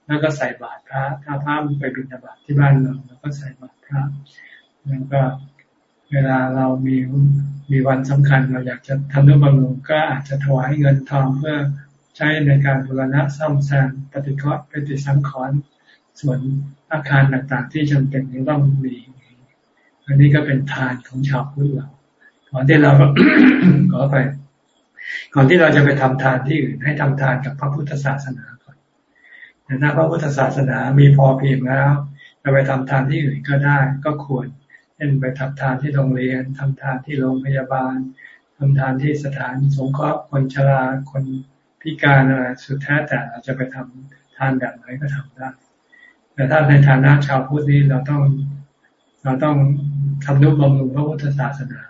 แล้วก็ใส่บาตรพระถ้าพระไปบิณฑบาตที่บ้านเราแล้วก็ใส่บาตรพระแล้วก็เวลาเรามีมีวันสำคัญเราอยากจะทำนุบำรุงก็อาจจะถวายเงินทองเพื่อใช้ในการบูรณะซ่อมแซมปฏิเคราะห์ปฏิสังขรณ์ส่วนอาคารต่างๆ ที่จำเป็นต้องมี อันนี้ก็เป็นทานของชาวพุทธเราก่อนที่เราขอไป ก่อนที่เราจะไปทำทานที่อื่น ให้ทำทานกับพระพุทธศาสนาก่อนแต่ถ้าพระพุทธศาสนามีพอเพียงแล้วจะไปทำทานที่อื่นก็ได้ก็ควรเช่นไปทำทานที่โรงเรียนทำทานที่โรงพยาบาลทำทานที่สถานสงเคราะห์คนชราคนพิการอะไรสุดแท้แต่เราจะไปทำทานแบบไหนก็ทำได้ แต่ถ้าในฐานะชาวพุทธนี้เราต้อง เราต้องทำนุบำรุงพระพุทธศาสนา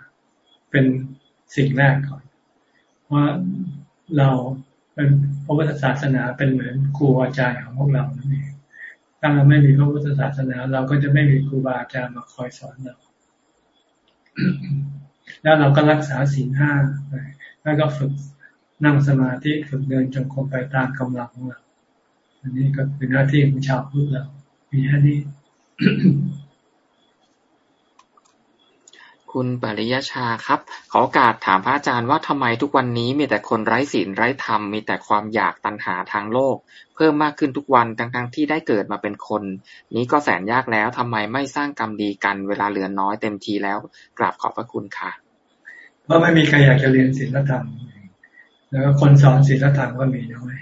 เป็นสิ่งแรกก่อนเพราเราเป็นพระพุทธศาสนาเป็นเหมือนครูอาจารย์ของพวกเรานั่นเองถ้าเราไม่มีพระพุทธศาสนา เราก็จะไม่มีครูบาอาจารย์มาคอยสอนเรา แล้วเราก็รักษาศีลห้าแล้วก็ฝึกนั่งสมาธิฝึกเดินจงกรมไปตามกำลังของเรา อันนี้ก็เป็นหน้าที่ของชาวพุทธเรา มีแค่นี้ คุณปริยชาครับ ขอโอกาสถามพระอาจารย์ว่าทำไมทุกวันนี้มีแต่คนไร้ศีลไร้ธรรม มีแต่ความอยากตัณหาทางโลก เพิ่มมากขึ้นทุกวันทั้งๆที่ได้เกิดมาเป็นคน นี้ก็แสนยากแล้วทำไมไม่สร้างกรรมดีกันเวลาเหลือน้อยเต็มทีแล้ว กราบขอบพระคุณค่ะเพราะไม่มีใครอยากจะเรียนศีลธรรม แล้วคนสอนศีลธรรมก็มีน้อย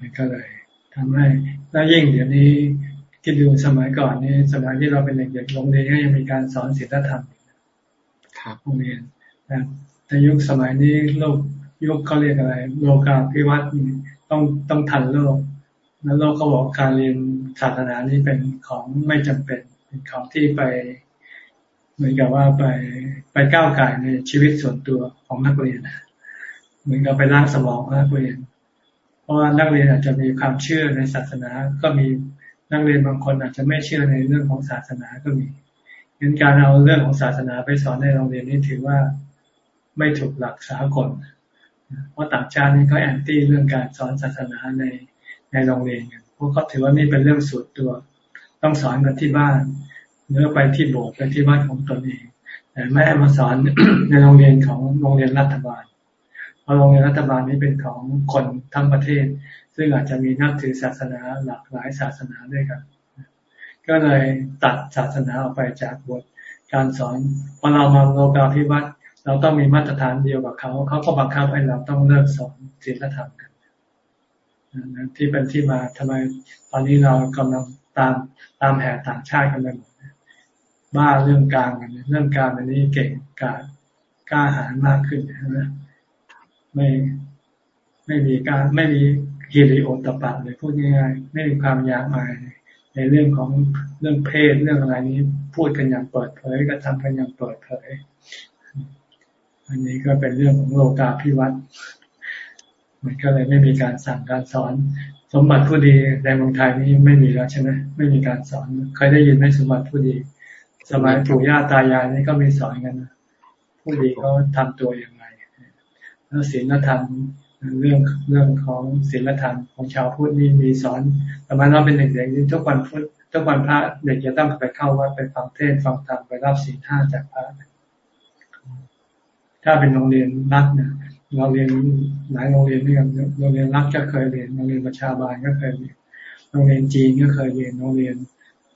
มันก็เลยทำให้แล้วยิ่งเดี๋ยวนี้ คิดดูสมัยก่อนนี่สมัยที่เราเป็นเด็กๆโรงเรียนก็ยังมีการสอนศีลธรรมครับโรงเรียนแต่ยุคสมัยนี้โลกยุคเขาเรียกอะไร โลกาภิวัตน์ต้องต้องทันโลก แล้วโลกเขาบอกการเรียนศาสนานี้เป็นของไม่จำเป็นเป็นของที่ไป เหมือนกับว่าไปไปก้าวไก่ในชีวิตส่วนตัวของนักเรียนเหมือนกับไปล้างสมองนักเรียน เพราะว่านักเรียนอาจจะมีความเชื่อในศาสนาก็มี นักเรียนบางคนอาจจะไม่เชื่อในเรื่องของศาสนาก็มีงั้นการเอาเรื่องของศาสนาไปสอนในโรงเรียนนี้ถือว่าไม่ถูกหลักสากลเพราะต่างชาตินี่เขาแอนตี้เรื่องการสอนศาสนาในในโรงเรียนเพราะเขาถือว่านี่เป็นเรื่องส่วนตัว ต้องสอนกันที่บ้านเนื้อไปที่โบสถ์ไปที่บ้านของตนเอง แต่ไม่มาสอนในโรงเรียนของโรงเรียนรัฐบาลเพราะโรงเรียนรัฐบาลนี้เป็นของคนทั้งประเทศ ซึ่งอาจจะมีนับถือศาสนาหลากหลายศาสนาด้วยกัน ก็เลยตัดศาสนาออกไปจากบทการสอนพอเรามาโลกาภิวัตน์เราต้องมีมาตรฐานเดียวกับเขา เขาก็บังคับให้เราต้องเลิกสอนศีลธรรมกันที่เป็นที่มาทำไมตอนนี้เรากำลังตามตามแห่ต่างชาติกันไปหมดบ้าเรื่องการกันเรื่องการอันนี้เก่งกาจกล้าหาญมากขึ้นนะไม่ไม่มีการไม่มี ฮิริโอตปะเลยพูดง่ายๆไม่มีความยากอายในเรื่องของเรื่องเพศเรื่องอะไรนี้พูดกันอย่างเปิดเผยก็ทำกันอย่างเปิดเผย อันนี้ก็เป็นเรื่องของโลกาภิวัตน์มันก็เลยไม่มีการสั่งการสอน สมบัติผู้ดีในเมืองไทยนี้ไม่มีแล้วใช่ไหมไม่มีการสอนเคยได้ยินไหมสมบัติผู้ดี สมัยปู่ย่าตายายนี่ก็มีสอนกันนะผู้ดีเขาทำตัวอย่างไรแล้วศีลธรรม เรื่องเรื่องของศีลธรรมของชาวพุทธนี่มีสอนแต่มาเราเป็นเด็กๆทุกวันพุธทุกวันพระเด็กจะต้องไปเข้าวัดไปฟังเทศฟังธรรมไปรับศีลห้าจากพระถ้าเป็นโรงเรียนรัฐเนี่ยเราเรียนหลายโรงเรียนด้วยกันโรงเรียนรัฐก็เคยเรียนโรงเรียนประชาบาลก็เคยเรียนโรงเรียนจีนก็เคยเรียนโรงเรียน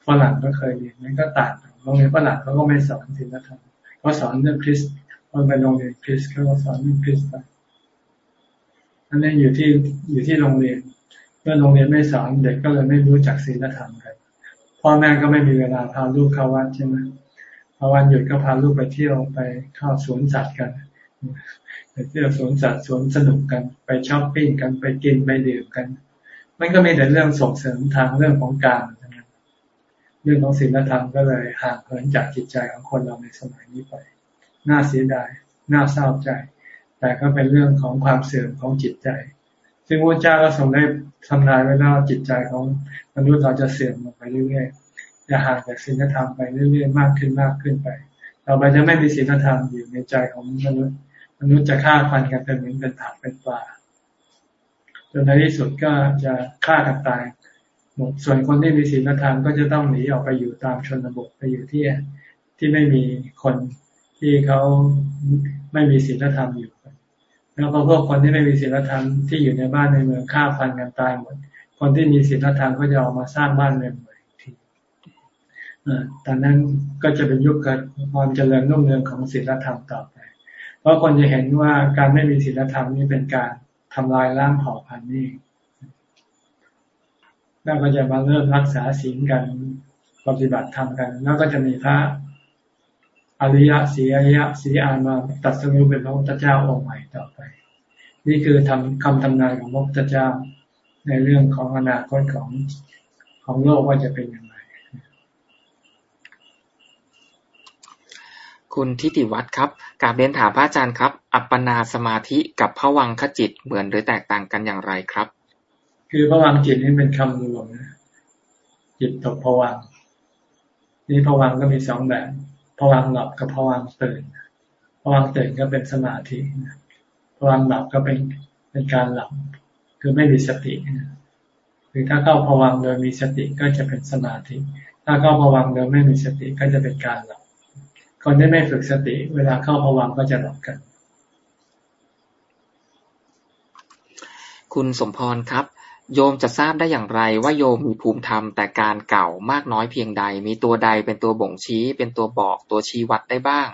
ฝรั่งก็เคยเรียนมันก็ต่างโรงเรียนฝรั่งเขาก็ไม่สอนศีลธรรมเขาสอนเรื่องคริสต์มันเป็นโรงเรียนคริสต์เขาสอนเรื่องคริสต์ไป อันนี้อยู่ที่อยู่ที่โรงเรียนเมื่อโรงเรียนไม่สอนเด็กก็เลยไม่รู้จักศีลธรรมกันพ่อแม่ก็ไม่มีเวลาพาลูกเข้าวัดใช่ไหมพอวันหยุดก็พาลูกไปเที่ยวไปเข้าสวนสัตว์กันไปเที่ยวสวนสัตว์สวนสนุกกันไปช้อปปิ้งกันไปกินไปดื่มกัน มันก็มีแต่เรื่องส่งเสริมทางเรื่องของการเรื่องของศีลธรรมก็เลยห่างเหินจากจิตใจของคนเราในสมัยนี้ไป น่าเสียดาย น่าเศร้าใจ แต่ก็เป็นเรื่องของความเสื่อมของจิตใจ ซึ่งพระเจ้าก็ทรงได้ทำนายไว้แล้วจิตใจของมนุษย์เราจะเสื่อมลงไปเรื่อยๆจะห่างจากศีลธรรมไปเรื่อยๆมากขึ้นมากขึ้นไปเราไปจะไม่มีศีลธรรมอยู่ในใจของมนุษย์ มนุษย์จะฆ่าฟันกันเป็นเหมือนเป็นผักเป็นปลาจนในที่สุดก็จะฆ่ากันตายหมดส่วนคนที่มีศีลธรรมก็จะต้องหนีออกไปอยู่ตามชนบทไปอยู่ที่ที่ไม่มีคนที่เขาไม่มีศีลธรรมอยู่ แล้วก็พวกคนที่ไม่มีศีลธรรมที่อยู่ในบ้านในเมืองฆ่าฟันกันตายหมด คนที่มีศีลธรรมก็จะออกมาสร้างบ้านเมืองใหม่ทีตอนนั้นก็จะเป็นยุคการความเจริญรุ่งเรืองของศีลธรรมต่อไป เพราะคนจะเห็นว่าการไม่มีศีลธรรมนี่เป็นการทำลายล้างเผ่าพันธุ์นี่แล้วก็จะมาเริ่มรักษาศีลกันปฏิบัติธรรมกัน แล้วก็จะมีพระ อริยะสีอริยะสีอานมาตัดสรุปเป็นพระพุทธเจ้าองค์ใหม่ต่อไป นี่คือทำคำทำนายของพระพุทธเจ้าในเรื่องของอนาคตของของโลกว่าจะเป็นอย่างไร คุณทิติวัตรครับกาบเรียนถามพระอาจารย์ครับ อัปปนาสมาธิกับผวังขจิตเหมือนหรือแตกต่างกันอย่างไรครับ คือพวังจิตนี่เป็นคำรวมนะจิตตกผวังนี่ผวังก็มีสองแบบ วังหลับกับผวังตื่นผวังตื่นก็เป็นสมาธิผวังหลับก็เป็นเป็นการหลับ คือไม่มีสติคือถ้าเข้าผวังโดยมีสติก็จะเป็นสมาธิ ถ้าเข้าผวังโดยไม่มีสติก็จะเป็นการหลับ คนที่ไม่ฝึกสติ เวลาเข้าผวังก็จะหลับกัน คุณสมพรครับ โยมจะทราบได้อย่างไรว่าโยมมีภูมิธรรมแต่การเก่ามากน้อยเพียงใด มีตัวใดเป็นตัวบ่งชี้ เป็นตัวบอกตัวชี้วัดได้บ้าง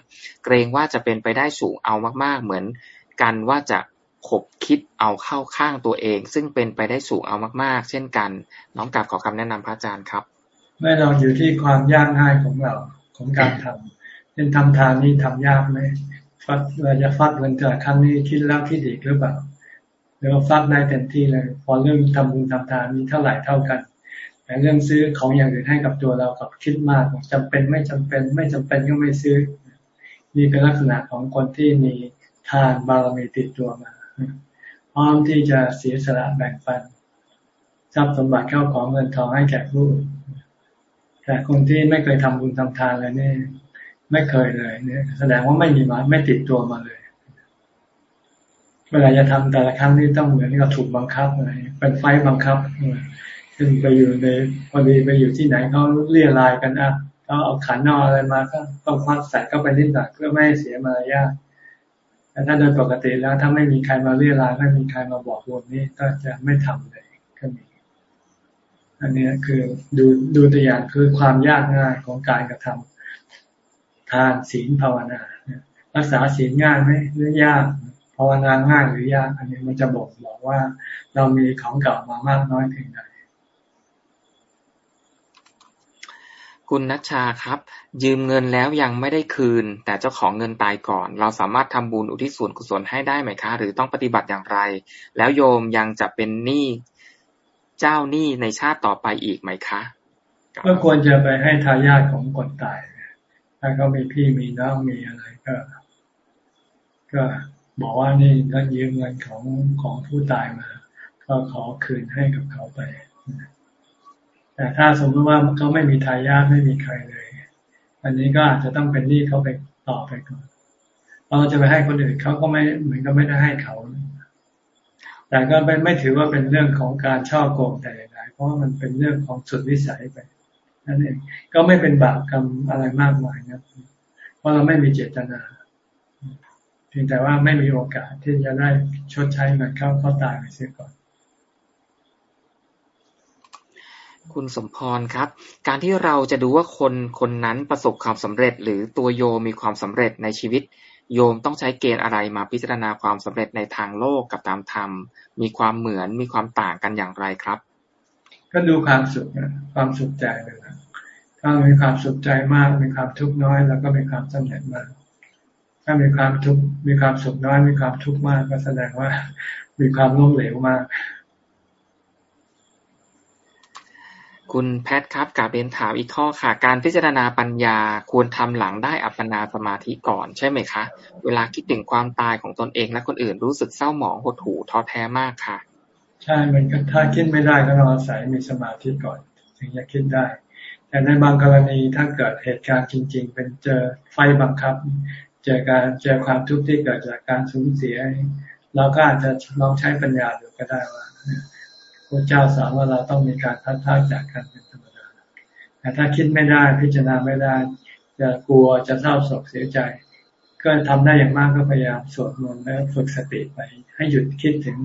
เกรงว่าจะเป็นไปได้สูงเอามากๆ เหมือนกันว่าจะขบคิดเอาเข้าข้างตัวเอง ซึ่งเป็นไปได้สูงเอามากๆ เช่นกัน น้องกลับขอคำแนะนำพระอาจารย์ครับไม่เราอยู่ที่ความยากง่ายของเราของการทำเป็นทำทานนี่ทำยากไหมฟัดเราจะฟัดเงินแต่ครั้งนี้คิดแล้วคิดอีกหรือเปล่า หรือว่าฟักได้เต็มที่เลย พอเรื่องทำบุญทำทานมีเท่าไหร่เท่ากันแต่เรื่องซื้อของอย่างอื่นให้กับตัวเรากับคิดมากจำเป็นไม่จำเป็น ไม่จำเป็นก็ไม่ซื้อ นี่เป็นลักษณะของคนที่มีทานบารมีติดตัวมาพร้อมที่จะเสียสละแบ่งปันทรัพย์สมบัติเข้าของเงินทองให้แก่ผู้แต่คนที่ไม่เคยทำบุญทำทานเลยนี่ ไม่เคยเลยเนี่ยแสดงว่าไม่มีมาไม่ติดตัวมาเลย เวลาจะทำแต่ละครั้งนี่ต้องเหมือนกับถูกบังคับอะไรเป็นไฟบังคับขึ้นไปอยู่ในพอดีไปอยู่ที่ไหนเขาเรียรายกันอะเขาเอาขันนออะไรมาก็ต้องควักใส่เข้าไปนิดหน่อยเพื่อไม่ให้เสียมารยาทแต่ถ้าโดยปกติแล้วถ้าไม่มีใครมาเรียรายไม่มีใครมาบอกรวมนี่ก็จะไม่ทำเลยก็มีอันนี้คือดูดูตัวอย่างคือความยากง่ายของการกระทำทานศีลภาวนารักษาศีลง่ายไหมหรือยาก ภาวนาง่ายหรือยากอันนี้มันจะบอกบอกว่า เรามีของเก่ามามากน้อยเพียงใดคุณนัชชาครับ ยืมเงินแล้วยังไม่ได้คืน แต่เจ้าของเงินตายก่อน เราสามารถทำบุญอุทิศส่วนกุศลให้ได้ไหมคะ หรือต้องปฏิบัติอย่างไร แล้วโยมยังจะเป็นหนี้เจ้าหนี้ในชาติต่อไปอีกไหมคะก็ควรจะไปให้ทายาทของคนตายถ้าเขามีพี่มีน้องมีอะไรก็ ก็ บอกว่านี่ก็ยืมเงินของของผู้ตายมา ก็ขอคืนให้กับเขาไป แต่ถ้าสมมติว่าเขาไม่มีทายาทไม่มีใครเลย อันนี้ก็อาจจะต้องเป็นหนี้เขาไปต่อไปก่อนเราจะไปให้คนอื่นเขาก็ไม่เหมือนก็ไม่ได้ให้เขา แต่ก็เป็นไม่ถือว่าเป็นเรื่องของการช่อโกงแต่อย่างไรเพราะมันเป็นเรื่องของสุดวิสัยไปนั่นเองก็ไม่เป็นบาปกรรมอะไรมากมายนะเพราะเราไม่มีเจตนา เพียงแต่ว่าไม่มีโอกาสที่จะได้ชดใช้เงินเข้าเขาตายไปเสียก่อน คุณสมพรครับ การที่เราจะดูว่าคนคนนั้นประสบความสำเร็จ หรือตัวโยมีความสำเร็จในชีวิต โยมต้องใช้เกณฑ์อะไรมาพิจารณาความสำเร็จในทางโลกกับตามธรรม มีความเหมือนมีความต่างกันอย่างไรครับ ก็ดูความสุขนะความสุขใจเลยนะถ้ามีความสุขใจมากมีความทุกข์น้อย แล้วก็มีความสำเร็จมาก ถ้ามีความทุกข์มีความสุขน้อยมีความทุกข์มากก็แสดงว่า มีความล้มเหลวมาก คุณแพทครับกาเบนถามอีกข้อค่ะ การพิจารณาปัญญาควรทำหลังได้อัปปนาสมาธิก่อนใช่ไหมคะ เวลาคิดถึงความตายของตนเองและคนอื่นรู้สึกเศร้าหมองหดหู่ท้อแท้มากค่ะ ใช่มันก็ถ้าคิดไม่ได้ก็ต้องอาศัยมีสมาธิก่อน ถึงจะคิดได้แต่ในบางกรณีถ้าเกิดเหตุการณ์จริง ๆ เป็นเจอไฟบังคับเจอการเจอความทุกข์ที่เกิดจากการสูญเสีย เราก็อาจจะลองใช้ปัญญาดูก็ได้ว่าพระเจ้าสอนว่าเราต้องมีการพัดพาจากกันเป็นธรรมดาแต่ถ้าคิดไม่ได้พิจารณาไม่ได้ จะกลัวจะเศร้าโศกเสียใจ ก็ทำได้อย่างมากก็พยายามสวดมนต์แล้วฝึกสติไป ให้หยุดคิดถึง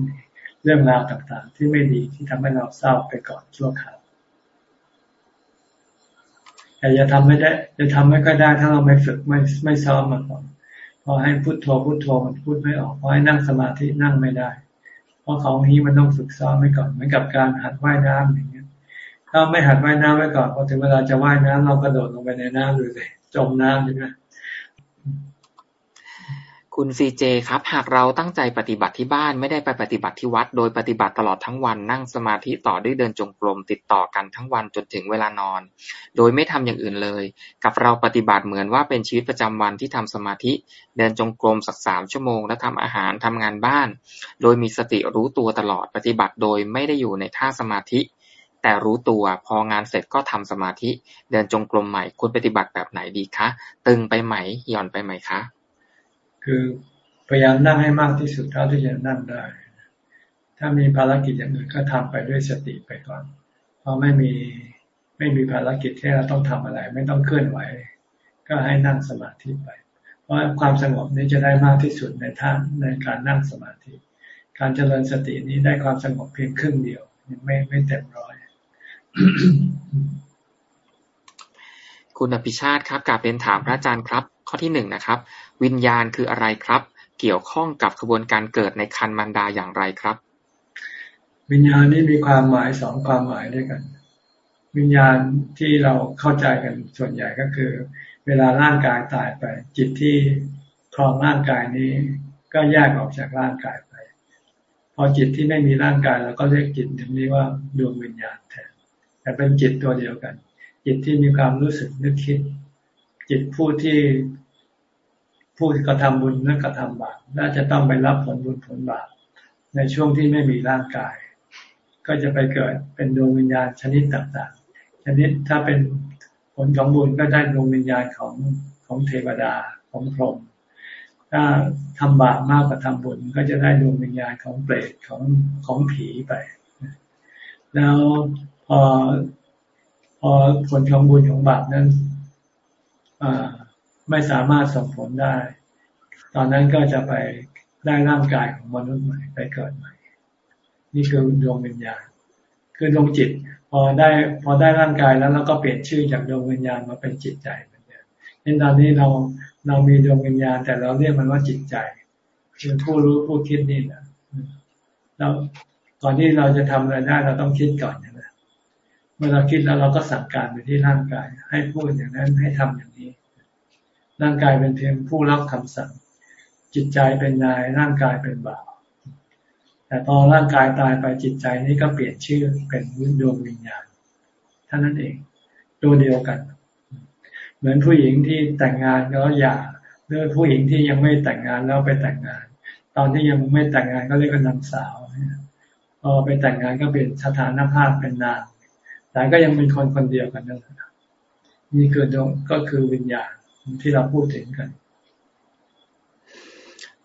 เรื่องราวต่างๆ ที่ไม่ดีที่ทำให้เราเศร้าไปก่อนชั่วคราวแต่จะทำไม่ได้จะทำไม่ก็ได้ถ้าเราไม่ฝึกไม่ไม่ซ้อมมาก่อน พอให้พุโทโธพุโทโธมันพูดไม่ออกพอให้นั่งสมาธินั่งไม่ได้ เพราะของนี้มันต้องฝึกซ้อมไว้ก่อนเหมือนกับการหัดว่ายน้ำอย่างเงี้ย ถ้าไม่หัดว่ายน้ำไว้ก่อนพอถึงเวลาจะว่ายน้ำเรากระโดดลงไปในน้ำเลยจมน้ำใช่ไหม คุณซีเจ ครับ หากเราตั้งใจปฏิบัติที่บ้าน ไม่ได้ไปปฏิบัติที่วัด โดยปฏิบัติตลอดทั้งวัน นั่งสมาธิต่อด้วยเดินจงกรม ติดต่อกันทั้งวันจนถึงเวลานอน โดยไม่ทำอย่างอื่นเลย กับเราปฏิบัติเหมือนว่าเป็นชีวิตประจำวันที่ทำสมาธิ เดินจงกรมสักสามชั่วโมง แล้วทำอาหารทำงานบ้าน โดยมีสติรู้ตัวตลอด ปฏิบัติโดยไม่ได้อยู่ในท่าสมาธิ แต่รู้ตัวพองานเสร็จก็ทำสมาธิ เดินจงกรมใหม่ควรปฏิบัติแบบไหนดีคะ ตึงไปไหม หย่อนไปไหมคะ คือพยายามนั่งให้มากที่สุดเท่าที่จะนั่งได้ ถ้ามีภารกิจอย่างอื่นก็ทำไปด้วยสติไปก่อน เพราะไม่มีไม่มีภารกิจที่เราต้องทำอะไร ไม่ต้องเคลื่อนไหว ก็ให้นั่งสมาธิไป เพราะความสงบนี้จะได้มากที่สุดในท่านในการนั่งสมาธิ การเจริญสตินี้ได้ความสงบเพียงครึ่งเดียวไม่ไม่เต็มร้อยคุณอภิชาติครับกาเป็นถามพระอาจารย์ครับ ข้อที่หนึ่งนะครับ วิญญาณคืออะไรครับ เกี่ยวข้องกับกระบวนการเกิดในคันมันดาอย่างไรครับ วิญญาณนี้มีความหมายสองความหมายด้วยกัน วิญญาณที่เราเข้าใจกันส่วนใหญ่ก็คือ เวลาร่างกายตายไป จิตที่ครองร่างกายนี้ ก็แยกออกจากร่างกายไป พอจิตที่ไม่มีร่างกายเราก็เรียกจิตถึงนี้ว่าดวงวิญญาณแทนแต่เป็นจิตตัวเดียวกัน จิตที่มีความรู้สึกนึกคิด จิตผู้ที่ผู้กระทำบุญและกระทำบาปน่าจะต้องไปรับผลบุญผลบาปในช่วงที่ไม่มีร่างกาย ก็จะไปเกิดเป็นดวงวิญญาณชนิดต่างๆ ชนิดถ้าเป็นผลของบุญก็ได้ดวงวิญญาณของของเทวดาของพรหมถ้าทำบาปมากกว่าทำบุญก็จะได้ดวงวิญญาณของเปรตของของผีไป แล้วพอพอผลของบุญของบาปนั้น ไม่สามารถส่งผลได้ ตอนนั้นก็จะไปได้ร่างกายของมนุษย์ใหม่ไปเกิดใหม่ นี่คือดวงวิญญาณ คือดวงจิต พอได้พอได้ร่างกายแล้วเราก็เปลี่ยนชื่อจากดวงวิญญาณมาเป็นจิตใจเหมือนเดิมนตอนนี้เราเรามีดวงวิญญาณ แต่เราเรียกมันว่าจิตใจคือผู้รู้ผู้คิดนี่แหละเราก่อนที่เราจะทำอะไรได้เราต้องคิดก่อนนะ เมื่อเราคิดแล้วเราก็สั่งการไปที่ร่างกาย ให้พูดอย่างนั้นให้ทำอย่างนี้ ร่างกายเป็นเพียงผู้รับคำสั่ง จิตใจเป็นนายร่างกายเป็นบ่าวแต่พอร่างกายตายไปจิตใจนี้ก็เปลี่ยนชื่อเป็นดวงวิญญาณเท่านั้นเองตัวเดียวกัน เหมือนผู้หญิงที่แต่งงานแล้วหย่าหรือผู้หญิงที่ยังไม่แต่งงานแล้วไปแต่งงาน ตอนที่ยังไม่แต่งงานก็เรียกว่านางสาวพอไปแต่งงานก็เป็นสถานภาพเป็นนาง แต่ก็ยังเป็นคนคนเดียวกันนั่นแหละนี่คือดวงก็คือวิญญาณที่เราพูดถึงกัน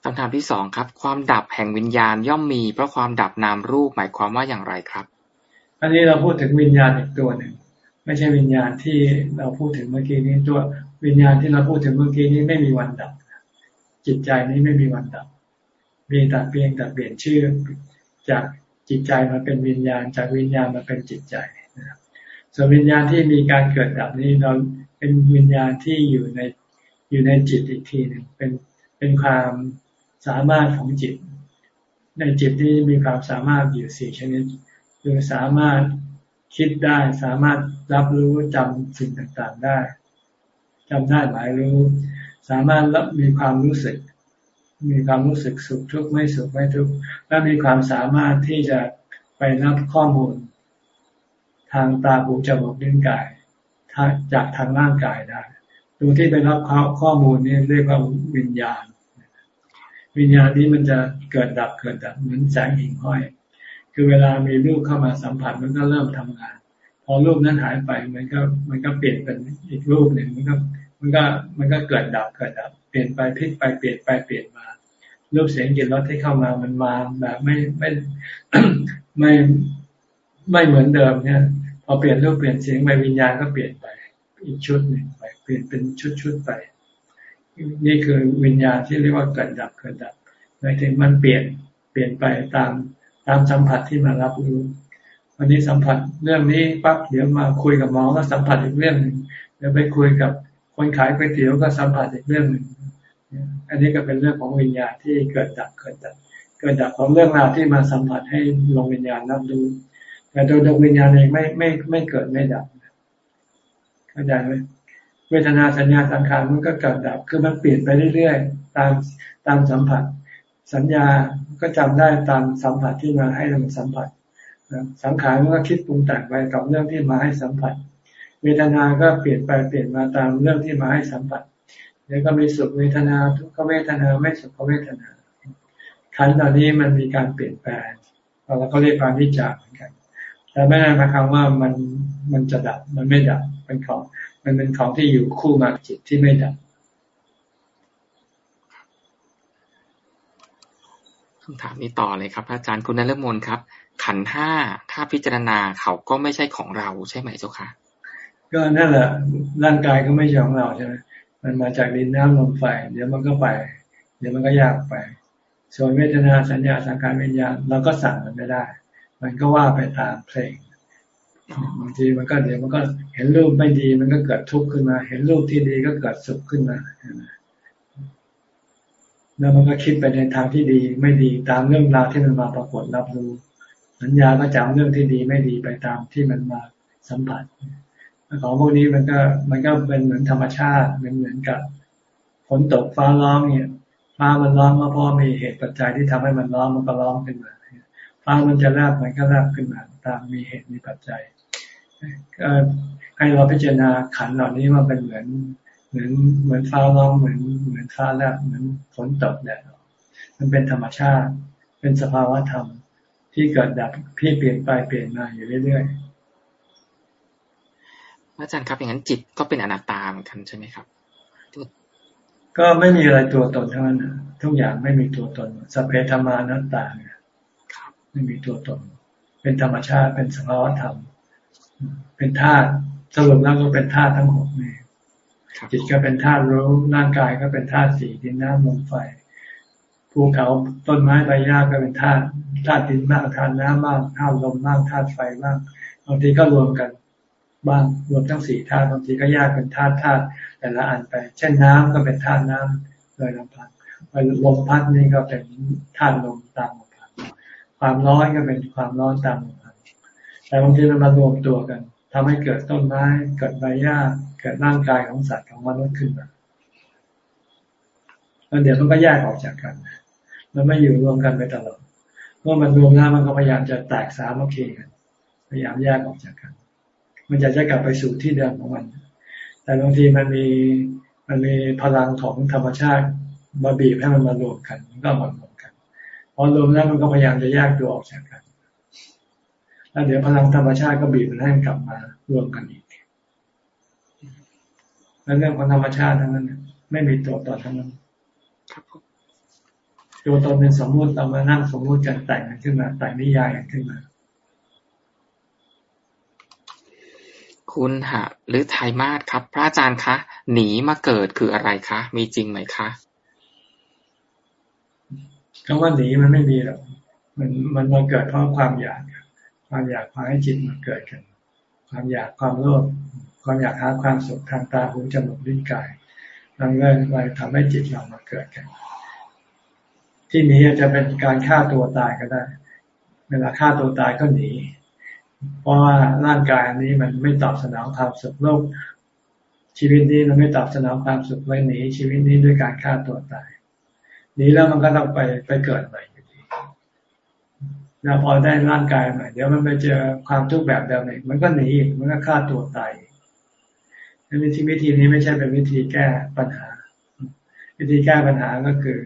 คำถามที่สองครับ ความดับแห่งวิญญาณย่อมมี เพราะความดับนามรูปหมายความว่าอย่างไรครับ อันนี้เราพูดถึงวิญญาณอีกตัวหนึ่งไม่ใช่วิญญาณที่เราพูดถึงเมื่อกี้นี้ตัววิญญาณที่เราพูดถึงเมื่อกี้นี้ไม่มีวันดับ จิตใจนี้ไม่มีวันดับ มีแต่เพียงแต่เปลี่ยนชื่อ จากจิตใจมาเป็นวิญญาณจากวิญญาณมาเป็นจิตใจ ส่วนวิญญาณที่มีการเกิดดับนี้เราเป็นวิญญาณที่อยู่ในอยู่ในจิตอีกทีหนึ่งเป็นเป็นความสามารถของจิต ในจิตที่มีความสามารถอยู่สี่ชนิดคือสามารถคิดได้สามารถรับรู้จำสิ่งต่างๆได้จำได้หมายรู้ สามารถรับมีความรู้สึก มีความรู้สึกสุขทุกข์ไม่สุขไม่ทุกข์และมีความสามารถที่จะไปรับข้อมูล ทางตาหูจมูกลิ้นกายจากทางร่างกายได้ตัวที่ไปรับข้อมูลนี้เรียกว่าวิญญาณ วิญญาณนี้มันจะเกิดดับเกิดดับเหมือนแสงหิ่งห้อย คือเวลามีรูปเข้ามาสัมผัสมันก็เริ่มทำงาน พอรูปนั้นหายไปมันก็มันก็เปลี่ยนเป็นอีกรูปหนึ่งมันก็มันก็มันก็เกิดดับเกิดดับ เปลี่ยนไปพลิกไปเปลี่ยนไปเปลี่ยนมา รูปเสียงกลิ่นรสที่เข้ามามันมาแบบไม่ไม่ไม่ไม่เหมือนเดิมเนี่ย อเปลี่ยนรูปเปลี่ยนเสียงไปวิญญาณก็เปลี่ยนไป อีกชุดหนึ่งไป เปลี่ยนเป็นชุดๆไป นี่คือวิญญาณที่เรียกว่าเกิดดับเกิดดับหมายถึงมันเปลี่ยนเปลี่ยนไปตามตามสัมผัสที่มารับรู้วันนี้สัมผัสเรื่องนี้ปั๊บเดี๋ยวมาคุยกับหมอก็สัมผัสอีกเรื่องหนึ่งเดี๋ยวไปคุยกับคนขายก๋วยเตี๋ยวก็สัมผัสอีกเรื่องหนึ่งอันนี้ก็เป็นเรื่องของวิญญาณที่เกิดดับเกิดดับเกิดดับของเรื่องราวที่มาสัมผัสให้ลงวิญญาณรับรู้ แต่โดยดวงวิญญาณเองไม่ไม่ไม่เกิดไม่ดับเข้าใจไหมเวทนาสัญญาสังขารมันก็เกิดดับ คือมันเปลี่ยนไปเรื่อยๆ ตามตามสัมผัส สัญญาก็จำได้ตามสัมผัสที่มาให้เราสัมผัส สังขารมันก็คิดปรุงแต่งไปกับเรื่องที่มาให้สัมผัส เวทนา ก็เปลี่ยนไปเปลี่ยนมาตามเรื่องที่มาให้สัมผัสเดี๋ยวก็มีสุขเวทนาทุกขเวทนาไม่สุขเวทนาขันตอนนี้มันมีการเปลี่ยนแปลงเราก็เรียกความวิจารเหมือนกัน แต่ไม่ได้หมายความว่ามันมันจะดับ มันไม่ดับเป็นของ มันเป็นของที่อยู่คู่มาจิตที่ไม่ดับคำถามนี้ต่อเลยครับ อาจารย์คุณนฤมลครับ ขันห้าถ้าพิจารณาเขาก็ไม่ใช่ของเราใช่ไหมเจ้าคะก็นั่นแหละร่างกายก็ไม่ใช่ของเราใช่ไหมมันมาจากดินน้ำลมไฟ เดี๋ยวมันก็ไป เดี๋ยวมันก็ยากไป ส่วนเวทนาสัญญาสังการวิญญาณเราก็สั่งมันไม่ได้ มันก็ว่าไปตามเพลงบางทีมันก็เดี๋ยวมันก็เห็นรูปไม่ดี มันก็เกิดทุกข์ขึ้นมา เห็นรูปที่ดีก็เกิดสุขขึ้นมาแล้วมันก็คิดไปในทางที่ดีไม่ดีตามเรื่องราวที่มันมาปรากฏรับรู้สัญญาก็จำเรื่องที่ดีไม่ดีไปตามที่มันมาสัมผัสของพวกนี้มันก็มันก็เป็นเหมือนธรรมชาติเป็นเหมือนกับฝนตกฟ้าร้องเนี่ยฟ้ามันร้องมาเพราะมีเหตุปัจจัยที่ทำให้มันร้องมันก็ร้องขึ้นมา ฟ้ามันจะแลบมันก็แลบขึ้นมาตามมีเหตุมีปัจจัยก็ให้เราพิจารณาขันเหล่านี้มาเป็นเหมือน เหมือนเหมือนฟ้าร้องเหมือนเหมือนฟ้าแลบเหมือนฝนตกแดดมันเป็นธรรมชาติ เป็นสภาวะธรรมที่เกิดดับพี่เปลี่ยนไปเปลี่ยนมาอยู่เรื่อยๆอาจารย์ครับอย่างนั้นจิตก็เป็นอนัตตาเหมือนกันใช่ไหมครับ ก็ไม่มีอะไรตัวตนทั้งนั้นทุกอย่างไม่มีตัวตนสัพเพธรรมานัตตาเนี่ย ไม่มีตัวตน เป็นธรรมชาติเป็นสภาวะธรรม เป็นธาตุสรุปแล้วก็เป็นธาตุทั้งหกนี่จิตก็เป็นธาตุรู้ร่างกายก็เป็นธาตุสี่ดินน้ำลมไฟภูเขาต้นไม้ใบหญ้าก็เป็นธาตุธาตุดินบ้างธาตุน้ำบ้างธาตุลมบ้างธาตุไฟบ้างบางทีก็รวมกันบ้างรวมทั้งสี่ธาตุบางทีก็แยกเป็นธาตุธาตุแต่ละอันไป เช่นน้ำก็เป็นธาตุน้ำโดยลำพังลมพัดนี่ก็เป็นธาตุลมตามลำพัง ความร้อนก็เป็นความร้อนตามลำพังแต่บางทีมันมารวมตัวกันทำให้เกิดต้นไม้ เกิดใบหญ้า เกิดร่างกายของสัตว์ของมนุษย์ขึ้นมาแล้วเดี๋ยวมันก็แยกออกจากกัน มันไม่อยู่รวมกันไปตลอด เมื่อมันรวมแล้วมันก็พยายามจะแตกสามัคคีกัน พยายามแยกออกจากกัน มันจะจะกลับไปสู่ที่เดิมของมัน แต่บางทีมันมีมันมีพลังของธรรมชาติมาบีบให้มันมารวมกันมันก็มารวมกัน พอรวมแล้วมันก็พยายามจะแยกตัวออกจากกัน แล้วเดี๋ยวพลังธรรมชาติก็บีบมันให้กลับมารวมกันอีกแล้วเรื่องของธรรมชาติทั้งนั้น ไม่มีตัวตนทั้งนั้นตัวตนเป็นสมมุติเรามานั่งสมมุติกันแต่งขึ้นมา แต่งนิยายกันขึ้นมา คุณหะหรือไทยมาศครับ พระอาจารย์คะ หนีมาเกิดคืออะไรคะ มีจริงไหมคะ คำว่าหนีมันไม่มีหรอกมันมันมาเกิดเพราะความอยาก ความอยากพาให้จิตมาเกิดกัน ความอยากความโลภความอยากหาความสุขทางตาหูจมูกลิ้นกายมันก็เลยทำให้จิตเรามาเกิดกัน ที่นี้จะเป็นการฆ่าตัวตายก็ได้ เวลาฆ่าตัวตายก็หนีเพราะว่าร่างกายอันี้มันไม่ตอบสนองความสุขโลกชีวิตนี้มันไม่ตอบสนองความสุขไว้หนีชีวิตนี้ด้วยการฆ่าตัวตาย หนีแล้วมันก็ต้องไปไปเกิดใหม่อยู่ดีแล้วพอได้ร่างกายใหม่เดี๋ยวมันไปเจอความทุกข์แบบเดิมอีกมันก็หนีอีกมันก็ฆ่าตัวตายนั่นวิธีวิธีนี้ไม่ใช่เป็นวิธีแก้ปัญหา วิธีแก้ปัญหาก็คือ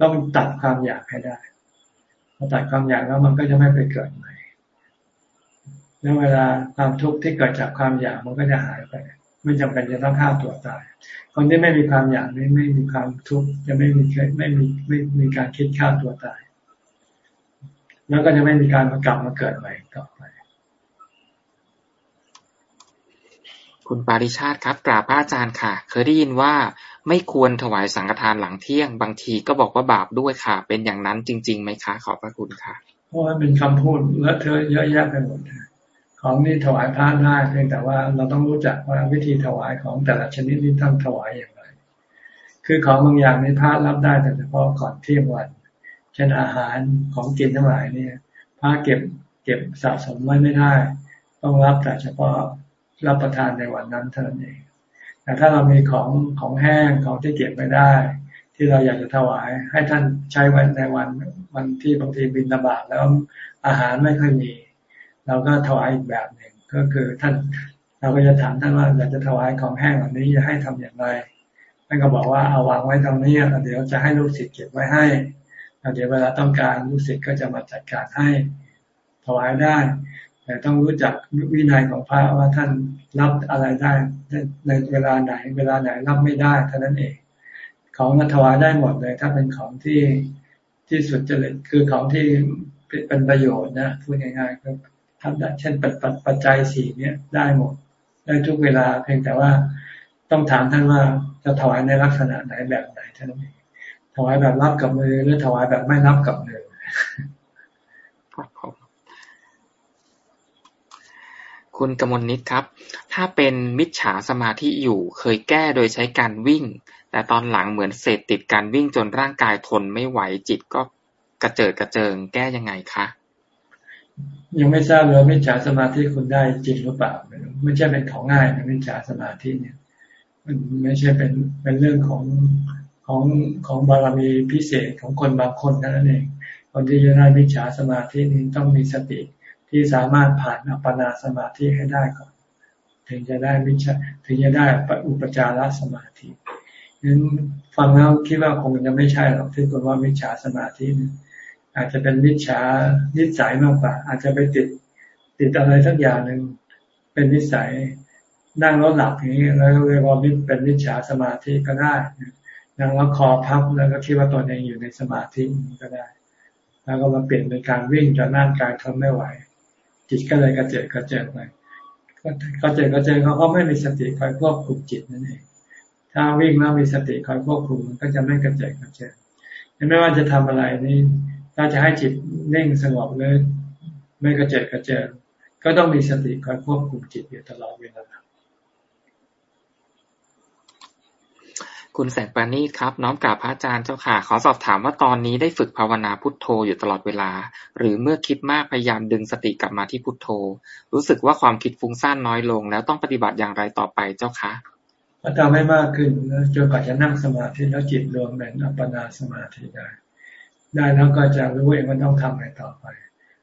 ต้องตัดความอยากให้ได้พอตัดความอยากแล้วมันก็จะไม่ไปเกิดใหม่แล้วเวลาความทุกข์ที่เกิดจากความอยากมันก็จะหายไป ไม่จำเป็นจะต้องฆ่าตัวตาย คนที่ไม่มีความอยากไม่ไม่มีความทุกข์จะไม่มีไม่มีไม่มีการคิดฆ่าตัวตาย แล้วก็จะไม่มีการมากลับมาเกิดใหม่ต่อไป คุณปาริชาติครับกราบพระอาจารย์ค่ะ เคยได้ยินว่าไม่ควรถวายสังฆทานหลังเที่ยง บางทีก็บอกว่าบาปด้วยค่ะ เป็นอย่างนั้นจริงๆไหมคะ ขอบพระคุณค่ะเพราะว่าเป็นคำพูดเลอะเทอะเยอะแยะไปหมด ของนี่ถวายพระได้เพียงแต่ว่าเราต้องรู้จักว่าวิธีถวายของแต่ละชนิดนี้ต้องถวายอย่างไร คือของบางอย่างในพระรับได้แต่เฉพาะก่อนเที่ยงวันเช่นอาหารของกินทั้งหลายเนี่ยพระเก็บเก็บสะสมไว้ไม่ได้ ต้องรับแต่เฉพาะรับประทานในวันนั้นเท่านั้นเอง แต่ถ้าเรามีของของแห้งของที่เก็บไม่ได้ ที่เราอยากจะถวายให้ท่านใช้ไว้ในวันวันที่บางทีบินระบาดแล้วอาหารไม่ค่อยมี เราก็ถวายอีกแบบหนึ่งก็คือท่านเราก็จะถามท่านว่าอยากจะถวายของแห้งวันนี้จะให้ทำอย่างไรท่านก็บอกว่าเอาวางไว้ตรงนี้เดี๋ยวจะให้ลูกศิษย์เก็บไว้ให้เดี๋ยวเวลาต้องการลูกศิษย์ก็จะมาจัดการให้ถวายได้ แต่ต้องรู้จักวินัยของพระว่าท่านรับอะไรได้ในเวลาไหน เวลาไหนรับไม่ได้เท่านั้นเอง ของถวายได้หมดเลย ถ้าเป็นของที่ที่สุดจริตคือของที่เป็นประโยชน์นะพูดง่ายๆก็ ทำได้เช่นปัจปัจจัยสี่เนี้ยได้หมด ได้ทุกเวลาเพียงแต่ว่าต้องถามท่านว่าจะถวายในลักษณะไหนแบบไหนท่านเองถวายแบบรับกับมือหรือถวายแบบไม่รับกับมือคุณกมลนิดครับ ถ้าเป็นมิจฉาสมาธิอยู่เคยแก้โดยใช้การวิ่ง แต่ตอนหลังเหมือนเสพติดการวิ่งจนร่างกายทนไม่ไหวจิตก็กระเจิดกระเจิงแก้ยังไงคะ ยังไม่ทราบเลยมิจฉาสมาธิคุณได้จริงหรือเปล่าไม่ใช่เป็นของง่ายนะมิจฉาสมาธิเนี่ย มันไม่ใช่เป็นเป็นเรื่องของของของบารมีพิเศษของคนบางคนนั่นเองคนที่จะได้มิจฉาสมาธินี้ต้องมีสติที่สามารถผ่านอัปปนาสมาธิให้ได้ก่อน ถึงจะได้มิชถึงจะได้อุปจารสมาธินั้นฟังแล้วคิดว่าคงจะไม่ใช่หรอกที่คุณว่ามิจฉาสมาธิ อาจจะเป็นมิจฉานิสัยมากกว่า อาจจะไปติดติดอะไรสักอย่างหนึ่งเป็นนิสัย นั่งแล้วหลับอย่างนี้แล้วเรียกว่าเป็นมิจฉาสมาธิก็ได้นั่งแล้วคอพับแล้วก็คิดว่าตนเองอยู่ในสมาธิก็ได้ แล้วก็มาเปลี่ยนเป็นการวิ่งจนร่างกายทนไม่ไหว จิตก็เลยกระเจิดกระเจิงไปกระเจิดกระเจิงเขาก็ไม่มีสติคอยควบคุมจิตนั่นเองถ้าวิ่งแล้วมีสติคอยควบคุมมันก็จะไม่กระเจิดกระเจิงไม่ว่าจะทำอะไรนี่ ถ้าจะให้จิตนิ่งสงบเลยไม่กระเจิดกระเจิงก็ต้องมีสติคอยควบคุมจิตอยู่ตลอดเวลาคุคุณแสงปานีครับ น้อมกราบพระอาจารย์เจ้าค่ะ ขอสอบถามว่าตอนนี้ได้ฝึกภาวนาพุทโธอยู่ตลอดเวลา หรือเมื่อคิดมากพยายามดึงสติกลับมาที่พุทโธ รู้สึกว่าความคิดฟุ้งซ่านน้อยลง แล้วต้องปฏิบัติอย่างไรต่อไปเจ้าคะก็ทำให้มากขึ้นจนกว่าจะนั่งสมาธิแล้วจิตรวมเป็นอัปปนาสมาธิได้ ได้แล้วก็จะรู้เองว่าต้องทำอะไรต่อไป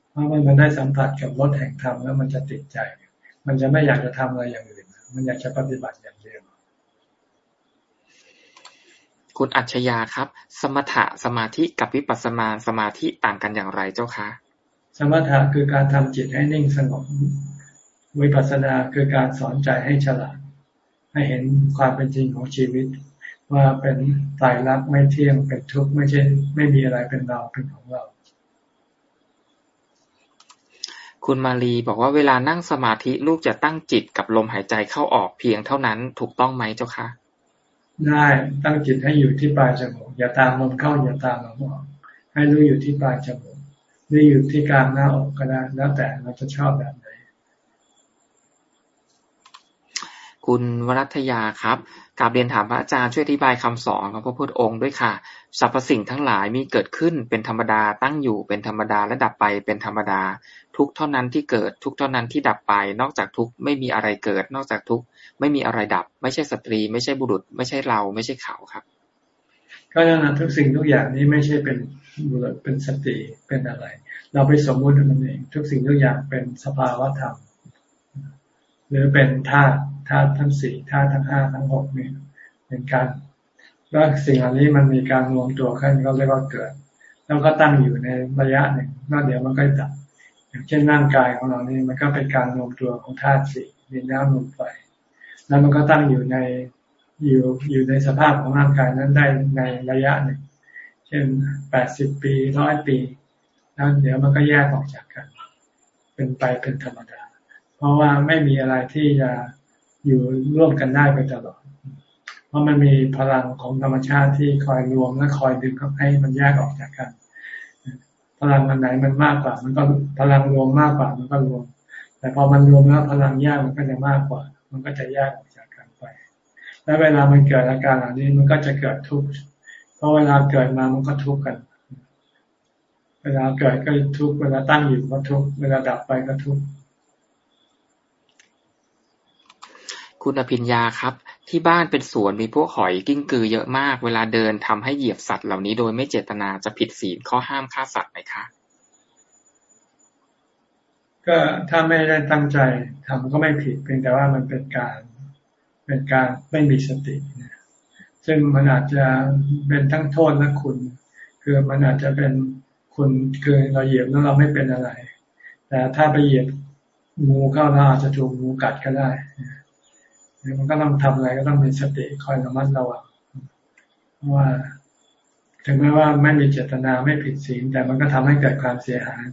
เพราะมันได้สัมผัสกับรถแห่งธรรมแล้วมันจะติดใจ มันจะไม่อยากจะทำอะไรอย่างอื่น มันอยากจะปฏิบัติอย่างเดียวคุณอัจฉยาครับ สมถะสมาธิกับวิปัสสนาสมาธิต่างกันอย่างไรเจ้าคะ สมถะคือการทำจิตให้นิ่งสงบ วิปัสสนาคือการสอนใจให้ฉลาด ให้เห็นความเป็นจริงของชีวิต ว่าเป็นตายรักไม่เที่ยงเป็นทุกข์ไม่ใช่ ไม่มีอะไรเป็นเราเป็นของเรา คุณมาลีบอกว่าเวลานั่งสมาธิลูกจะตั้งจิตกับลมหายใจเข้าออกเพียงเท่านั้นถูกต้องไหมเจ้าคะได้ตั้งจิตให้อยู่ที่ปลายจมูกอย่าตามลมเข้าอย่าตามลมออก ให้รู้อยู่ที่ปลายจมูกหรืออยู่ที่กลางหน้าอกก็ได้แล้วแต่เราจะชอบแบบไหน คุณวรัตยาครับกาบเรียนถามพระอาจารย์ช่วยอธิบายคำสอนของพระพุทธองค์ด้วยค่ะสรรพสิ่งทั้งหลายมีเกิดขึ้นเป็นธรรมดาตั้งอยู่เป็นธรรมดาและดับไปเป็นธรรมดา ทุกเท่านั้นที่เกิดทุกเท่านั้นที่ดับไป นอกจากทุกไม่มีอะไรเกิด นอกจากทุกไม่มีอะไรดับ ไม่ใช่สตรี ไม่ใช่บุรุษ ไม่ใช่เราไม่ใช่เขาครับก็นั่นนะทุกสิ่งทุกอย่างนี้ไม่ใช่เป็นบุรุษเป็นสตรีเป็นอะไร เราไปสมมุติมันเองทุกสิ่งทุกอย่างเป็นสภาวะธรรมหรือเป็นธาตุ ธาตุทั้งสี่ธาตุทั้งห้าทั้งหกนี่เป็นการแล้วสิ่งอันนี้มันมีการรวมตัวขึ้นก็เรียกว่าเกิด แล้วก็ตั้งอยู่ในระยะหนึ่งแล้วเดี๋ยวมันก็ดับอย่างเช่นร่างกายของเรานี่มันก็เป็นการรวมตัวของธาตุสี่ดินน้ำลมไฟแล้วมันก็ตั้งอยู่ในอยู่อยู่ในสภาพของร่างกายนั้นได้ในระยะหนึ่ง เช่นแปดสิบปีร้อยปี แล้วเดี๋ยวมันก็แยกออกจากกัน เป็นไปเป็นธรรมดา เพราะว่าไม่มีอะไรที่จะ อยู่ร่วมกันได้ไปตลอด เพราะมันมีพลังของธรรมชาติที่คอยรวมและคอยดึงให้มันแยกออกจากกัน พลังอันไหนมันมากกว่า มันก็พลังรวมมากกว่ามันก็รวม แต่พอมันรวมแล้วพลังแยกมันก็จะมากกว่า มันก็จะแยกออกจากกันไป และเวลามันเกิดอาการเหล่านี้มันก็จะเกิดทุกข์เพราะเวลาเกิดมามันก็ทุกข์กันเวลาเกิดก็ทุกข์เวลาตั้งอยู่ก็ทุกข์เวลาดับไปก็ทุกข์ คุณอภิญญาครับ ที่บ้านเป็นสวนมีพวกหอยกิ้งกือเยอะมาก เวลาเดินทำให้เหยียบสัตว์เหล่านี้โดยไม่เจตนาจะผิดศีลข้อห้ามฆ่าสัตว์ไหมคะ ก็ถ้าไม่ได้ตั้งใจทำก็ไม่ผิดเพียงแต่ว่ามันเป็นการเป็นการไม่มีสตินะซึ่งมันอาจจะเป็นทั้งโทษและคุณ คือมันอาจจะเป็นคุณคือเราเหยียบแล้วเราไม่เป็นอะไร แต่ถ้าไปเหยียบงูเข้าเราอาจจะถูกงูกัดก็ได้ มันก็ต้องทำอะไรก็ต้องมีสติคอยระมัดระวังเพราะว่า ถึงแม้ว่าไม่มีเจตนาไม่ผิดศีลแต่มันก็ทำให้เกิดความเสียหาย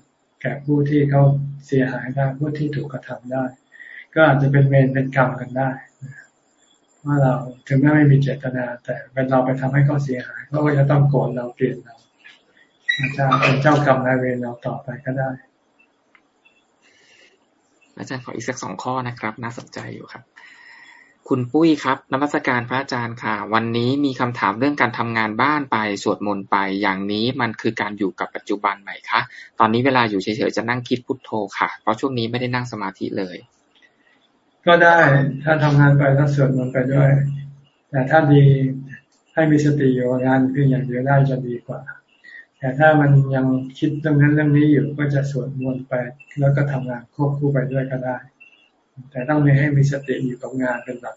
แก่ผู้ที่เขาเสียหายได้ผู้ที่ถูกกระทำได้ ก็อาจจะเป็นเวรเป็นกรรมกันได้ว่าเราถึงแม้ไม่มีเจตนา แต่เป็นเราไปทำให้เขาเสียหายเขาก็จะต้องโกรธเราเกลียดเราอาจารย์เป็นเจ้ากรรมนายเวรเราต่อไปก็ได้อาจารย์ขออีกสักสองข้อนะครับ น่าสนใจอยู่ครับ คุณปุ้ยครับ นมัสการพระอาจารย์ค่ะ วันนี้มีคำถามเรื่องการทำงานบ้านไป สวดมนต์ไป อย่างนี้มันคือการอยู่กับปัจจุบันไหมคะ ตอนนี้เวลาอยู่เฉยๆจะนั่งคิดพุทโธค่ะ เพราะช่วงนี้ไม่ได้นั่งสมาธิเลย ก็ได้ถ้าทำงานไปถ้าสวดมนต์ไปด้วย แต่ถ้าดีให้มีสติอยู่งานเพียงอย่างเดียวได้จะดีกว่า แต่ถ้ามันยังคิดเรื่องนั้นเรื่องนี้อยู่ก็จะสวดมนต์ไป แล้วก็ทำงานควบคู่ไปด้วยก็ได้ แต่ต้องมีให้มีสติอยู่กับงานเป็นหลัก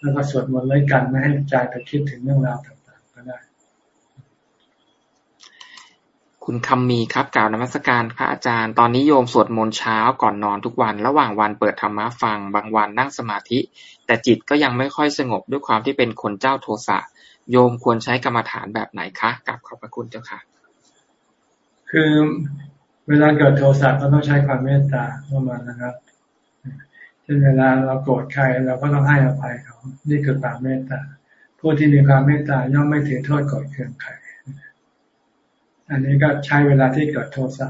แล้วก็สวดมนต์ไว้กันไม่ให้ใจไปคิดถึงเรื่องราวต่างๆก็ได้ คุณคำมีครับกล่าวนมัสการพระอาจารย์ ตอนนี้โยมสวดมนต์เช้าก่อนนอนทุกวัน ระหว่างวันเปิดธรรมะฟัง บางวันนั่งสมาธิ แต่จิตก็ยังไม่ค่อยสงบด้วยความที่เป็นคนเจ้าโทสะโยมควรใช้กรรมฐานแบบไหนคะกับขอบพระคุณเจ้าค่ะ คือเวลาเกิดโทสะก็ต้องใช้ความเมตตาเข้ามานะครับเช่นเวลาเราโกรธใครเราก็ต้องให้อภัยเขา นี่คือความเมตตา ผู้ที่มีความเมตตาย่อมไม่ถือโทษโกรธเคืองใคร อันนี้ก็ใช้เวลาที่เกิดโทสะ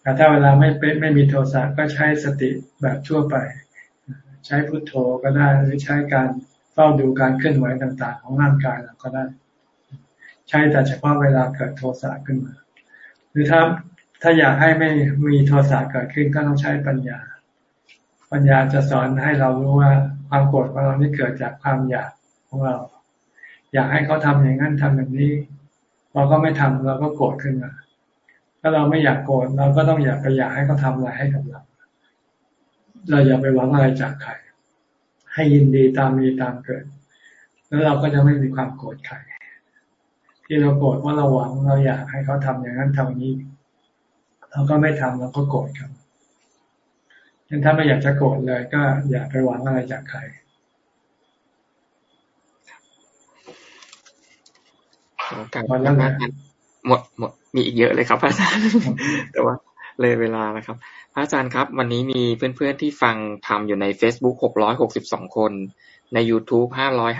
แต่ถ้าเวลาไม่เป็นไม่มีโทสะก็ใช้สติแบบทั่วไป ใช้พุทโธก็ได้หรือใช้การเฝ้ฝ้าดูการเคลื่อนไหวต่าง ๆ ของร่างกายเราก็ได้ ใช้แต่เฉพาะเวลาเกิดโทสะขึ้นมา หรือถ้าถ้าอยากให้ไม่มีโทสะเกิดขึ้นก็ต้องใช้ปัญญา ปัญญาจะสอนให้เรารู้ว่าความโกรธของเรานี่เกิดจากความอยากของเรา อยากให้เขาทำอย่างนั้นทำแบบนี้เราก็ไม่ทำเราก็โกรธขึ้นมาถ้าเราไม่อยากโกรธเราก็ต้องอยากไปอยากให้เขาทาอะไรให้กับเราเราอย่าไปหวังอะไรจากใครให้ยินดีตามมีตามเกิด แล้วเราก็จะไม่มีความโกรธใครที่เราโกรธว่าเราหวังเราอยากให้เขาทำอย่างนั้นทำนี้ เราก็ไม่ทำเราก็โกรธครับ ยันถ้าไม่อยากจะโกรธเลย ก็อย่าไปหวังอะไรจากใครการหมดแล้วนะหมดหมดมีอีกเยอะเลยครับอาจารย์แต่ว่าเลยเวลานะครับ พระอาจารย์ครับ วันนี้มีเพื่อนๆที่ฟังทำอยู่ใน Facebook 662 คน ใน YouTube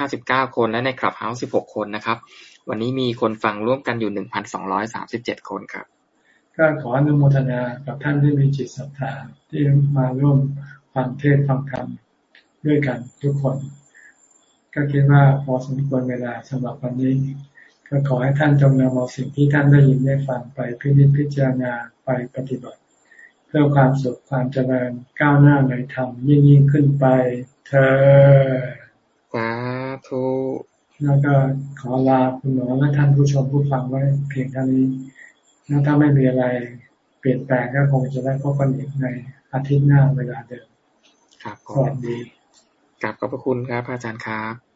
559 คน และในคลับเฮาส์16 คนนะครับ วันนี้มีคนฟังร่วมกันอยู่ 1,237 คนครับ ก็ขออนุโมทนากับท่านที่มีจิตศรัทธาที่มาร่วมฟังเทศฟังธรรมด้วยกันทุกคน ก็คิดว่าพอสมควรเวลาสำหรับวันนี้ ก็ขอให้ท่านจงนำเอาสิ่งที่ท่านได้ยินได้ฟังไปพิจิตพิจารณาไปปฏิบัติ เพื่อความสุขความเจริญก้าวหน้าในธรรมยิ่งยิ่งขึ้นไป เธอสาธุแล้วก็ขอลาคุณหมอและท่านผู้ชมผู้ฟังไว้เพียงเท่านี้ แล้วถ้าไม่มีอะไรเปลี่ยนแปลงก็คงจะได้พบกันอีกในอาทิตย์หน้าเวลาเดิมครับสวัสดีกลับขอบพระคุณครับอาจารย์ครับ